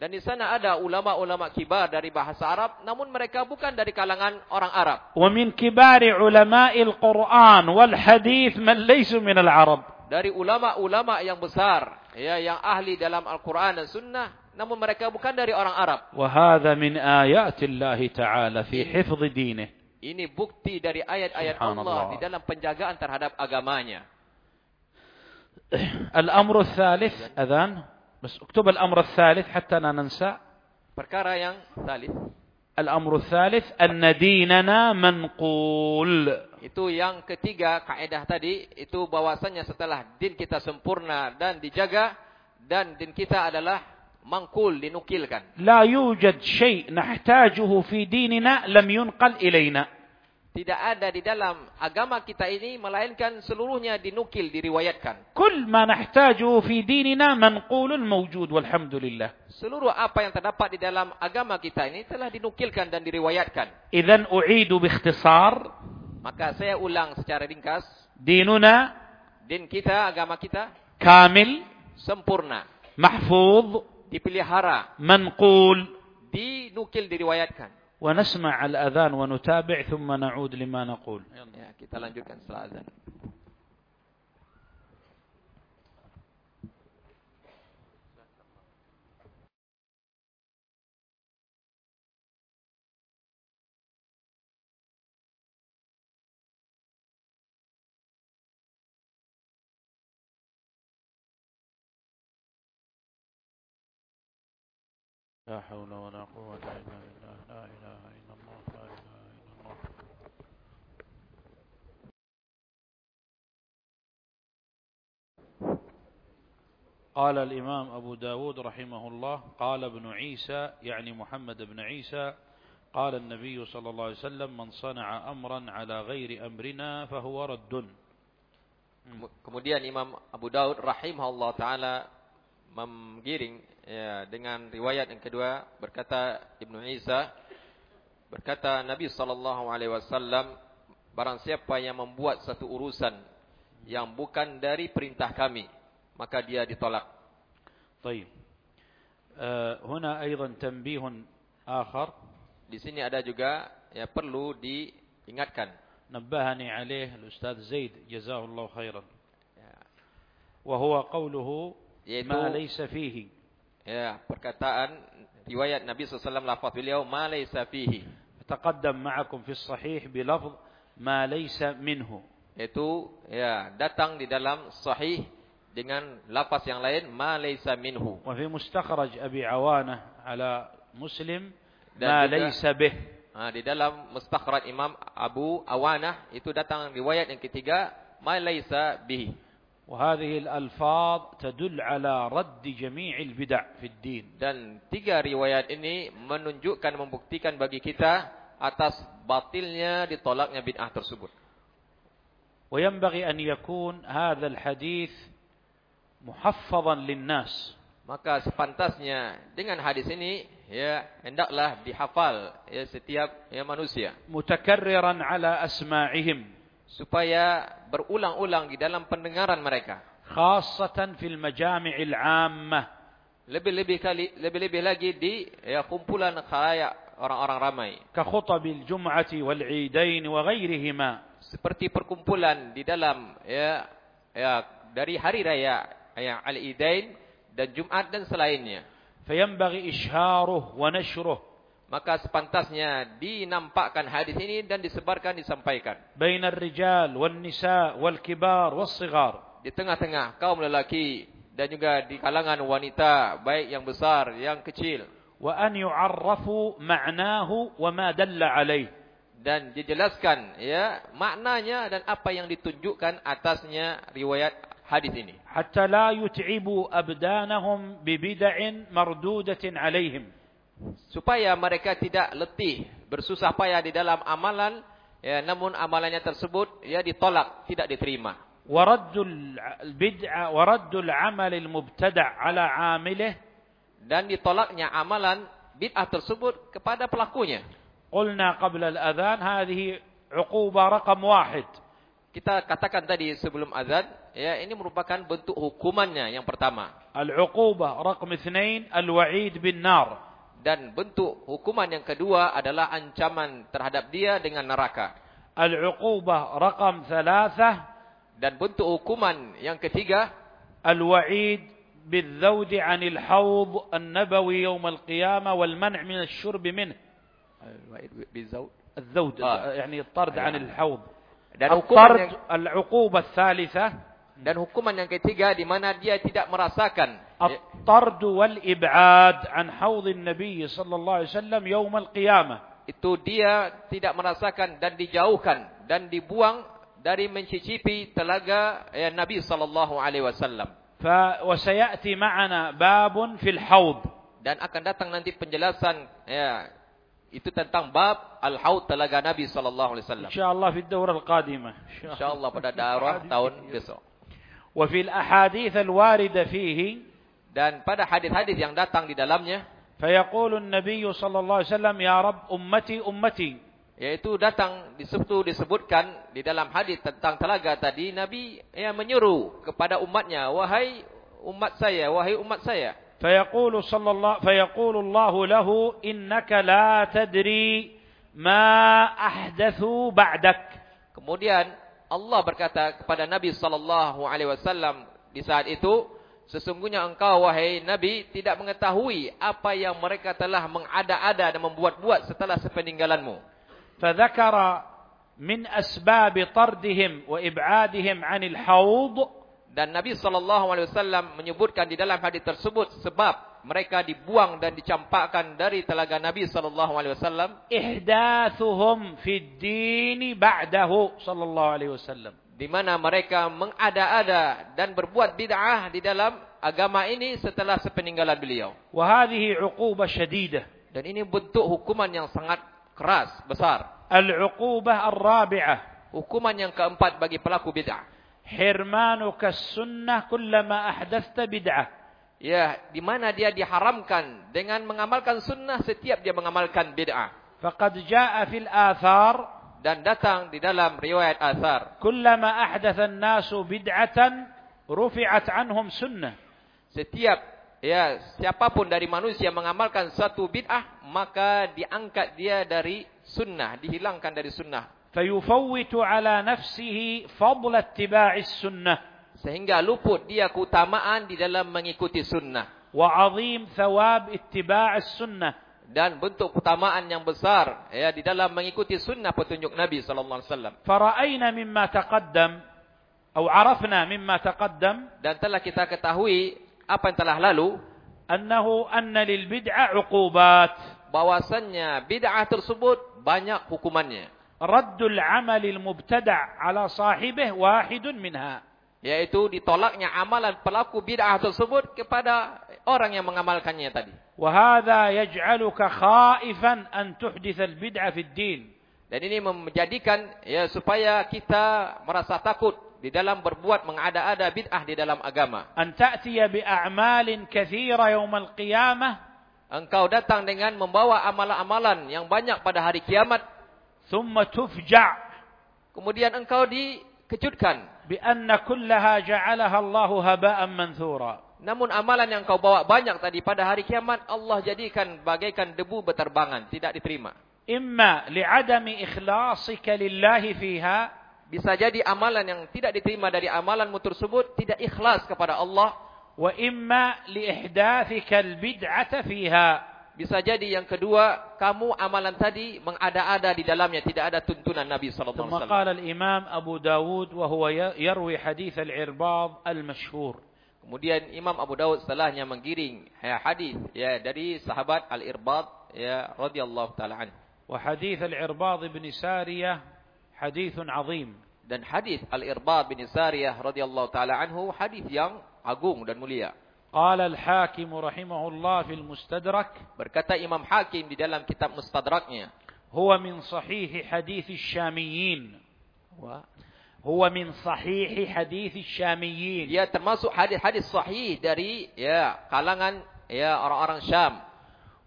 Dan di sana ada ulama-ulama kibar dari bahasa Arab, namun mereka bukan dari kalangan orang Arab. ومن كبار علماء القرآن والحديث من ليسوا من العرب dari ulama-ulama yang besar, ya, yang ahli dalam Al-Quran dan Sunnah, namun mereka bukan dari orang Arab. Wahada min ayatillahi ta'ala fi hifz dinih. Ini bukti dari ayat-ayat Allah di dalam penjagaan terhadap agamanya. Al-amru thalith, adhan. Mas, uktub al-amru thalith hatta la nansa. Perkara yang thalith. Al-amru thalith. Itu yang ketiga kaidah tadi itu bahwasannya setelah din kita sempurna dan dijaga dan din kita adalah manqul dinukilkan. La yujad syai' nahtajuhu fi dinina lam yunqal ilaina tidak ada di dalam agama kita ini melainkan seluruhnya dinukil diriwayatkan. Ma nahtaju fi dinina manqulun mawjud walhamdulillah. Seluruh apa yang terdapat di dalam agama kita ini telah dinukilkan dan diriwayatkan. Idzan u'idu bi ikhtisar. Maka saya ulang secara ringkas. Dinuna din kita agama kita kamil sempurna. Mahfuz dipelihara. Manqul dinukil diriwayatkan. ونسمع الأذان ونتابع ثم نعود لما نقول. Ya, kita lanjutkan setelah azan. لا حول ولا قوة إلا بالله لا إله إلا الله لا إله إلا الله قال الإمام أبو داود رحمه الله قال ابن عيسى يعني محمد بن عيسى قال النبي صلى الله عليه وسلم من صنع أمرا على غير أمرنا فهو رد Kemudian Imam Abu Daud rahimahullah taala menggiring ya, dengan riwayat yang kedua berkata Ibnu Isa berkata Nabi sallallahu alaihi wasallam barang siapa yang membuat satu urusan yang bukan dari perintah kami maka dia ditolak. Baik. Eh, di sini ada juga ya perlu diingatkan. Nabbahani alaih Ustaz Zaid jazahullah khairan. Ya. Wa huwa qawluhu ma laysa fihi. Ya, perkataan riwayat Nabi SAW lafaz beliau ma laysa fihi. Taqaddam ma'akum fi sahih bi lafz ma laysa minhu. Itu ya datang di dalam sahih dengan lafaz yang lain ma laysa minhu. وفي مستخرج أبي عوانة على مسلم Dan ما juga- ليس به Ha, di dalam mustakhraj Imam Abu Awanah itu datang riwayat yang ketiga ma laysa bihi. وهذه الألفاظ تدل على رد جميع البدع في الدين Dan tiga riwayat ini menunjukkan membuktikan bagi kita atas batilnya ditolaknya bid'ah tersebut. وينبغي أن يكون هذا الحديث muhaffazan linnas. Maka sepantasnya dengan hadis ini ya hendaklah dihafal ya setiap ya manusia. Mutakarriran ala asma'ihim supaya berulang-ulang di dalam pendengaran mereka. Khassatan fil majami'il 'ammah. Lebih-lebih kali lebih-lebih lagi di ya kumpulan khalayak orang-orang ramai. Ka khutabil jum'ati wal 'idain wa ghairihima. Seperti perkumpulan di dalam ya ya dari hari raya yang al-idain dan Jumat dan selainnya. Fayambaghi isharuh wa nashruh. Maka sepantasnya dinampakkan hadis ini dan disebarkan disampaikan. Bainar rijal wan nisa wal kibar was sigar. Di tengah-tengah kaum lelaki dan juga di kalangan wanita baik yang besar yang kecil. Wa an yu'arrafu ma'nahu wa ma dalla alaihi dan dijelaskan ya maknanya dan apa yang ditunjukkan atasnya riwayat hadis ini حتى لا يتعبوا أبدانهم ببدع مردودة عليهم supaya mereka tidak letih bersusah payah di dalam amalan ya namun amalannya tersebut ya ditolak tidak diterima ورد البدعة ورد العمل المبتدع على عامله dan ditolaknya amalan bid'ah tersebut kepada pelakunya قلنا قبل الأذان هذه عقوبة رقم واحد kita katakan tadi sebelum azan ya ini merupakan bentuk hukumannya yang pertama العقوبة رقم اثنين الوعيد بالنار dan bentuk hukuman yang kedua adalah ancaman terhadap dia dengan neraka العقوبة رقم ثلاثة dan bentuk hukuman yang ketiga الوعيد بالذود عن الحوض النبوي يوم القيامة والمنع من الشرب منه الذود آه. يعني الطرد عن أيوة. الحوض dan hukuman الطرد yang, العقوبة الثالثة dan hukuman yang ketiga di mana dia tidak merasakan ya, at-tardu wal ib'ad an haudhin nabi sallallahu alaihi wasallam yaum al-qiyamah itu dia tidak merasakan dan dijauhkan dan dibuang dari mencicipi telaga ya, Nabi sallallahu alaihi wasallam fa wa sayati ma'ana babun fil haud dan akan datang nanti penjelasan ya itu tentang bab al-haud telaga Nabi sallallahu alaihi wasallam. Insyaallah di daurah al-qadimah. Insyaallah pada daurah tahun besok. Wa fil ahadits al-warida fihi. Dan pada hadis-hadis yang datang di dalamnya fayaqulu an-nabiy sallallahu alaihi wasallam ya rab ummati ummati. Yaitu datang disebut disebutkan di dalam hadis tentang telaga tadi nabi yang menyuruh kepada umatnya wahai umat saya wahai umat saya. Fayaqulu sallallahu fayaqulu Allah lahu innaka la tadri ma ahdathu ba'dak. Kemudian Allah berkata kepada Nabi sallallahu alaihi wasallam di saat itu sesungguhnya engkau wahai nabi tidak mengetahui apa yang mereka telah mengada-ada dan membuat-buat setelah sepeninggalanmu. Fadzakara min asbab tardihim wa ib'adihim 'anil haud. Dan Nabi sallallahu alaihi wasallam menyebutkan di dalam hadis tersebut sebab mereka dibuang dan dicampakkan dari telaga Nabi sallallahu alaihi wasallam. Ihdathuhum fid dini ba'dahu sallallahu alaihi wasallam. Di mana mereka mengada-ada dan berbuat bid'ah di dalam agama ini setelah sepeninggalan beliau. Wa hadhihi 'uqubah syadidah dan ini bentuk hukuman yang sangat keras besar. Al-'uqubah ar-rabi'ah. Hukuman yang keempat bagi pelaku bid'ah. Hirmanuka as-sunnah kullama ahdatsta bid'ah. Ya, di mana dia diharamkan dengan mengamalkan sunnah setiap dia mengamalkan bid'ah. Faqad jaa fil athar dan datang di dalam riwayat athar. Kullama ahdatha an-nasu bid'atan rufi'at anhum sunnah. Setiap ya siapa pun dari manusia mengamalkan satu bid'ah maka diangkat dia dari sunnah, dihilangkan dari sunnah. Fayufawwitu ala nafsihi fadl ittiba'i sunnah sehingga luput dia keutamaan di dalam mengikuti sunnah. Wa azim thawab sunnah. Dan bentuk keutamaan yang besar ya di dalam mengikuti sunnah petunjuk Nabi sallallahu alaihi wasallam. Fara'aina mimma taqaddam atau arafna mimma taqaddam dan telah kita ketahui apa yang telah lalu. annahu anna lil bid'ah 'uqubat. Bid'ah tersebut banyak hukumannya. Raddul 'amalil mubtada' ala sahibih wahidun minha. yaitu ditolaknya amalan pelaku bid'ah tersebut kepada orang yang mengamalkannya tadi. وهذا يجعلك خائفا أن تحدث البدعة في الدين. Dan ini menjadikan ya supaya kita merasa takut di dalam berbuat mengada-ada bid'ah di dalam agama. أن تأتي بأعمال كثيرة يوم القيامة Engkau datang dengan membawa amalan-amalan yang banyak pada hari kiamat, ثم تفجع kemudian engkau dikejutkan. بأن كلها جعلها الله هباء منثورا. Namun amalan yang kau bawa banyak tadi pada hari kiamat Allah jadikan bagaikan debu berterbangan, tidak diterima. إما لعدم إخلاصك لله فيها Bisa jadi amalan yang tidak diterima dari amalanmu tersebut tidak ikhlas kepada Allah. وإما لإحداثك البدعة فيها Bisa jadi yang kedua, kamu amalan tadi mengada-ada di dalamnya, tidak ada tuntunan Nabi sallallahu alaihi wasallam. Maka Imam Abu Dawud wa huwa ya-, yarwi hadis al-Irbad al-masyhur. Kemudian Imam Abu Dawud setelahnya menggiring ya, hadis ya dari sahabat Al-Irbad ya radhiyallahu taala anhu. Wa hadis al-Irbad bin Sariyah hadis 'azim. Dan hadis Al-Irbad bin Sariyah radhiyallahu taala anhu hadis yang agung dan mulia. قال الحاكم رحمه الله في المستدرك Berkata Imam Hakim di dalam kitab Mustadraknya, هو من صحيح حديث الشاميين هو من صحيح حديث الشاميين dia termasuk hadis-hadis sahih dari ya kalangan ya orang-orang Syam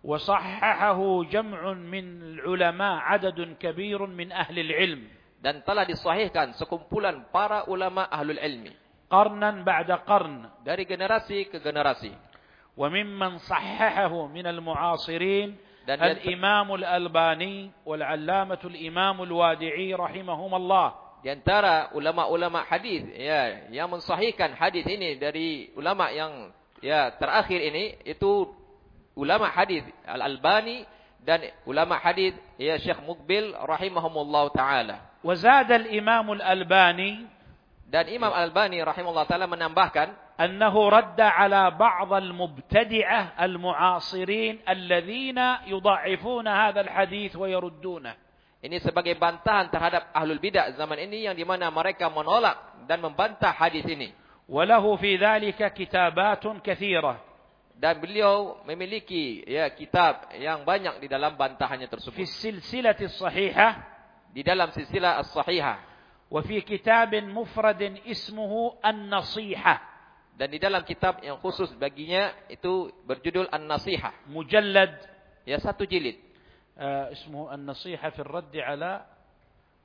وصححه جمع من العلماء عدد كبير من أهل العلم dan telah disahihkan sekumpulan para ulama ahlul ilmi qarnan ba'da qarn. Dari generasi ke generasi. Wa mimman sahhahahu min al-mu'asirin dan al-Imam al-Albani wal 'Allamah al-Imam al-Wadi'i di antara ulama-ulama hadis ya yang mensahihkan hadis ini dari ulama yang ya terakhir ini itu ulama hadis al-Albani dan ulama hadis ya Syekh Mukbil rahimahumullah taala. Wa zada al-Imam al-Albani dan Imam Al-Bani rahimahullah ta'ala menambahkan. Annahu radda ala ba'dal mubtadi'ah al-mu'asirin alladhina yudha'ifuna hadha al-hadith wa yaruddunah. Ini sebagai bantahan terhadap ahlul bidah zaman ini yang di mana mereka menolak dan membantah hadis ini. Walahu fi dhalika kitabatun kathirah. Dan beliau memiliki ya kitab yang banyak di dalam bantahannya tersebut. Fi silsilati sahihah. Di dalam silsilah as-sahihah. وفي كتاب مفرد اسمه النصيحة dan di dalam kitab yang khusus baginya itu berjudul An-Nasihah. مجلد Ya satu jilid. آه، اسمه النصيحة في الرد على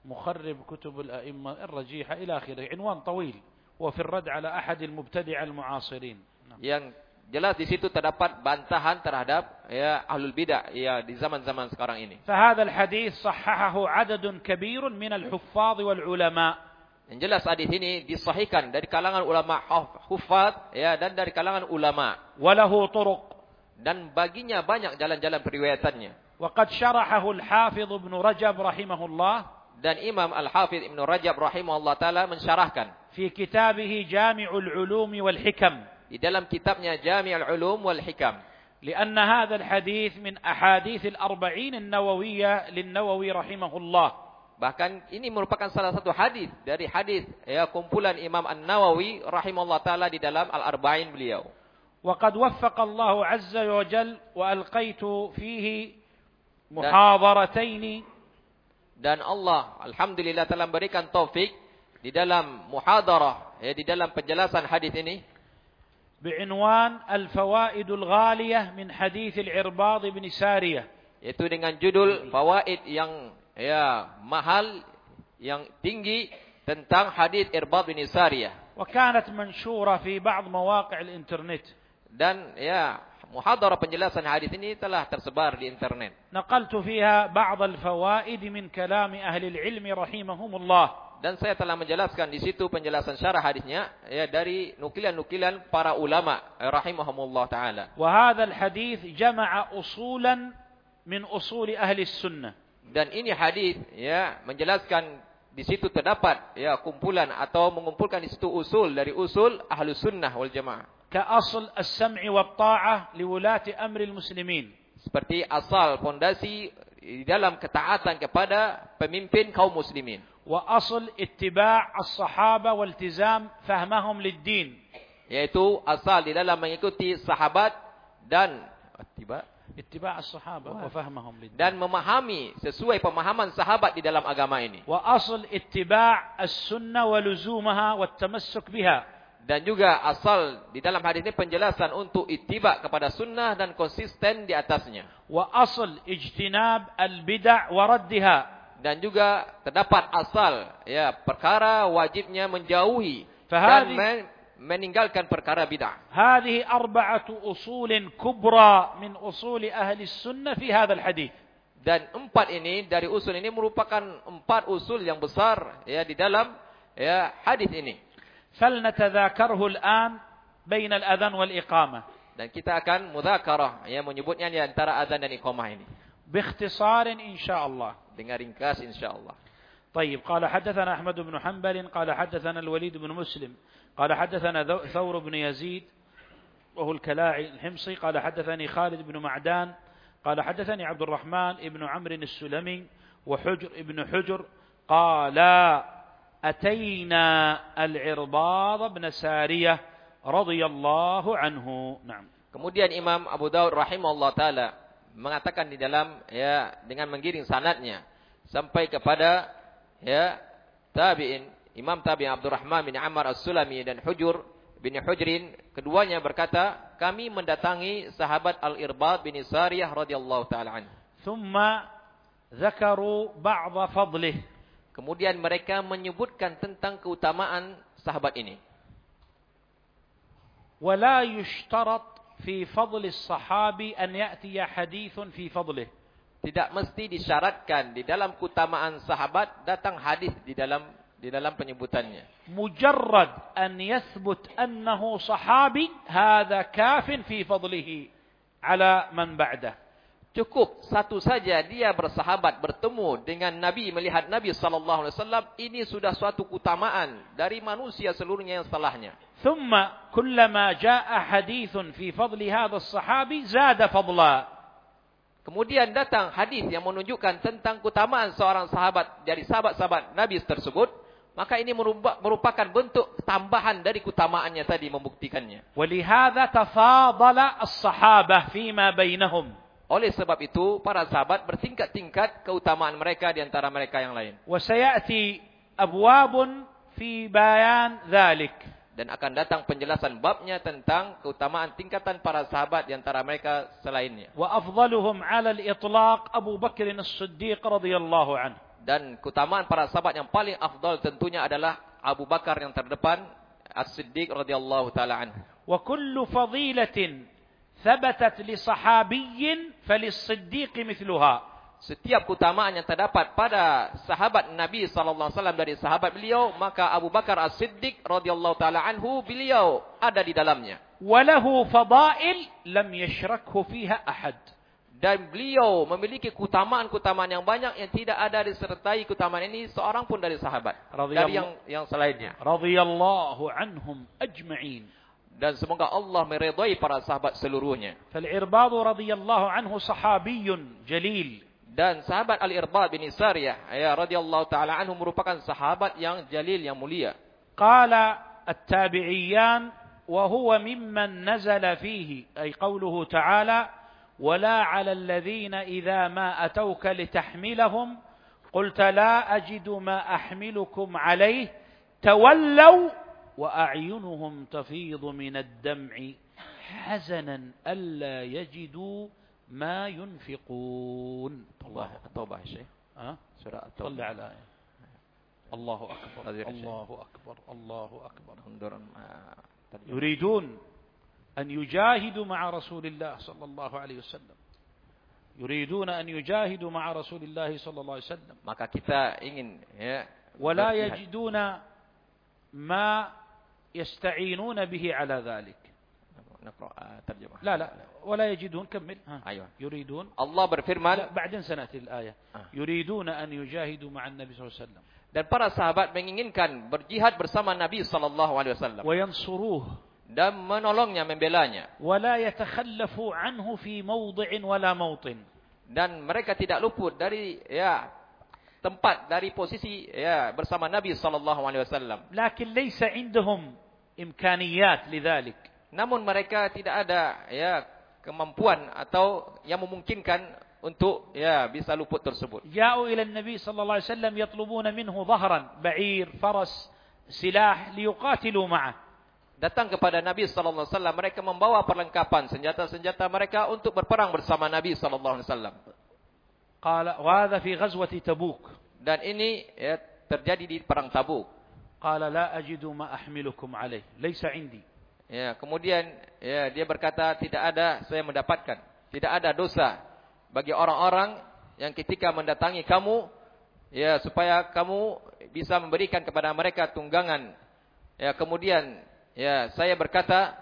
مخرب كتب الأئمة الرجيحة إلى آخره عنوان طويل وفي الرد على أحد المبتدع المعاصرين نعم. Yang jelas di situ terdapat bantahan terhadap ya ahlul bidah ya di zaman-zaman sekarang ini. فهذا الحديث صححه عدد كبير من الحفاظ والعلماء Yang jelas hadis ini disahihkan dari kalangan ulama huf- hufaz ya dan dari kalangan ulama وله طرق dan baginya banyak jalan-jalan periwayatannya. وقد شرحه الحافظ ابن رجب رحمه الله Dan Imam Al-Hafidh Ibn Rajab rahimahullah taala mensyarahkan في كتابه جامع العلوم والحكم di dalam kitabnya Jami'ul Ulum wal Hikam لأن هذا الحديث من أحاديث الأربعين النووية للنووي رحمه الله bahkan ini merupakan salah satu hadis dari hadis ya kumpulan Imam An-Nawawi rahimahullah taala di dalam Al-Arba'in beliau. وقد وفق الله عز وجل وألقيت فيه محاضرتين Dan Allah alhamdulillah telah memberikan taufik di dalam muhadarah ya di dalam penjelasan hadis ini بعنوان الفوائد الغالية من حديث العرباض بن سارية yaitu dengan judul fawaid yang ya mahal yang tinggi tentang hadis Irbad bin Sariyah وكانت منشورة في بعض مواقع الإنترنت dan ya muhadarah penjelasan hadis ini telah tersebar di internet. نقلت فيها بعض الفوائد من كلام أهل العلم رحمهم الله dan saya telah menjelaskan di situ penjelasan syarah hadisnya ya dari nukilan-nukilan para ulama eh, rahimahumullah taala. Wa hadzal hadis jama'a usulan min usuli ahli sunnah. Dan ini hadis ya menjelaskan di situ terdapat ya kumpulan atau mengumpulkan di situ usul dari usul ahlu sunnah wal jamaah. Ka asl as-sam'i wa ta'ah li wulati amri muslimin. Seperti asal fondasi di dalam ketaatan kepada pemimpin kaum muslimin. وأصل اتباع الصحابة والتزام فهمهم للدين yaitu asal di dalam mengikuti sahabat dan tiba اتباع الصحابة وفهمهم للدين dan memahami sesuai pemahaman sahabat di dalam agama ini وأصل اتباع السنة ولزومها والتمسك بها dan juga asal di dalam hadis ini penjelasan untuk ittiba kepada sunnah dan konsisten di atasnya وأصل اجتناب البدع وردها dan juga terdapat asal ya perkara wajibnya menjauhi dan فهذه men- meninggalkan perkara bid'ah هذه أربعة أصول كبرى من أصول أهل السنة في هذا الحديث dan empat ini dari usul ini merupakan empat usul yang besar ya di dalam ya hadis ini فلنتذاكره الآن بين الأذان والإقامة dan kita akan mudzakarah ya menyebutnya di antara azan dan iqamah ini باختصار إن شاء الله. Dengan ringkas insyaallah. طيب قال حدثنا أحمد بن حنبل قال حدثنا الوليد بن مسلم قال حدثنا ثور بن يزيد وهو الكلاعي الحمصي قال حدثني خالد بن معدان قال حدثني عبد الرحمن بن عمرو السلمي وحجر ابن حجر قال أتينا العرباض بن سارية رضي الله عنه. نعم. Kemudian Imam Abu Daud rahimahullah taala mengatakan di dalam ya dengan menggiring sanatnya sampai kepada ya tabi'in Imam Tabi'in Abdurrahman bin Ammar As-Sulami dan Hujur bin Hujrin keduanya berkata kami mendatangi sahabat Al-Irbad bin Sariyah radhiyallahu taala anhu. Thumma zakaru ba'd fadlih. Kemudian mereka menyebutkan tentang keutamaan sahabat ini. Wala yushtarat fi fadlis sahabi an ya'tiya hadithun fi fadlih. Tidak mesti disyaratkan di dalam keutamaan sahabat datang hadis di dalam di dalam penyebutannya. Mujarrad an yathbut annahu sahabi hadha kafin fi fadlihi ala man ba'dah. Cukup satu saja dia bersahabat bertemu dengan Nabi melihat Nabi sallallahu alaihi wasallam ini sudah suatu keutamaan dari manusia seluruhnya yang setelahnya. ثم كلما جاء حديث في فضل هذا الصحابي زاد فضلا Kemudian datang hadis yang menunjukkan tentang keutamaan seorang sahabat dari sahabat-sahabat Nabi tersebut, maka ini merupa- merupakan bentuk tambahan dari keutamaannya tadi membuktikannya. ولهذا تفاضل الصحابة فيما بينهم Oleh sebab itu, para sahabat bertingkat-tingkat keutamaan mereka di antara mereka yang lain. وسيأتي أبواب في بيان ذلك dan akan datang penjelasan babnya tentang keutamaan tingkatan para sahabat di antara mereka selainnya. Wa afdaluhum 'ala al-itlaq Abu Bakr As-Siddiq radhiyallahu anhu. Dan keutamaan para sahabat yang paling afdal tentunya adalah Abu Bakar yang terdepan As-Siddiq radhiyallahu taala anhu. Wa kullu fadilatin thabatat li sahabiyyin falis-siddiq mithluha setiap keutamaan yang terdapat pada sahabat Nabi sallallahu alaihi wasallam dari sahabat beliau maka Abu Bakar As-Siddiq radhiyallahu taala anhu beliau ada di dalamnya. Walahu fadail lam yashrakhu fiha ahad. Dan beliau memiliki keutamaan-keutamaan yang banyak yang tidak ada disertai keutamaan ini seorang pun dari sahabat. Dari yang yang selainnya. radhiyallahu anhum ajma'in. Dan semoga Allah meridai para sahabat seluruhnya. Fal Irbad radhiyallahu anhu sahabiyyun jalil. Dan sahabat Al-Irbad bin Sariyah ya radhiyallahu taala anhu merupakan sahabat yang jalil yang mulia. قال التابعيان وهو ممن نزل فيه أي قوله تعالى ولا على الذين إذا ما أتوك لتحملهم قلت لا أجد ما أحملكم عليه تولوا وأعينهم تفيض من الدمع حزنا ألا يجدوا ما ينفقون Allah At-Taubah Syekh. ها؟ Surah صل At-Taubah. على آية. الله أكبر. الله أكبر الله أكبر. يريدون أن يجاهدوا مع رسول الله صلى الله عليه وسلم يريدون أن يجاهدوا مع رسول الله صلى الله عليه وسلم Maka kita ingin ya ولا. يجدون ما يستعينون به على ذلك Naqra, ah, terjemah. لا لا ولا يجدون كمل ها. Ayuh. يريدون Allah berfirman لا بعدين سنأتي الآية آه. يريدون أن يجاهدوا مع النبي صلى الله عليه وسلم dan para sahabat menginginkan berjihad bersama Nabi sallallahu alaihi wasallam وينصروه dan menolongnya membelanya ولا يتخلفوا عنه في موضع ولا موطن dan mereka tidak luput dari ya tempat dari posisi ya bersama Nabi sallallahu alaihi wasallam. لكن ليس عندهم إمكانيات لذلك Namun mereka tidak ada ya kemampuan atau yang memungkinkan untuk ya bisa luput tersebut. Ja'u ila Nabi sallallahu alaihi wasallam yatlubuna minhu dhahran, ba'ir, faras, silah liqatilu ma'ah. Datang kepada Nabi sallallahu alaihi wasallam mereka membawa perlengkapan senjata-senjata mereka untuk berperang bersama Nabi sallallahu alaihi wasallam. Qala wa hadha fi ghazwati Tabuk. Dan ini ya, terjadi di perang Tabuk. Qala la ajidu ma ahmilukum alaih, laysa indi. Ya, kemudian ya dia berkata tidak ada saya mendapatkan, tidak ada dosa bagi orang-orang yang ketika mendatangi kamu ya supaya kamu bisa memberikan kepada mereka tunggangan. Ya, kemudian ya saya berkata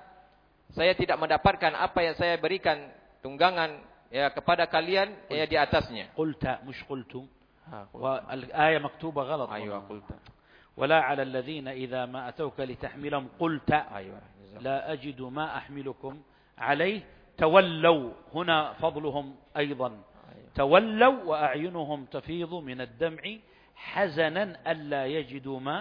saya tidak mendapatkan apa yang saya berikan tunggangan ya kepada kalian ya di atasnya. قلت مش قلتم Ha, والآية مكتوبة غلط Aywa qulta. ولا على الذين إذا ما أتوك لتحملهم قلت Aywa. لا أجد ما أحملكم عليه تولوا هنا فضلهم أيضا تولوا وأعينهم تفيض من الدمع حزنا ألا يجدوا ما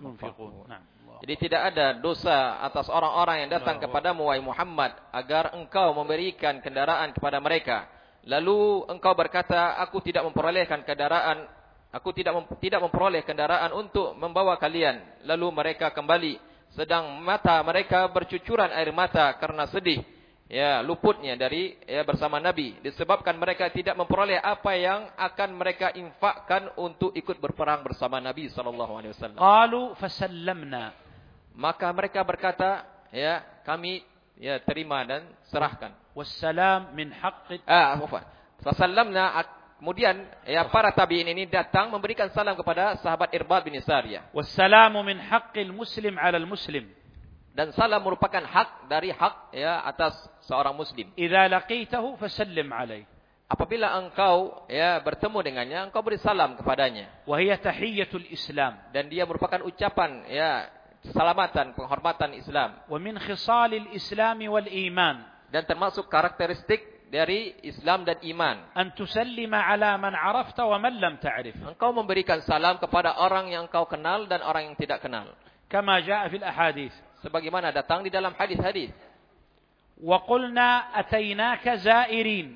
ينفقون نعم الله. Jadi tidak ada dosa atas orang-orang yang datang Allah. kepadamu wahai Muhammad agar engkau memberikan kendaraan kepada mereka. Lalu engkau berkata, aku tidak memperolehkan kendaraan, aku tidak mem tidak memperoleh kendaraan untuk membawa kalian. Lalu mereka kembali sedang mata mereka bercucuran air mata karena sedih ya luputnya dari ya bersama Nabi disebabkan mereka tidak memperoleh apa yang akan mereka infakkan untuk ikut berperang bersama Nabi sallallahu alaihi wasallam. Qalu fasallamna. Maka mereka berkata, ya, kami ya terima dan serahkan. Wassalam min haqqi. Ah. Fasallamna Kemudian ya oh. para tabi'in ini datang memberikan salam kepada sahabat Irbad bin Sariyah. Wassalamu min haqqil muslim 'ala muslim. Dan salam merupakan hak dari hak ya atas seorang muslim. Idza laqitahu fasallim 'alaihi. Apabila engkau ya bertemu dengannya, engkau beri salam kepadanya. Wahia tahiyyatul Islam dan dia merupakan ucapan ya keselamatan, penghormatan Islam. Wa min khisalil Islam wal iman dan termasuk karakteristik dari Islam dan iman. أن تسلم على من عرفت ومن لم تعرف Engkau memberikan salam kepada orang yang engkau kenal dan orang yang tidak kenal. كما جاء في الأحاديث Sebagaimana datang di dalam hadis-hadis. وقلنا أتيناك زائرين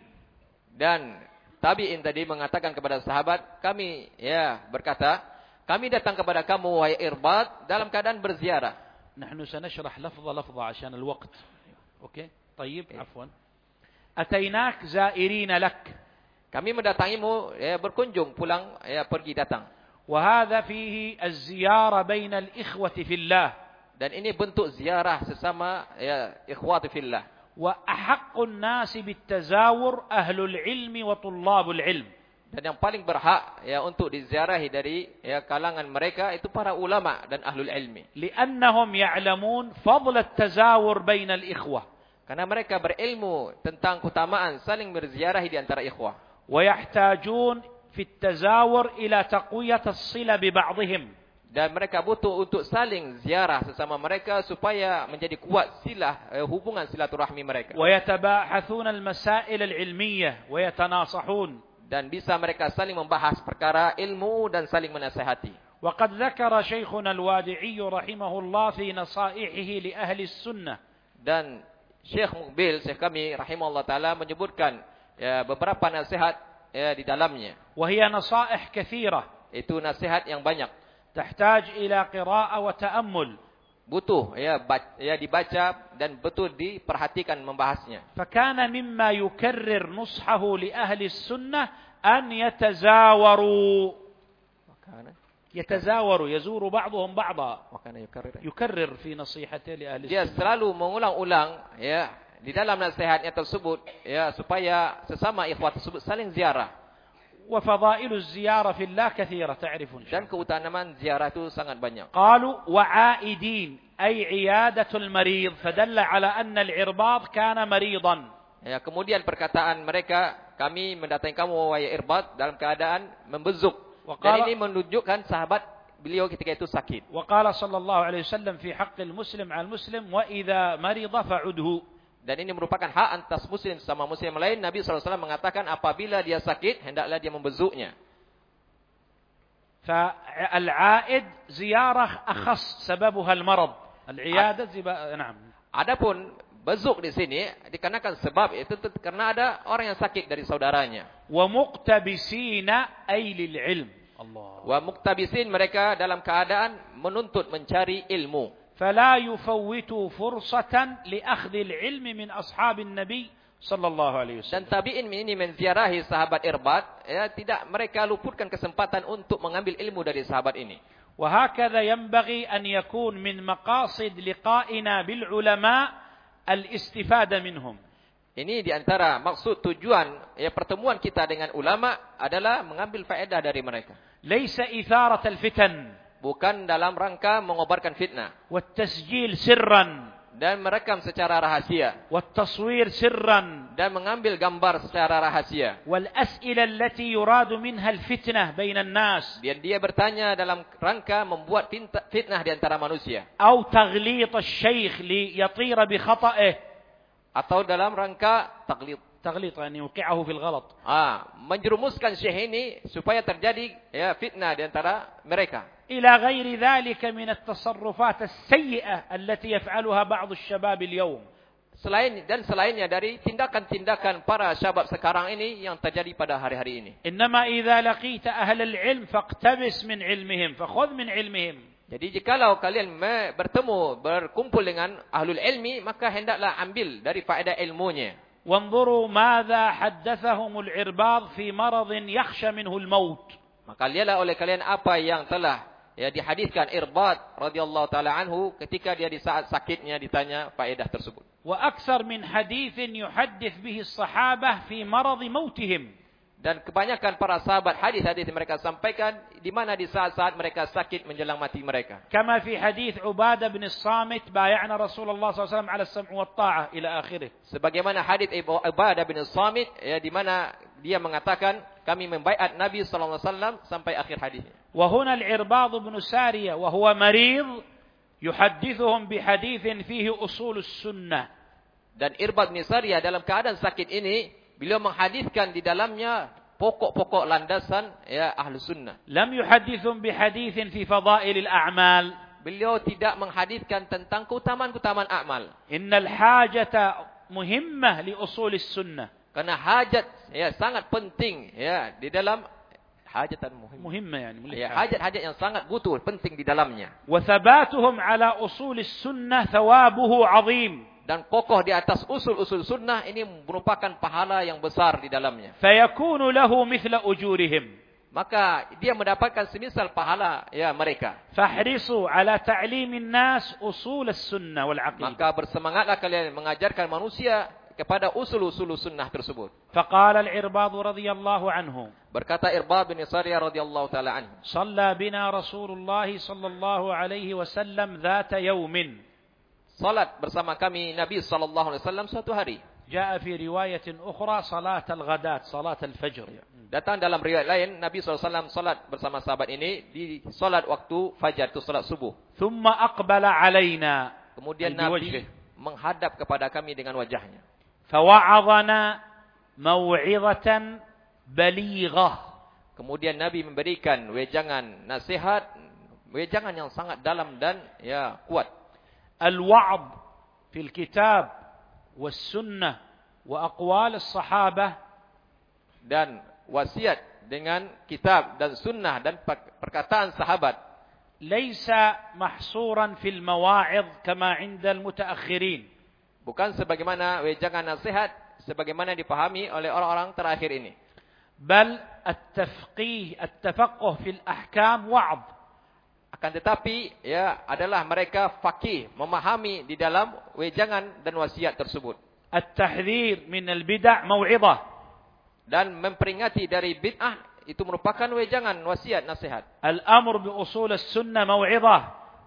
Dan tabi'in tadi mengatakan kepada sahabat, kami ya berkata, kami datang kepada kamu wahai Irbad dalam keadaan berziarah. نحن سنشرح لفظة لفظة عشان الوقت أوكي طيب عفوا atainak zairina lak. Kami mendatangimu ya, berkunjung, pulang ya, pergi datang. Wa hadha fihi az-ziyara bainal ikhwati fillah. Dan ini bentuk ziarah sesama ya, ikhwati fillah. Wa ahaqqun nasi bitazawur ahlul ilmi wa tullabul ilm. Dan yang paling berhak ya untuk diziarahi dari ya, kalangan mereka itu para ulama dan ahlul ilmi. Liannahum ya'lamun fadl at-tazawur bainal ikhwah. Karena mereka berilmu tentang keutamaan saling berziarahi di antara ikhwah. ويحتاجون في التزاور إلى تقوية الصلة ببعضهم Dan mereka butuh untuk saling ziarah sesama mereka supaya menjadi kuat silah eh, hubungan silaturahmi mereka. ويتباحثون المسائل العلمية ويتناصحون Dan bisa mereka saling membahas perkara ilmu dan saling menasihati. وقد ذكر شيخنا الوادعي رحمه الله في نصائحه لأهل السنة Dan Syekh Mukbil, Syekh kami rahimahullah taala menyebutkan ya, beberapa nasihat ya, di dalamnya. Wahia nasaih. Itu nasihat yang banyak. Tahtaj ila wa ta'ammul. Butuh ya, ya dibaca dan betul diperhatikan membahasnya. Fakana mimma yukarrir nushahu li ahli sunnah an yatazawaru. Fakana يتزاوروا يزور بعضهم بعضا makana yukarrir. يكرر في نصيحته لأهل Dia السنة selalu mengulang-ulang ya di dalam nasihatnya tersebut ya supaya sesama ikhwat tersebut saling ziarah وفضائل الزيارة في الله كثيرة تعرف dan keutamaan ziarah itu sangat banyak. قالوا وعائدين أي عيادة المريض فدل على أن العرباض كان مريضا Ya, kemudian perkataan mereka kami mendatangi kamu wahai Irbad dalam keadaan membezuk. Dan Waqala- ini menunjukkan sahabat beliau ketika itu sakit. وقال صلى الله عليه وسلم في حق المسلم على المسلم وإذا مرض فعده Dan ini merupakan hak atas muslim sama muslim lain. Nabi SAW mengatakan apabila dia sakit, hendaklah dia membezuknya. فالعائد زيارة أخص سببها المرض العيادة زبا... نعم Adapun bezuk di sini dikarenakan sebab itu karena ada orang yang sakit dari saudaranya. ومقتبسين أي للعلم الله Wa muktabisin mereka dalam keadaan menuntut mencari ilmu. فلا يفوتوا فرصة لأخذ العلم من أصحاب النبي صلى الله عليه وسلم Dan tabi'in ini menziarahi sahabat Irbat, ya tidak mereka luputkan kesempatan untuk mengambil ilmu dari sahabat ini. وهكذا ينبغي أن يكون من مقاصد لقائنا بالعلماء al-istifada minhum. Ini di antara maksud tujuan ya pertemuan kita dengan ulama adalah mengambil faedah dari mereka. Laisa itharat al-fitan. Bukan dalam rangka mengobarkan fitnah. Wat tasjil sirran dan merekam secara rahasia والتصوير سرا dan mengambil gambar secara rahasia. والأسئلة التي يراد منها الفتنة بين الناس Dan dia bertanya dalam rangka membuat finta- fitnah di antara manusia أو تغليط الشيخ ليطير بخطئه atau dalam rangka taklid. taghlit yani yuqi'ahu fil ghalat. Ah, menjerumuskan syekh ini supaya terjadi ya fitnah di antara mereka. Ila ghairi dzalika min at-tasarrufat as-sayyi'ah allati yaf'aluha ba'd. Selain dan selainnya dari tindakan-tindakan para syabab sekarang ini yang terjadi pada hari-hari ini. Innama idza laqita ahlal ilm faqtabis min ilmihim, fakhudh min ilmihim. Jadi jikalau kalian bertemu, berkumpul dengan ahlul ilmi, maka hendaklah ambil dari faedah ilmunya. وانظروا ماذا حدثهم العرباض في مرض يخشى منه الموت Maka lihatlah oleh kalian apa yang telah ya dihadiskan Irbad radhiyallahu taala anhu ketika dia di saat sakitnya ditanya faedah tersebut. وأكثر من حديث يحدث به الصحابة في مرض موتهم Dan kebanyakan para sahabat hadis-hadis mereka sampaikan di mana di saat-saat mereka sakit menjelang mati mereka. Kama fi hadis Ubadah bin Samit bay'ana Rasulullah SAW ala sam'u wa ta'ah ila akhirih. Sebagaimana hadis Ubadah bin Samit ya di mana dia mengatakan kami membaiat Nabi SAW sampai akhir hadisnya. Wa huna al-Irbad bin Sariyah wa huwa marid yuhaddithuhum bi hadithin fihi usul sunnah. Dan Irbad bin Sariyah dalam keadaan sakit ini Beliau menghadiskan di dalamnya pokok-pokok landasan ya ahlu sunnah. Lam yuhadithum bihadithin fi fadailil a'mal. Beliau tidak menghadiskan tentang keutamaan-keutamaan amal. Innal hajata muhimmah li usulis sunnah. Karena hajat ya sangat penting ya di dalam hajatan muhimmah. Muhimmah yani. Ya, hajat-hajat yang sangat butuh penting di dalamnya. Wa thabatuhum ala usulis sunnah thawabuhu azim dan kokoh di atas usul-usul sunnah ini merupakan pahala yang besar di dalamnya. Fayakunu lahu mithla ujurihim. Maka dia mendapatkan semisal pahala ya mereka. Fahrisu ala ta'limin nas usul sunnah wal aqidah. Maka bersemangatlah kalian mengajarkan manusia kepada usul-usul sunnah tersebut. Faqala al-Irbad radhiyallahu anhu. Berkata Irbad bin Sariyah radhiyallahu taala anhu. Shalla bina Rasulullah sallallahu alaihi wasallam dhata yawmin salat bersama kami Nabi sallallahu alaihi wasallam suatu hari. Jaa fi riwayatin ukhra salat al-ghadat, salat al-fajr. Ya. Datang dalam riwayat lain Nabi sallallahu alaihi wasallam salat bersama sahabat ini di salat waktu fajar itu salat subuh. Thumma aqbala alaina. Kemudian Nabi menghadap kepada kami dengan wajahnya. Fawa'adhana balighah. Kemudian Nabi memberikan wejangan nasihat, wejangan yang sangat dalam dan ya kuat. الوعظ في الكتاب والسنة وأقوال الصحابة dan wasiat dengan kitab dan sunnah dan per- perkataan sahabat ليس محصورا في المواعظ كما عند المتأخرين bukan sebagaimana wejangan nasihat sebagaimana dipahami oleh orang-orang terakhir ini بل التفقيه التفقه في الأحكام وعظ Akan tetapi ya adalah mereka fakih memahami di dalam wejangan dan wasiat tersebut. At-tahdhir min al-bid'ah mau'izah. Dan memperingati dari bid'ah itu merupakan wejangan wasiat nasihat. Al-amr bi usul as-sunnah mau'izah.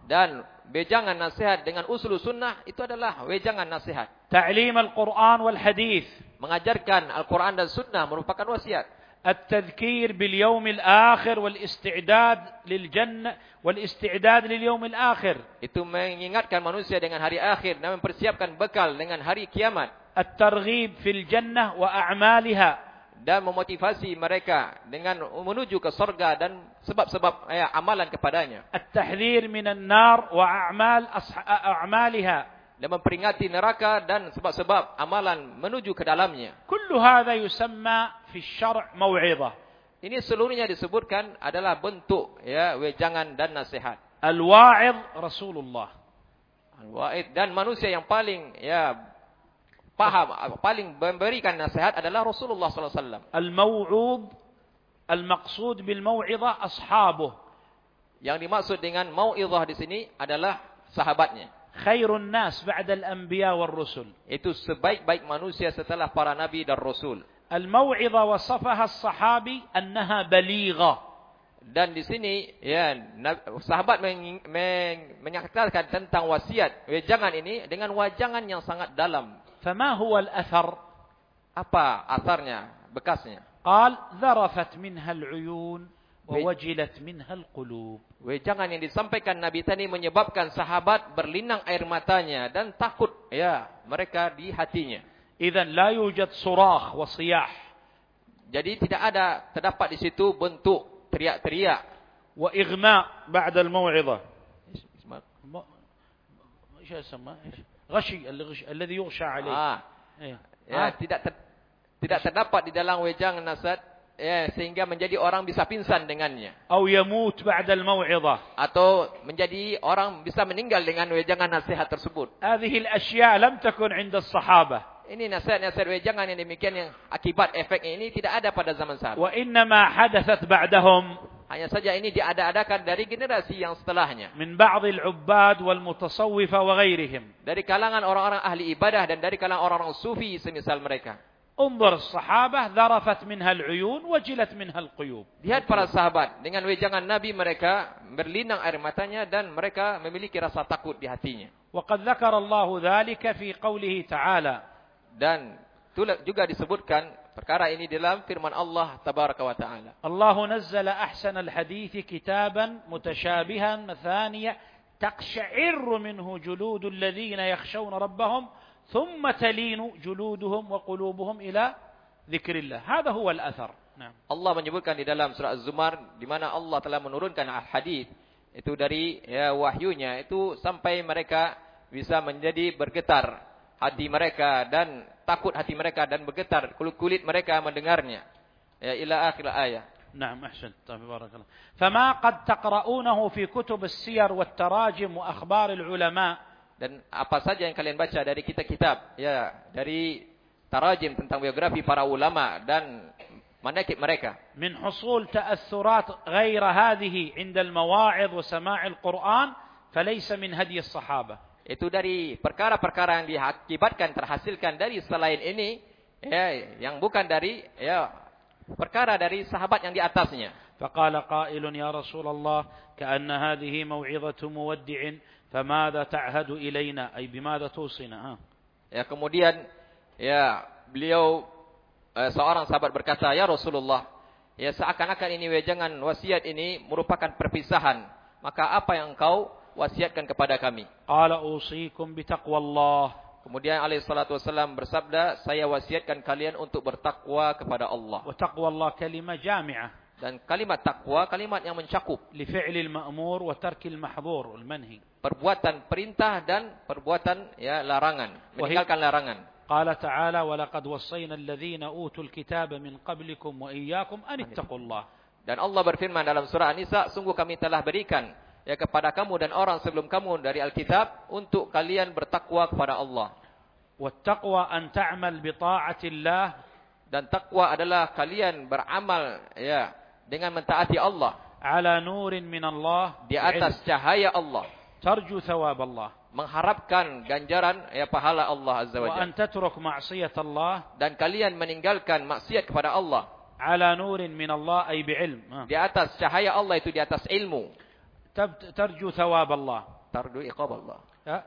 Dan wejangan nasihat dengan usul sunnah itu adalah wejangan nasihat. Ta'lim al-Qur'an wal hadis. Mengajarkan Al-Qur'an dan sunnah merupakan wasiat. التذكير باليوم الآخر والاستعداد للجنة والاستعداد لليوم الآخر Itu mengingatkan manusia dengan hari akhir dan mempersiapkan bekal dengan hari kiamat. الترغيب في الجنة وأعمالها dan memotivasi mereka dengan menuju ke surga dan sebab-sebab ya, amalan kepadanya. التحذير من النار وأعمال أصح- أعمالها dan memperingati neraka dan sebab-sebab amalan menuju ke dalamnya. Kullu hadha yusamma fi syar' mau'izah. Ini seluruhnya disebutkan adalah bentuk ya wejangan dan nasihat. Al-wa'id Rasulullah. Al-wa'id dan manusia yang paling ya paham paling memberikan nasihat adalah Rasulullah sallallahu alaihi wasallam. Al-mau'ud al-maqsud bil mau'izah ashabuh. Yang dimaksud dengan mau'izah di sini adalah sahabatnya khairun nas ba'da al-anbiya war rusul. Itu sebaik-baik manusia setelah para nabi dan rasul. Al-mau'izah wasafaha as-sahabi annaha balighah. Dan di sini ya sahabat meng, meng, menyatakan tentang wasiat wejangan ini dengan wajangan yang sangat dalam. Fama huwa al-athar? Apa asarnya, bekasnya? Qal dharafat minha al-uyun ووجلت منها القلوب Wejangan yang disampaikan Nabi tadi menyebabkan sahabat berlinang air matanya dan takut ya mereka di hatinya. إذا لا يوجد صراخ وصياح Jadi tidak ada terdapat di situ bentuk teriak-teriak. وإغماء بعد الموعظة Ismail. م- ايش اسمه ايش غشي اللي غش... الذي يغشى عليه Ah, إيه. ya, آه. tidak ter, tidak terdapat di dalam wejangan nasihat ya, sehingga menjadi orang bisa pingsan dengannya. Atau yamut ba'da al-mau'izah. Atau menjadi orang bisa meninggal dengan wejangan nasihat tersebut. Hadhihi al-ashya' lam takun 'inda as-sahabah. Ini nasihat-nasihat wejangan yang demikian yang akibat efek ini tidak ada pada zaman sahabat. Wa inna ma hadathat ba'dahum hanya saja ini diada-adakan dari generasi yang setelahnya. Min ba'dil ubbad wal mutasawwifa wa ghairihim. Dari kalangan orang-orang ahli ibadah dan dari kalangan orang-orang sufi semisal mereka. انظر الصحابة ذرفت منها العيون وجلت منها القيوب Lihat para sahabat. Dengan wejangan Nabi mereka berlinang air matanya dan mereka memiliki rasa takut di hatinya. وقد ذكر الله ذلك في قوله تعالى Dan itulah juga disebutkan perkara ini dalam firman Allah Tabaraka wa Ta'ala. الله نزل أحسن الحديث كتابا متشابها مثانية تقشعر منه جلود الذين يخشون ربهم ثم تلين جلودهم وقلوبهم إلى ذكر الله هذا هو الأثر نعم Allah menyebutkan di dalam surah Az-Zumar di mana Allah telah menurunkan hadis itu dari ya, wahyunya itu sampai mereka bisa menjadi bergetar hati mereka dan takut hati mereka dan bergetar kulit-kulit mereka mendengarnya. Ya ila akhir ayat. نعم أحسنت طيب بارك الله فما قد تقرؤونه في كتب السير والتراجم وأخبار العلماء dan apa saja yang kalian baca dari kitab-kitab ya dari tarajim tentang biografi para ulama dan manakib mereka. Min husul ta'assurat ghair hadhihi 'inda al-mawa'idh wa sama' al-Qur'an falaysa min hadi as-sahabah. Itu dari perkara-perkara yang diakibatkan terhasilkan dari selain ini ya yang bukan dari ya perkara dari sahabat yang di atasnya. Faqala qailun ya Rasulullah ka'anna hadhihi maw'izatu muwaddi'in فماذا تعهد إلينا أي بماذا توصينا ها ya kemudian ya beliau eh, seorang sahabat berkata ya Rasulullah ya seakan-akan ini wejangan wasiat ini merupakan perpisahan maka apa yang engkau wasiatkan kepada kami قال أوصيكم بتقوى الله kemudian alaihi salatu wasallam bersabda saya wasiatkan kalian untuk bertakwa kepada Allah وتقوى الله كلمة جامعة Dan kalimat takwa kalimat yang mencakup li fi'lil ma'mur wa tarkil mahdhur al manhi. Perbuatan perintah dan perbuatan ya larangan, meninggalkan larangan. Qala ta'ala wa laqad wassayna alladhina utul kitaba min qablikum wa iyyakum an ittaqullah. Dan Allah berfirman dalam surah An-Nisa, sungguh kami telah berikan ya kepada kamu dan orang sebelum kamu dari Alkitab untuk kalian bertakwa kepada Allah. Wattaqwa an ta'mal bi ta'atillah dan takwa adalah kalian beramal ya dengan mentaati Allah. Ala nurin min Allah di atas cahaya Allah. Tarju thawab Allah. Mengharapkan ganjaran ya pahala Allah azza wa jalla. wa ma'siyat Allah. Dan kalian meninggalkan maksiat kepada Allah. Ala nurin min Allah ay bi ilm. Di atas cahaya Allah itu di atas ilmu. Tarju thawab Allah. Tarju iqab Allah. Ya.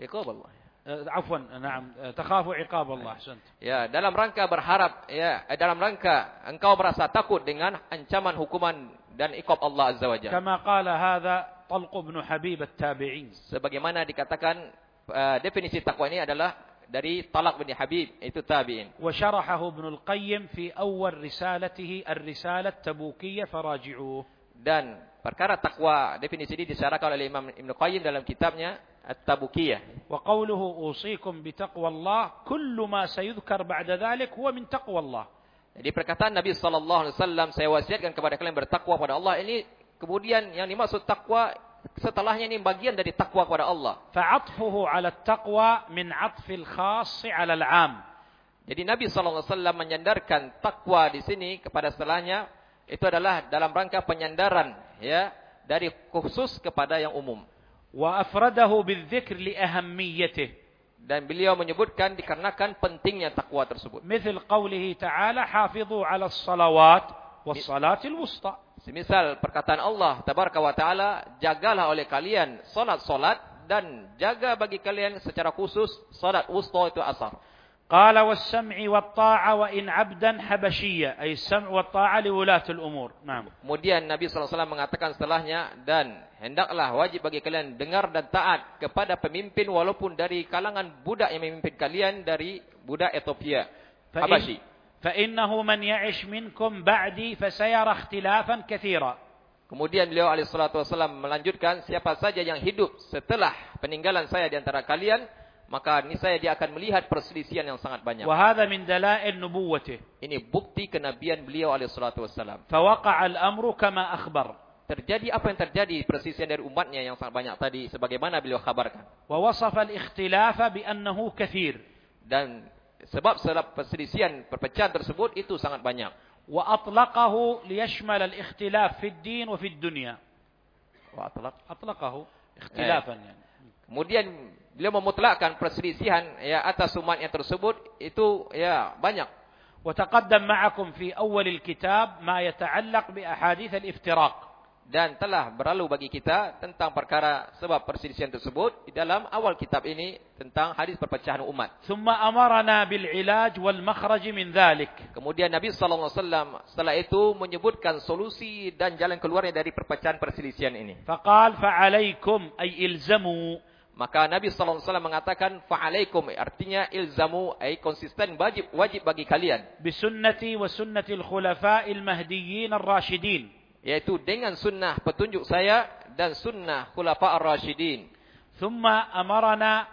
Iqab Allah. آه، عفوا نعم آه، تخاف عقاب الله أحسنت Ya, dalam rangka berharap ya, eh, dalam rangka engkau merasa takut dengan ancaman hukuman dan iqab Allah Azza wa Jalla. كما قال هذا طلق بن حبيب التابعي Sebagaimana dikatakan eh, definisi takwa ini adalah dari Talak bin Habib itu tabi'in. وشرحه ابن القيم في أول رسالته الرسالة التبوكية فراجعوه Dan perkara takwa definisi ini disyarahkan oleh Imam Ibn Qayyim dalam kitabnya At-Tabukiyah. Wa qawluhu usikum bitaqwallah kullu ma sayudhkar ba'da dhalik huwa min taqwallah. Jadi perkataan Nabi sallallahu alaihi wasallam saya wasiatkan kepada kalian bertakwa pada Allah ini kemudian yang dimaksud takwa setelahnya ini bagian dari takwa kepada Allah. Fa'atfuhu 'ala taqwa min 'atfil khassi 'ala al-'am. Jadi Nabi sallallahu alaihi wasallam menyandarkan takwa di sini kepada setelahnya itu adalah dalam rangka penyandaran ya dari khusus kepada yang umum dan beliau menyebutkan dikarenakan pentingnya takwa tersebut. Misal qawlihi. Semisal perkataan Allah tabaraka wa taala jagalah oleh kalian salat-salat dan jaga bagi kalian secara khusus salat wusta itu asar. قال والسمع والطاعة وإن عبدا حبشية أي السمع والطاعة لولاة الأمور نعم Kemudian Nabi SAW mengatakan setelahnya dan hendaklah wajib bagi kalian dengar dan taat kepada pemimpin walaupun dari kalangan budak yang memimpin kalian dari budak Ethiopia, فإن Habashi. فإنه من يعش منكم بعدي فسيرى اختلافا كثيرا Kemudian beliau alaihissalatu wassalam melanjutkan siapa saja yang hidup setelah peninggalan saya di antara kalian maka niscaya dia akan melihat perselisihan yang sangat banyak. وهذا من دلائل نبوته Ini bukti kenabian beliau alaihissalatu wassalam. فوقع الأمر كما أخبر Terjadi apa yang terjadi perselisihan dari umatnya yang sangat banyak tadi sebagaimana beliau kabarkan. ووصف الاختلاف بأنه كثير Dan sebab sebab perselisihan perpecahan tersebut itu sangat banyak. وأطلقه ليشمل الاختلاف في الدين وفي الدنيا Wa atlaq. أطلقه اختلافا يعني Kemudian beliau memutlakkan perselisihan ya atas umatnya tersebut itu ya banyak. وتقدم معكم في أول الكتاب ما يتعلق بأحاديث الافتراق Dan telah berlalu bagi kita tentang perkara sebab perselisihan tersebut di dalam awal kitab ini tentang hadis perpecahan umat. ثم أمرنا بالعلاج والمخرج من ذلك Kemudian Nabi SAW setelah itu menyebutkan solusi dan jalan keluarnya dari perpecahan perselisihan ini. فقال فعليكم أي إلزموا Maka Nabi SAW mengatakan fa'alaikum artinya ilzamu ay konsisten wajib wajib bagi kalian بسنتي وسنة الخلفاء المهديين الراشدين yaitu dengan sunnah petunjuk saya dan sunnah khulafa ar-rasyidin. ثم أمرنا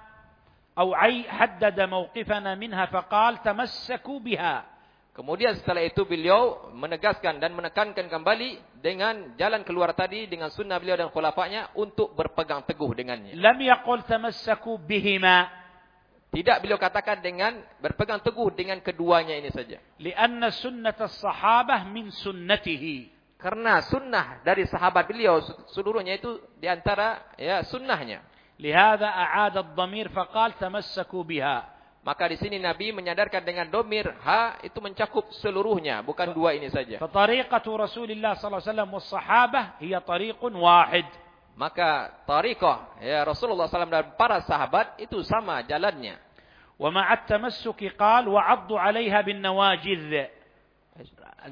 أو عي حدد موقفنا منها فقال تمسكوا بها Kemudian setelah itu beliau menegaskan dan menekankan kembali dengan jalan keluar tadi dengan sunnah beliau dan khulafaknya untuk berpegang teguh dengannya. Lam yaqul tamassaku bihima. Tidak beliau katakan dengan berpegang teguh dengan keduanya ini saja. Lianna sunnah sahabah min sunnatihi. Karena sunnah dari sahabat beliau seluruhnya itu di antara ya sunnahnya. Lihada a'ada ad-dhamir faqal tamassaku biha. Maka di sini Nabi menyadarkan dengan domir ha itu mencakup seluruhnya, bukan dua ini saja. Tariqatu Rasulullah sallallahu alaihi wasallam was sahabah hiya tariqun wahid. Maka tariqah ya Rasulullah sallallahu dan para sahabat itu sama jalannya. Wa ma'at tamassuki qal wa 'addu 'alaiha bin nawajidh.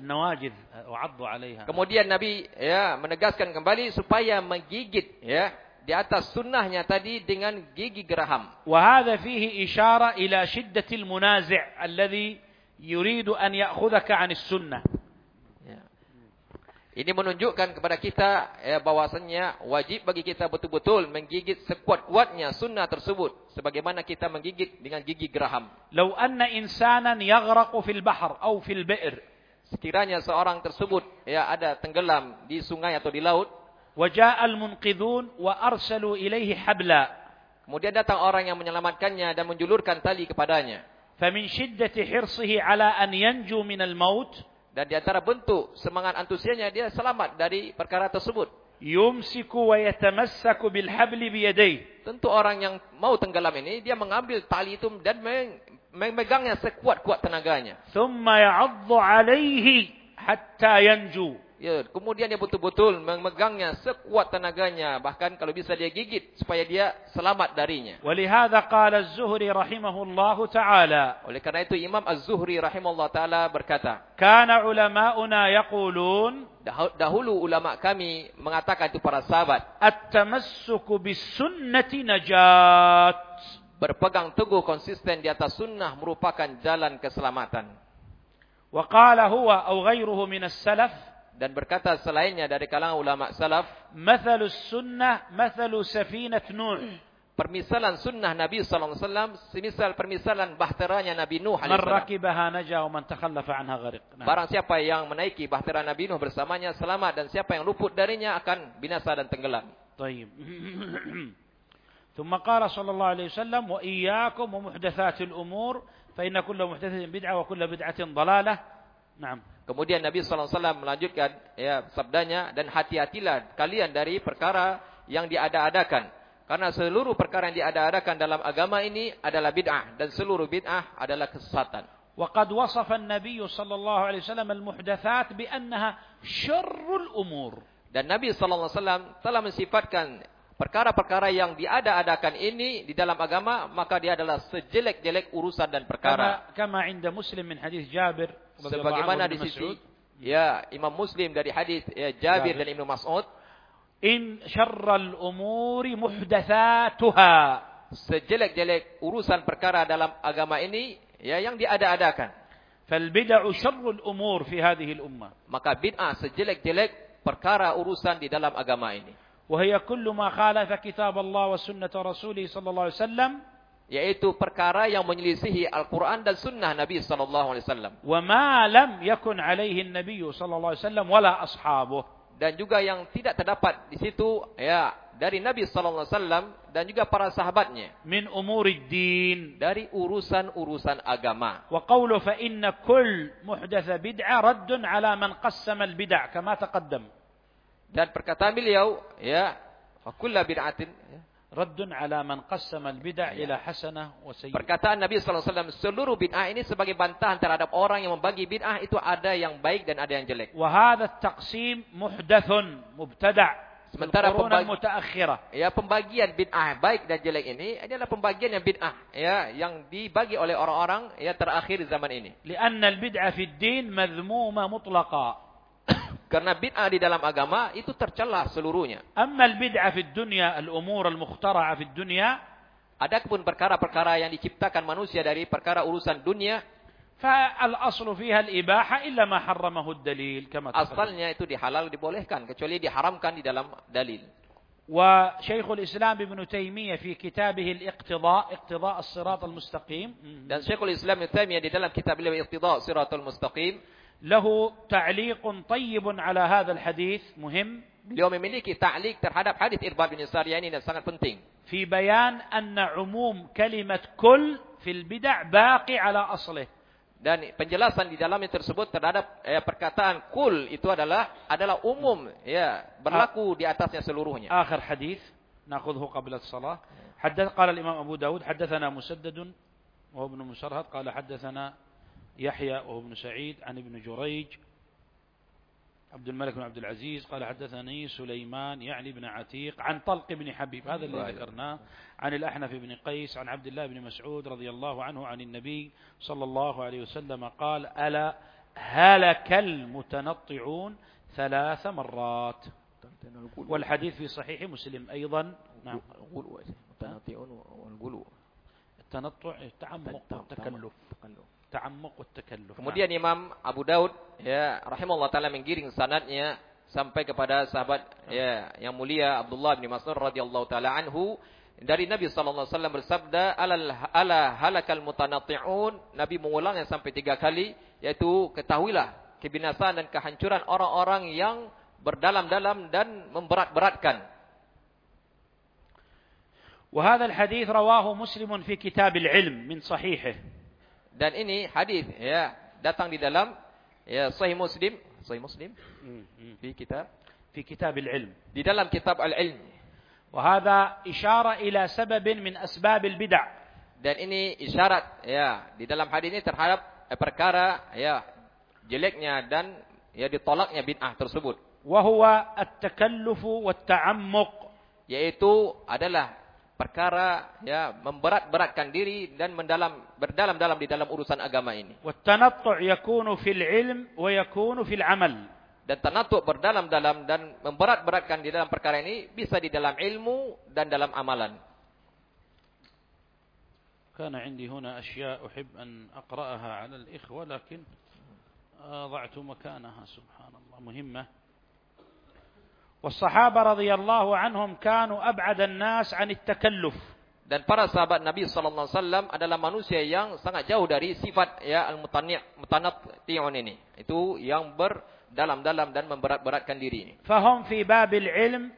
Al-nawajidh wa 'addu 'alaiha. Kemudian Nabi ya menegaskan kembali supaya menggigit ya di atas sunnahnya tadi dengan gigi geraham. وهذا فيه إشارة إلى شدة المنازع الذي يريد أن يأخذك عن السنة Ya. Ini menunjukkan kepada kita ya bahwasannya wajib bagi kita betul-betul menggigit sekuat-kuatnya sunnah tersebut sebagaimana kita menggigit dengan gigi geraham. لو أن إنسانا يغرق في البحر أو في البئر Sekiranya seorang tersebut ya ada tenggelam di sungai atau di laut, Wajal munqidhun wa arsalu ilaihi habla. Kemudian datang orang yang menyelamatkannya dan menjulurkan tali kepadanya. Famin shiddati hirsihi ala an yanju minal maut. Dan di antara bentuk semangat antusiasnya dia selamat dari perkara tersebut. Yumsiku wa yatamassaku bil habli biyadayhi. Tentu orang yang mau tenggelam ini dia mengambil tali itu dan memegangnya sekuat-kuat tenaganya. Thumma ya'addu alaihi hatta yanju. Ya, kemudian dia betul-betul memegangnya sekuat tenaganya, bahkan kalau bisa dia gigit supaya dia selamat darinya. ولهذا قال الزهري رحمه الله تعالى Oleh karena itu Imam Az-Zuhri rahimahullah taala berkata, كان علماؤنا يقولون "Dah- dahulu ulama kami mengatakan itu para sahabat, التمسك بالسنة نجاة berpegang teguh konsisten di atas sunnah merupakan jalan keselamatan. وقال هو أو غيره من السلف Dan berkata selainnya dari kalangan ulama salaf, مثل السنة مثل سفينة نوح permisalan sunnah Nabi sallallahu alaihi wasallam semisal permisalan bahteranya Nabi Nuh من alaihi salam. ركبها نجا ومن تخلف عنها غرق نعم. Barang siapa yang menaiki bahtera Nabi Nuh bersamanya selamat dan siapa yang luput darinya akan binasa dan tenggelam. طيب ثم قال صلى الله عليه وسلم وإياكم ومحدثات الأمور فإن كل محدثة بدعة وكل بدعة ضلالة نعم Kemudian Nabi sallallahu alaihi wasallam melanjutkan ya sabdanya dan hati-hatilah kalian dari perkara yang diada-adakan. Karena seluruh perkara yang diada-adakan dalam agama ini adalah bid'ah dan seluruh bid'ah adalah kesesatan. وقد وصف النبي صلى الله عليه وسلم المحدثات بأنها شر الأمور Dan Nabi sallallahu alaihi wasallam telah mensifatkan perkara-perkara yang diada-adakan ini di dalam agama maka dia adalah sejelek-jelek urusan dan perkara. كما كما عند مسلم من حديث جابر رضي الله عنه Sebagaimana وابن di sisi مسعود ya Imam Muslim dari hadis ya, Jabir Jabir. dan Ibnu Mas'ud إن شر الأمور محدثاتها sejelek-jelek urusan perkara dalam agama ini ya yang diada-adakan. فالبدع شر الأمور في هذه الأمة Maka bid'ah sejelek-jelek perkara urusan di dalam agama ini. وهي كل ما خالف كتاب الله وسنة رسوله صلى الله عليه وسلم yaitu perkara yang menyelisihi Al-Qur'an dan sunnah Nabi sallallahu alaihi wasallam. Wa ma lam yakun alaihi Nabi sallallahu alaihi wasallam wala ashabuh. Dan juga yang tidak terdapat di situ ya dari Nabi sallallahu alaihi wasallam dan juga para sahabatnya. Min dari urusan-urusan agama. Wa qawlu fa inna kull muhdatsa raddun ala man qassama al-bid'ah kama taqaddam. Dan perkataan beliau ya fa kullu bid'atin ya Raddun ala man qassama al-bid'ah iya. ila hasanah wa sayyi'ah. Perkataan Nabi sallallahu alaihi wasallam seluruh bid'ah ini sebagai bantahan terhadap orang yang membagi bid'ah itu ada yang baik dan ada yang jelek. Wa hadha at-taqsim muhdathun mubtada' Sementara pembagi, ya, pembagian bid'ah baik dan jelek ini adalah pembagian yang bid'ah ya yang dibagi oleh orang-orang ya terakhir zaman ini. Lianna bid'ah fi din madhmuma mutlaqa. Karena bid'ah di dalam agama itu tercela seluruhnya. أما البدعة في الدنيا الأمور المخترعة في الدنيا Adapun perkara-perkara yang diciptakan manusia dari perkara urusan dunia, فالأصل فيها الإباحة إلا ما حرمه الدليل كما تقدم asalnya itu dihalal dibolehkan kecuali diharamkan di dalam dalil. وشيخ الإسلام ابن تيمية في كتابه الاقتضاء اقتضاء الصراط المستقيم Dan Syekhul Islam Ibnu Taimiyah di dalam kitab beliau Iqtida' Siratal Mustaqim, له تعليق طيب على هذا الحديث مهم beliau memiliki ta'liq terhadap hadis Irbad bin Sariyah ini dan sangat penting. في بيان أن عموم كلمة كل في البدع باقي على أصله Dan penjelasan di dalamnya tersebut terhadap eh, perkataan kul itu adalah adalah umum ya berlaku di atasnya seluruhnya. آخر حديث نأخذه قبل الصلاة حدث قال الإمام أبو داود حدثنا مسدد وهو ابن مسرهد قال حدثنا يحيى وهو ابن سعيد عن ابن جريج عبد الملك بن عبد العزيز قال حدثني سليمان يعني بن عتيق عن طلق بن حبيب هذا اللي. ذكرناه عن الأحنف بن قيس عن عبد الله بن مسعود رضي الله عنه عن النبي صلى الله عليه وسلم قال ألا هلك المتنطعون ثلاث مرات. والحديث في صحيح مسلم أيضا. نعم. التنطع التعمق والتكلف تعمق والتكلف Kemudian Imam Abu Daud ya rahimahullah taala menggiring sanadnya sampai kepada sahabat ya yang mulia Abdullah bin Mas'ud radhiyallahu taala anhu dari Nabi sallallahu alaihi wasallam bersabda alal ala halakal mutanatti'un Nabi mengulangnya sampai tiga kali yaitu ketahuilah kebinasaan dan kehancuran orang-orang yang berdalam-dalam dan memberat-beratkan وهذا الحديث رواه مسلم في كتاب العلم من صحيحه dan ini hadis ya datang di dalam ya sahih Muslim sahih Muslim di kitab في كتاب العلم di dalam kitab al-ilm وهذا إشارة إلى سبب من أسباب البدع Dan ini isyarat ya di dalam hadis ini terhadap eh, perkara ya jeleknya dan ya ditolaknya bid'ah tersebut وهو التكلف والتعمق yaitu adalah perkara ya memberat-beratkan diri dan mendalam berdalam-dalam di dalam urusan agama ini والتنطع يكون في العلم ويكون في العمل dan tanatuk berdalam-dalam dan memberat-beratkan di dalam perkara ini bisa di dalam ilmu dan dalam amalan كان عندي هنا أشياء أحب أن أقرأها على الإخوة لكن ضعت مكانها سبحان الله مهمة والصحابة رضي الله عنهم كانوا أبعد الناس عن التكلف dan para sahabat Nabi sallallahu alaihi wasallam adalah manusia yang sangat jauh dari sifat ya al-mutani' mutanatti'un ini. Itu yang berdalam-dalam dan memberat-beratkan diri ini. Fahum fi babil ilm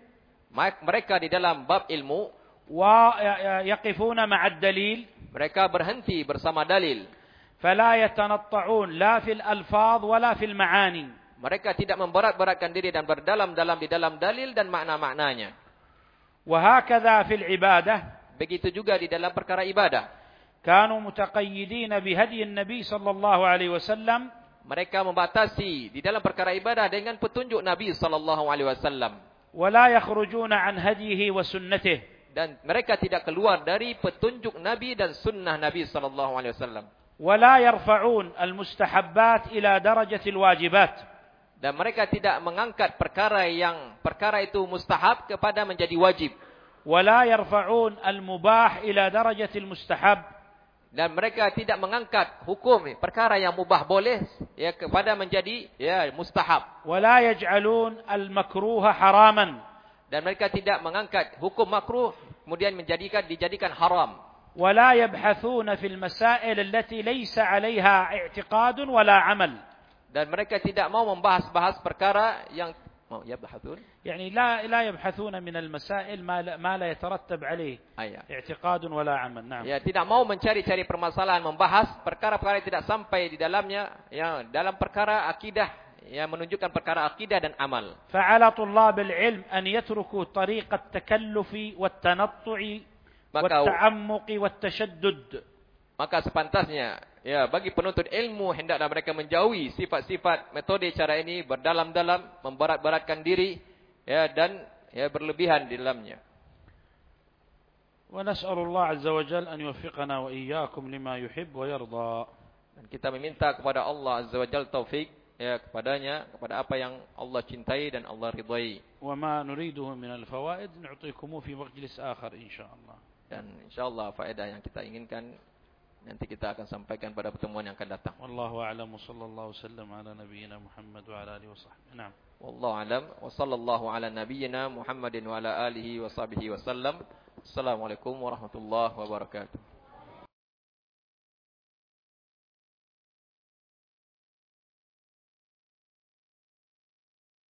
mereka di dalam bab ilmu wa yaqifuna ma'ad dalil mereka berhenti bersama dalil. فلا يتنطعون لا في الألفاظ ولا في المعاني Mereka tidak memberat-beratkan diri dan berdalam-dalam di dalam dalil dan makna-maknanya. Wahakadha fil ibadah. Begitu juga di dalam perkara ibadah. Kanu mutaqayyidin bihadi Nabi sallallahu alaihi wasallam. Mereka membatasi di dalam perkara ibadah dengan petunjuk Nabi sallallahu alaihi wasallam. Wala yakhrujuna an hadihi wa sunnatihi. Dan mereka tidak keluar dari petunjuk Nabi dan sunnah Nabi sallallahu alaihi wasallam. Wala yarfa'un al-mustahabbat ila darajatil wajibat dan mereka tidak mengangkat perkara yang perkara itu mustahab kepada menjadi wajib. Wala yarfa'un al-mubah ila darajatil mustahab. Dan mereka tidak mengangkat hukum perkara yang mubah boleh ya kepada menjadi ya mustahab. Wala yaj'alun al-makruha haraman. Dan mereka tidak mengangkat hukum makruh kemudian menjadikan dijadikan haram. Wala yabhathuna fil masail allati laysa 'alayha i'tiqadun wala 'amal dan mereka tidak mau membahas-bahas perkara yang mau yabhathun? Yani la la yabhathuna min al-masail ma ma la yatarattab alayh. Ah, iya. I'tiqad amal. Na'am. Ya tidak mau mencari-cari permasalahan membahas perkara-perkara yang tidak sampai di dalamnya ya dalam perkara akidah yang menunjukkan perkara akidah dan amal. Fa'ala tullabil ilm an yatruku tariqat takallufi wat tanattu'i wat ta'ammuqi wat tashaddud. Maka sepantasnya Ya, bagi penuntut ilmu hendaklah mereka menjauhi sifat-sifat metode cara ini berdalam-dalam, memberat-beratkan diri ya dan ya berlebihan di dalamnya. Wa nas'alullah azza wa jalla an yuwaffiqana wa iyyakum lima yuhib wa yarda. Dan kita meminta kepada Allah azza wa jalla taufik ya kepadanya kepada apa yang Allah cintai dan Allah ridai. Wa ma nuriduhu min al-fawaid nu'tikumu fi majlis akhar insyaallah. Dan insyaallah faedah yang kita inginkan nanti kita akan sampaikan pada pertemuan yang akan datang. Wallahu a'lam sallallahu wasallam ala nabiyyina Muhammad wa ala alihi wasahbihi. Naam. Wallahu a'lam wa sallallahu ala nabiyyina Muhammadin wa ala alihi wa sahbihi wasallam. Assalamualaikum warahmatullahi wabarakatuh.